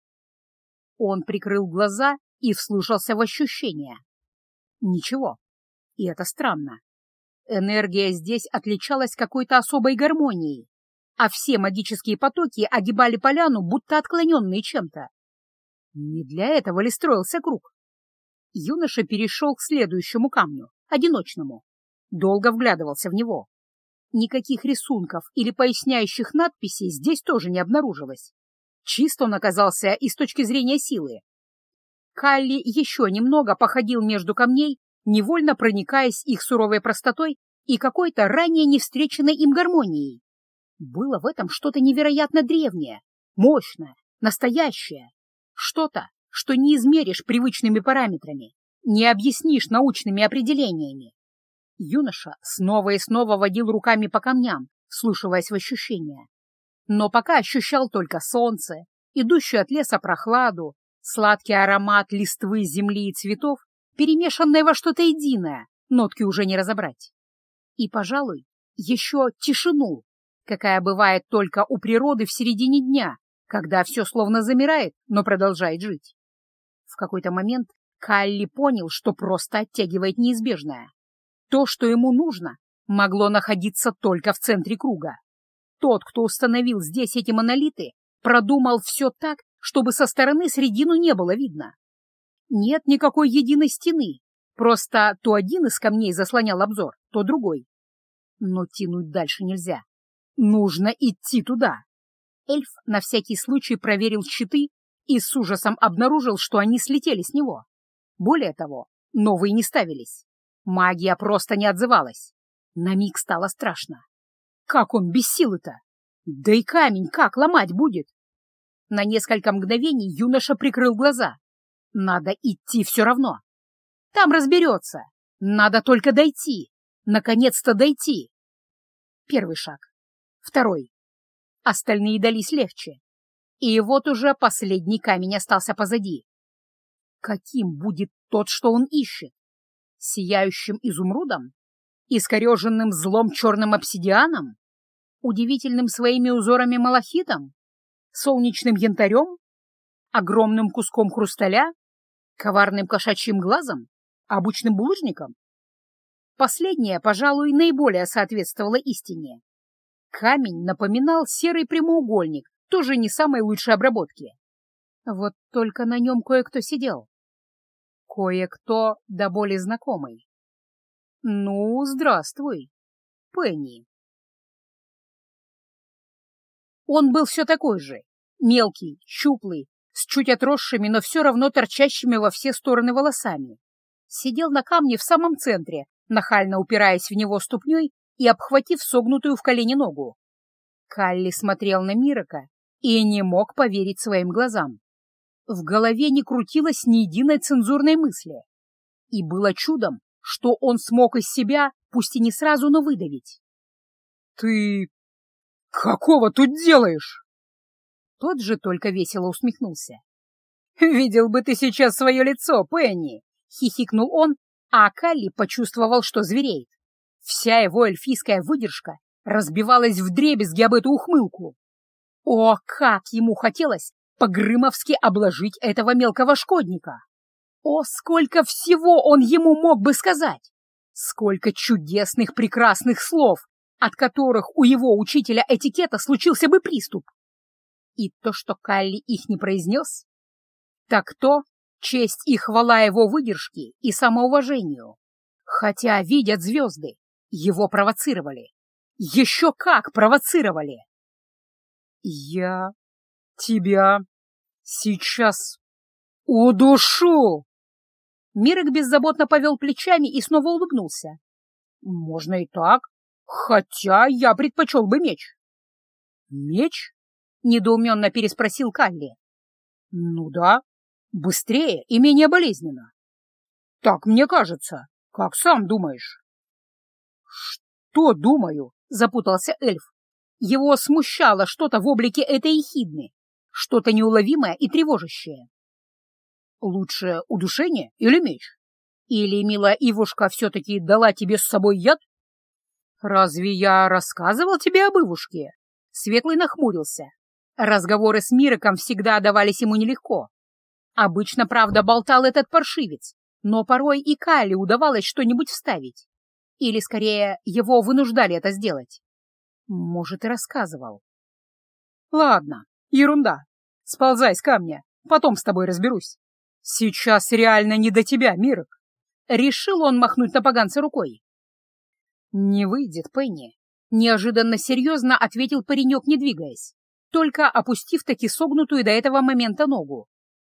Он прикрыл глаза и вслушался в ощущения. Ничего. И это странно. Энергия здесь отличалась какой-то особой гармонией, а все магические потоки огибали поляну, будто отклоненные чем-то. Не для этого ли строился круг? Юноша перешел к следующему камню, одиночному. Долго вглядывался в него. Никаких рисунков или поясняющих надписей здесь тоже не обнаружилось. Чист он оказался и с точки зрения силы. Калли еще немного походил между камней, невольно проникаясь их суровой простотой и какой-то ранее не встреченной им гармонией. Было в этом что-то невероятно древнее, мощное, настоящее. Что-то, что не измеришь привычными параметрами, не объяснишь научными определениями. Юноша снова и снова водил руками по камням, слушаясь в ощущения. Но пока ощущал только солнце, идущую от леса прохладу, сладкий аромат листвы, земли и цветов, перемешанное во что-то единое, нотки уже не разобрать. И, пожалуй, еще тишину, какая бывает только у природы в середине дня, когда все словно замирает, но продолжает жить. В какой-то момент Калли понял, что просто оттягивает неизбежное. То, что ему нужно, могло находиться только в центре круга. Тот, кто установил здесь эти монолиты, продумал все так, чтобы со стороны средину не было видно. Нет никакой единой стены, просто то один из камней заслонял обзор, то другой. Но тянуть дальше нельзя. Нужно идти туда. Эльф на всякий случай проверил щиты и с ужасом обнаружил, что они слетели с него. Более того, новые не ставились. Магия просто не отзывалась. На миг стало страшно. Как он без силы-то? Да и камень как ломать будет? На несколько мгновений юноша прикрыл глаза. Надо идти все равно. Там разберется. Надо только дойти. Наконец-то дойти. Первый шаг. Второй. Остальные дались легче. И вот уже последний камень остался позади. Каким будет тот, что он ищет? Сияющим изумрудом? Искореженным злом черным обсидианом? Удивительным своими узорами малахитом? Солнечным янтарем? Огромным куском хрусталя? Коварным кошачьим глазом? Обычным булыжником? Последнее, пожалуй, наиболее соответствовало истине. Камень напоминал серый прямоугольник, тоже не самой лучшей обработки. Вот только на нем кое-кто сидел. Кое-кто до боли знакомый. Ну, здравствуй, Пенни. Он был все такой же, мелкий, щуплый, с чуть отросшими, но все равно торчащими во все стороны волосами. Сидел на камне в самом центре, нахально упираясь в него ступней и обхватив согнутую в колени ногу. Калли смотрел на Мирока и не мог поверить своим глазам. В голове не крутилось ни единой цензурной мысли. И было чудом, что он смог из себя, пусть и не сразу, но выдавить. «Ты какого тут делаешь?» Тот же только весело усмехнулся. «Видел бы ты сейчас свое лицо, Пенни!» — хихикнул он, а Калли почувствовал, что звереет. Вся его эльфийская выдержка разбивалась в дребезги об эту ухмылку. О, как ему хотелось по-грымовски обложить этого мелкого шкодника! О, сколько всего он ему мог бы сказать! Сколько чудесных прекрасных слов, от которых у его учителя этикета случился бы приступ! И то, что Калли их не произнес, так то честь и хвала его выдержки и самоуважению. Хотя видят звезды, его провоцировали. Еще как провоцировали! Я тебя сейчас удушу! Мирок беззаботно повел плечами и снова улыбнулся. Можно и так, хотя я предпочел бы меч. Меч? Недоуменно переспросил Калли. Ну да, быстрее и менее болезненно. Так мне кажется. Как сам думаешь? Что думаю? Запутался эльф. Его смущало что-то в облике этой ехидны, что-то неуловимое и тревожащее. Лучше удушение или меч? Или, милая Ивушка, все-таки дала тебе с собой яд? Разве я рассказывал тебе об Ивушке? Светлый нахмурился. Разговоры с Мироком всегда давались ему нелегко. Обычно, правда, болтал этот паршивец, но порой и Кайле удавалось что-нибудь вставить. Или, скорее, его вынуждали это сделать. Может, и рассказывал. Ладно, ерунда. Сползай с камня, потом с тобой разберусь. Сейчас реально не до тебя, Мирок. Решил он махнуть на поганца рукой. Не выйдет, Пенни. Неожиданно серьезно ответил паренек, не двигаясь, только опустив таки согнутую до этого момента ногу.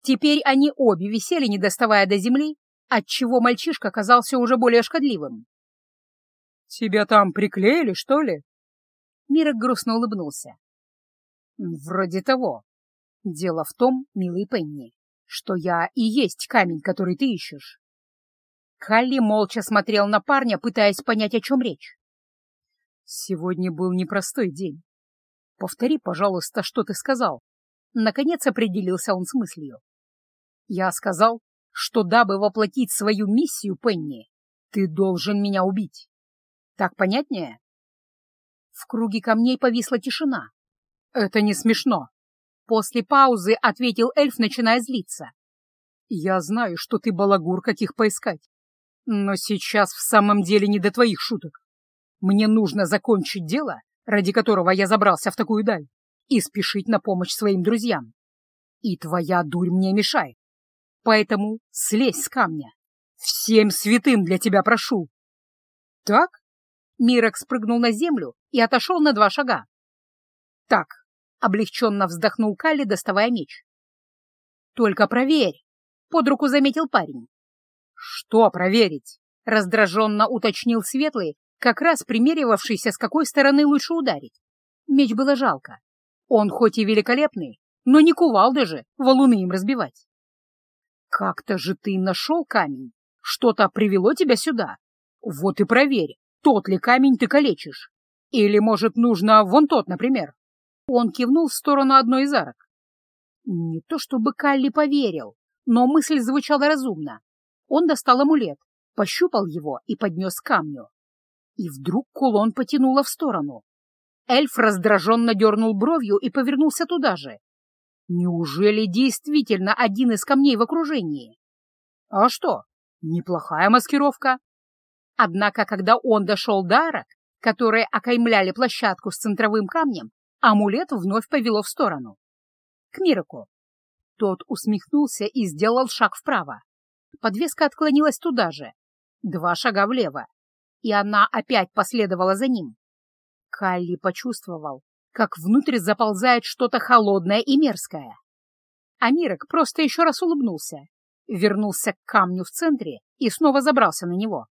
Теперь они обе висели, не доставая до земли, отчего мальчишка казался уже более шкодливым. «Тебя там приклеили, что ли?» Мирок грустно улыбнулся. «Вроде того. Дело в том, милый Пенни, что я и есть камень, который ты ищешь». Калли молча смотрел на парня, пытаясь понять, о чем речь. «Сегодня был непростой день. Повтори, пожалуйста, что ты сказал». Наконец определился он с мыслью. «Я сказал, что дабы воплотить свою миссию, Пенни, ты должен меня убить. Так понятнее?» В круге камней повисла тишина. «Это не смешно!» После паузы ответил эльф, начиная злиться. «Я знаю, что ты балагур, каких поискать. Но сейчас в самом деле не до твоих шуток. Мне нужно закончить дело, ради которого я забрался в такую даль, и спешить на помощь своим друзьям. И твоя дурь мне мешает. Поэтому слезь с камня. Всем святым для тебя прошу. Так? Мирок спрыгнул на землю и отошел на два шага. «Так», — облегченно вздохнул Калли, доставая меч. «Только проверь», — под руку заметил парень. «Что проверить?» — раздраженно уточнил Светлый, как раз примеривавшийся, с какой стороны лучше ударить. Меч было жалко. Он хоть и великолепный, но не кувалда же валуны им разбивать. «Как-то же ты нашел камень. Что-то привело тебя сюда. Вот и проверь, тот ли камень ты калечишь. Или, может, нужно вон тот, например?» Он кивнул в сторону одной из арок. Не то чтобы Калли поверил, но мысль звучала разумно. Он достал амулет, пощупал его и поднес камню. И вдруг кулон потянуло в сторону. Эльф раздраженно дернул бровью и повернулся туда же. Неужели действительно один из камней в окружении? А что, неплохая маскировка. Однако, когда он дошел до арок, которые окаймляли площадку с центровым камнем, амулет вновь повело в сторону. К Мироку. Тот усмехнулся и сделал шаг вправо. Подвеска отклонилась туда же. Два шага влево. И она опять последовала за ним. Калли почувствовал, как внутрь заползает что-то холодное и мерзкое. А Мирок просто еще раз улыбнулся, вернулся к камню в центре и снова забрался на него.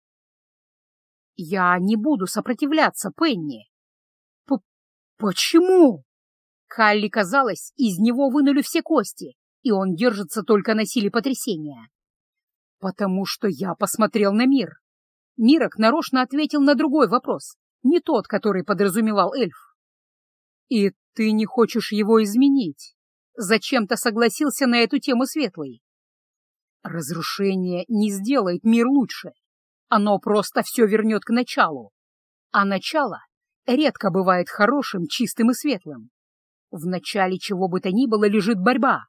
«Я не буду сопротивляться, Пенни». П «Почему?» Калли казалось, из него вынули все кости, и он держится только на силе потрясения. «Потому что я посмотрел на мир». Мирок нарочно ответил на другой вопрос, не тот, который подразумевал эльф. «И ты не хочешь его изменить?» Зачем-то согласился на эту тему Светлый. «Разрушение не сделает мир лучше. Оно просто все вернет к началу. А начало редко бывает хорошим, чистым и светлым. В начале чего бы то ни было лежит борьба,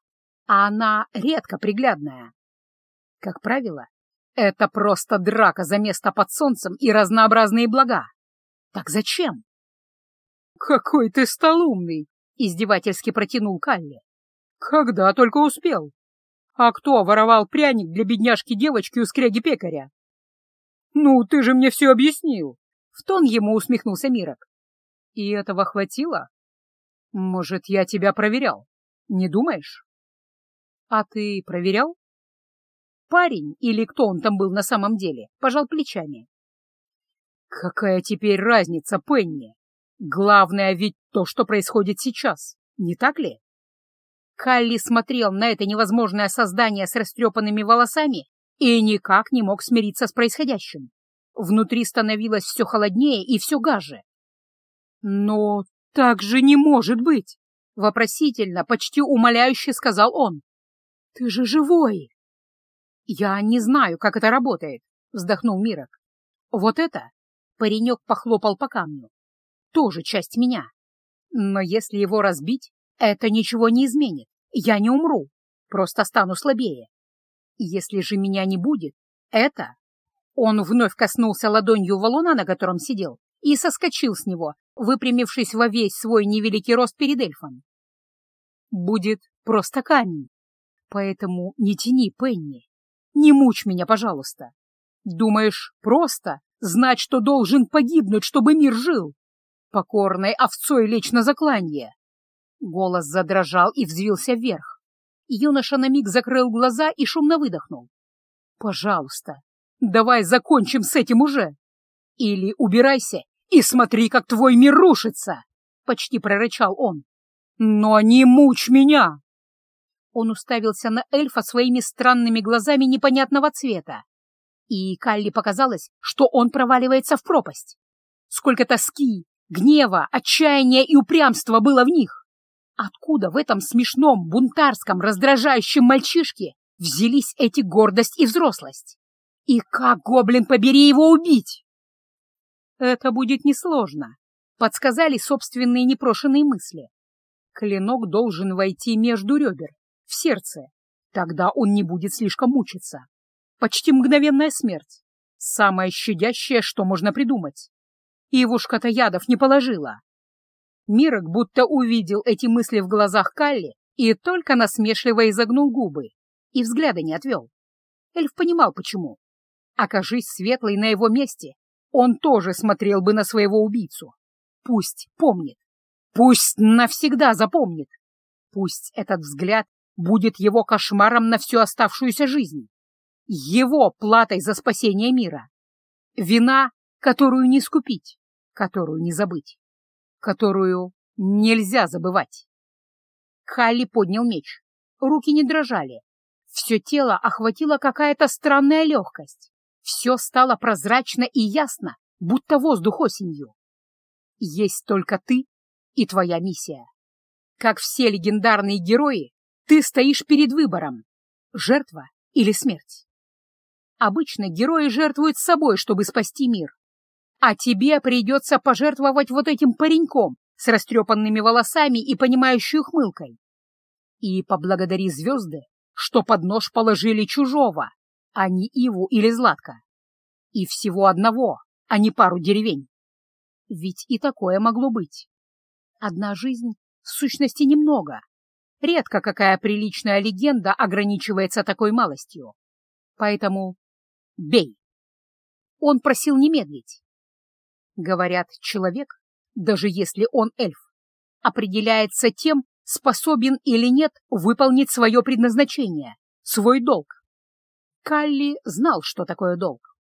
а она редко приглядная. Как правило, это просто драка за место под солнцем и разнообразные блага. Так зачем? «Какой ты столумный!» — издевательски протянул Калли. «Когда только успел! А кто воровал пряник для бедняжки-девочки у скряги-пекаря? «Ну, ты же мне все объяснил!» В тон ему усмехнулся Мирок. «И этого хватило? Может, я тебя проверял? Не думаешь?» «А ты проверял?» Парень, или кто он там был на самом деле, пожал плечами. Какая теперь разница, Пенни? Главное ведь то, что происходит сейчас, не так ли? Калли смотрел на это невозможное создание с растрепанными волосами и никак не мог смириться с происходящим. Внутри становилось все холоднее и все гаже. «Но так же не может быть!» — вопросительно, почти умоляюще сказал он. «Ты же живой!» «Я не знаю, как это работает», — вздохнул Мирок. «Вот это...» — паренек похлопал по камню. «Тоже часть меня. Но если его разбить, это ничего не изменит. Я не умру, просто стану слабее. Если же меня не будет, это он вновь коснулся ладонью валуна, на котором сидел, и соскочил с него, выпрямившись во весь свой невеликий рост перед эльфом. «Будет просто камень. Поэтому не тяни, Пенни. Не мучь меня, пожалуйста. Думаешь, просто знать, что должен погибнуть, чтобы мир жил? Покорной овцой лечь на закланье?» Голос задрожал и взвился вверх. Юноша на миг закрыл глаза и шумно выдохнул. «Пожалуйста, Давай закончим с этим уже. Или убирайся и смотри, как твой мир рушится, — почти прорычал он. Но не мучь меня! Он уставился на эльфа своими странными глазами непонятного цвета. И Калли показалось, что он проваливается в пропасть. Сколько тоски, гнева, отчаяния и упрямства было в них! Откуда в этом смешном, бунтарском, раздражающем мальчишке взялись эти гордость и взрослость? И как, гоблин, побери его убить? Это будет несложно, подсказали собственные непрошенные мысли. Клинок должен войти между ребер, в сердце. Тогда он не будет слишком мучиться. Почти мгновенная смерть. Самое щадящее, что можно придумать. И Ивушка-то ядов не положила. Мирок будто увидел эти мысли в глазах Калли и только насмешливо изогнул губы и взгляда не отвел. Эльф понимал, почему. Окажись светлый на его месте, он тоже смотрел бы на своего убийцу. Пусть помнит, пусть навсегда запомнит. Пусть этот взгляд будет его кошмаром на всю оставшуюся жизнь. Его платой за спасение мира. Вина, которую не скупить, которую не забыть, которую нельзя забывать. Халли поднял меч. Руки не дрожали. Все тело охватила какая-то странная легкость. Все стало прозрачно и ясно, будто воздух осенью. Есть только ты и твоя миссия. Как все легендарные герои, ты стоишь перед выбором — жертва или смерть. Обычно герои жертвуют собой, чтобы спасти мир. А тебе придется пожертвовать вот этим пареньком с растрепанными волосами и понимающей ухмылкой. И поблагодари звезды, что под нож положили чужого, а не Иву или Златка. И всего одного, а не пару деревень. Ведь и такое могло быть. Одна жизнь, в сущности, немного. Редко какая приличная легенда ограничивается такой малостью. Поэтому бей. Он просил не медлить. Говорят, человек, даже если он эльф, определяется тем, способен или нет выполнить свое предназначение, свой долг. Калли знал, что такое долг.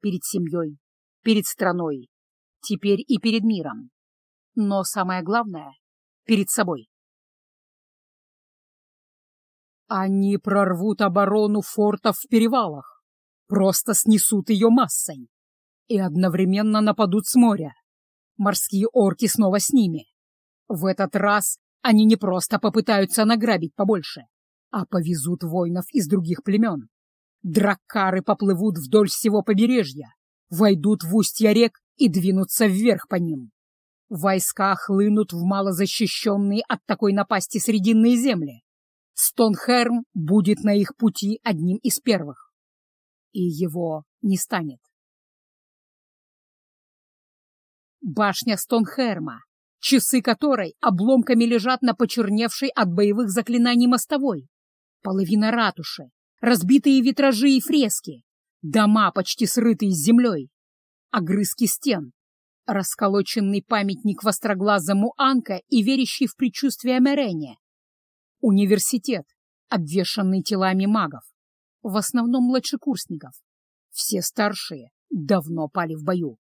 Перед семьей, перед страной, теперь и перед миром. Но самое главное — перед собой. Они прорвут оборону фортов в перевалах, просто снесут ее массой и одновременно нападут с моря. Морские орки снова с ними. В этот раз они не просто попытаются награбить побольше, а повезут воинов из других племен. Драккары поплывут вдоль всего побережья, войдут в устья рек и двинутся вверх по ним. Войска хлынут в малозащищенные от такой напасти срединные земли. Стонхерм будет на их пути одним из первых. И его не станет. Башня Стонхерма, часы которой обломками лежат на почерневшей от боевых заклинаний мостовой, половина ратуши, разбитые витражи и фрески, дома, почти срытые с землей, огрызки стен, расколоченный памятник востроглазому Анка и верящий в предчувствие Мерене, университет, обвешанный телами магов, в основном младшекурсников. Все старшие давно пали в бою.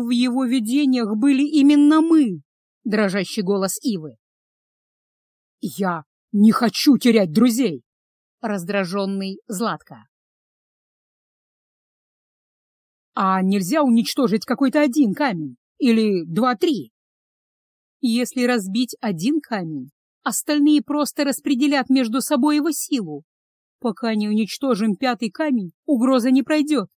В его видениях были именно мы, дрожащий голос Ивы. Я не хочу терять друзей, раздраженный Златко. А нельзя уничтожить какой-то один камень? Или два-три? Если разбить один камень, остальные просто распределят между собой его силу. Пока не уничтожим пятый камень, угроза не пройдет.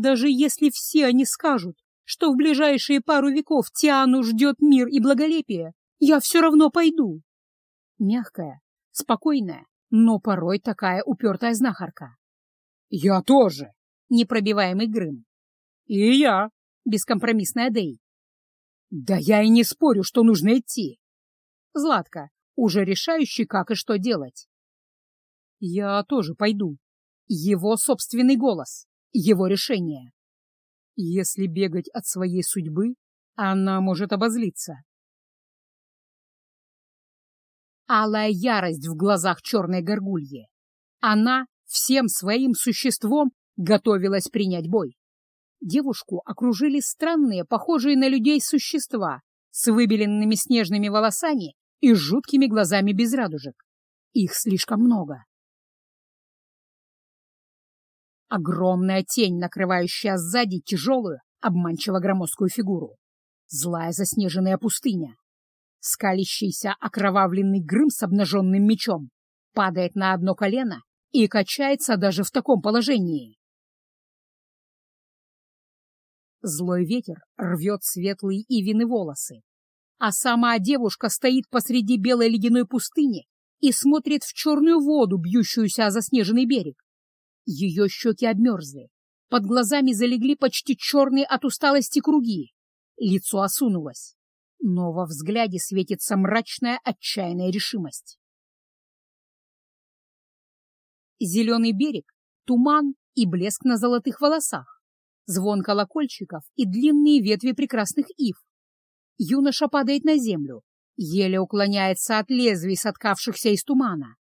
Даже если все они скажут, что в ближайшие пару веков Тиану ждет мир и благолепие, я все равно пойду. Мягкая, спокойная, но порой такая упертая знахарка. «Я тоже!» — непробиваемый Грым. «И я!» — бескомпромиссная Дэй. «Да я и не спорю, что нужно идти!» Златка, уже решающий, как и что делать. «Я тоже пойду. Его собственный голос, его решение. Если бегать от своей судьбы, она может обозлиться». Алая ярость в глазах черной горгульи. Она всем своим существом готовилась принять бой. Девушку окружили странные, похожие на людей существа с выбеленными снежными волосами и жуткими глазами без радужек. Их слишком много. Огромная тень, накрывающая сзади тяжелую, обманчиво громоздкую фигуру. Злая заснеженная пустыня. Скалящийся окровавленный грым с обнаженным мечом падает на одно колено и качается даже в таком положении. Злой ветер рвет светлые ивины волосы, а сама девушка стоит посреди белой ледяной пустыни и смотрит в черную воду, бьющуюся о заснеженный берег. Ее щеки обмерзли, под глазами залегли почти черные от усталости круги, лицо осунулось, но во взгляде светится мрачная отчаянная решимость. зеленый берег, туман и блеск на золотых волосах, звон колокольчиков и длинные ветви прекрасных ив. Юноша падает на землю, еле уклоняется от лезвий, соткавшихся из тумана.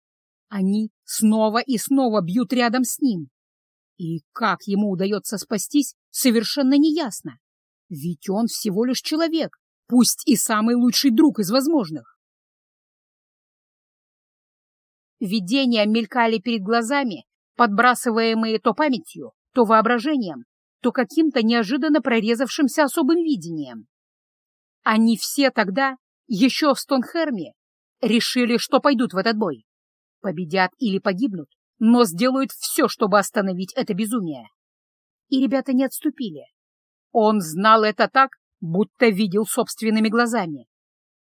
Они снова и снова бьют рядом с ним. И как ему удается спастись, совершенно неясно. Ведь он всего лишь человек, пусть и самый лучший друг из возможных. Видения мелькали перед глазами, подбрасываемые то памятью, то воображением, то каким-то неожиданно прорезавшимся особым видением. Они все тогда, еще в Стонхерме, решили, что пойдут в этот бой. Победят или погибнут, но сделают все, чтобы остановить это безумие. И ребята не отступили. Он знал это так, будто видел собственными глазами.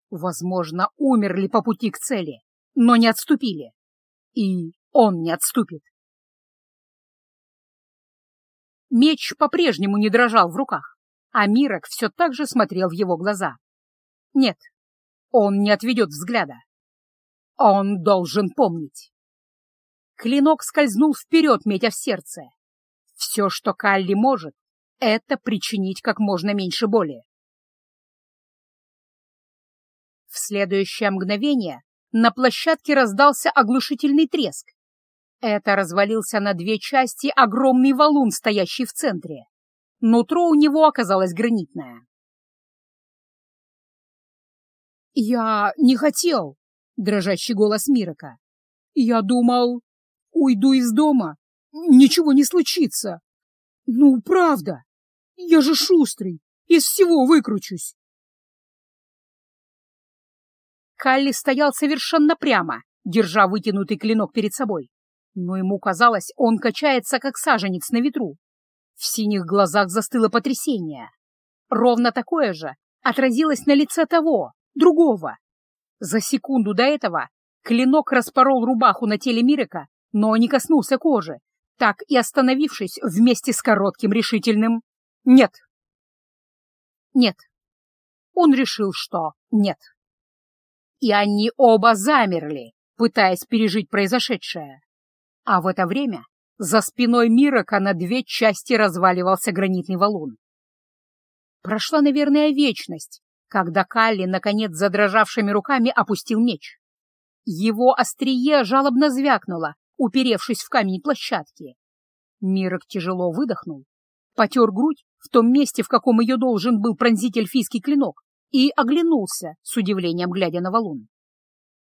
Возможно, умерли по пути к цели, но не отступили. И он не отступит. Меч по-прежнему не дрожал в руках, а Мирок все так же смотрел в его глаза. Нет, он не отведет взгляда. Он должен помнить. Клинок скользнул вперед, метя в сердце. Все, что Калли может, это причинить как можно меньше боли. В следующее мгновение на площадке раздался оглушительный треск. Это развалился на две части огромный валун, стоящий в центре. Нутро у него оказалось гранитное. «Я не хотел», — дрожащий голос Мирока. «Я думал, уйду из дома, ничего не случится. Ну, правда, я же шустрый, из всего выкручусь. Калли стоял совершенно прямо, держа вытянутый клинок перед собой. Но ему казалось, он качается, как саженец на ветру. В синих глазах застыло потрясение. Ровно такое же отразилось на лице того, другого. За секунду до этого клинок распорол рубаху на теле Мирика, но не коснулся кожи, так и остановившись вместе с коротким решительным «нет». Нет. Он решил, что нет и они оба замерли, пытаясь пережить произошедшее. А в это время за спиной Мирока на две части разваливался гранитный валун. Прошла, наверное, вечность, когда Калли, наконец, задрожавшими руками опустил меч. Его острие жалобно звякнуло, уперевшись в камень площадки. Мирок тяжело выдохнул, потер грудь в том месте, в каком ее должен был пронзить эльфийский клинок, и оглянулся, с удивлением глядя на валун.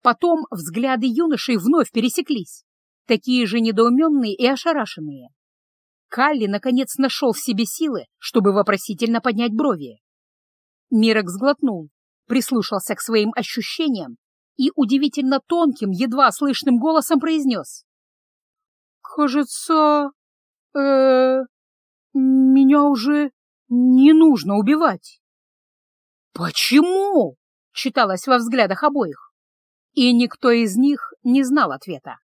Потом взгляды юношей вновь пересеклись, такие же недоуменные и ошарашенные. Калли, наконец, нашел в себе силы, чтобы вопросительно поднять брови. Мирок сглотнул, прислушался к своим ощущениям и удивительно тонким, едва слышным голосом произнес. «Кажется, э, меня уже не нужно убивать». «Почему?» — читалось во взглядах обоих. И никто из них не знал ответа.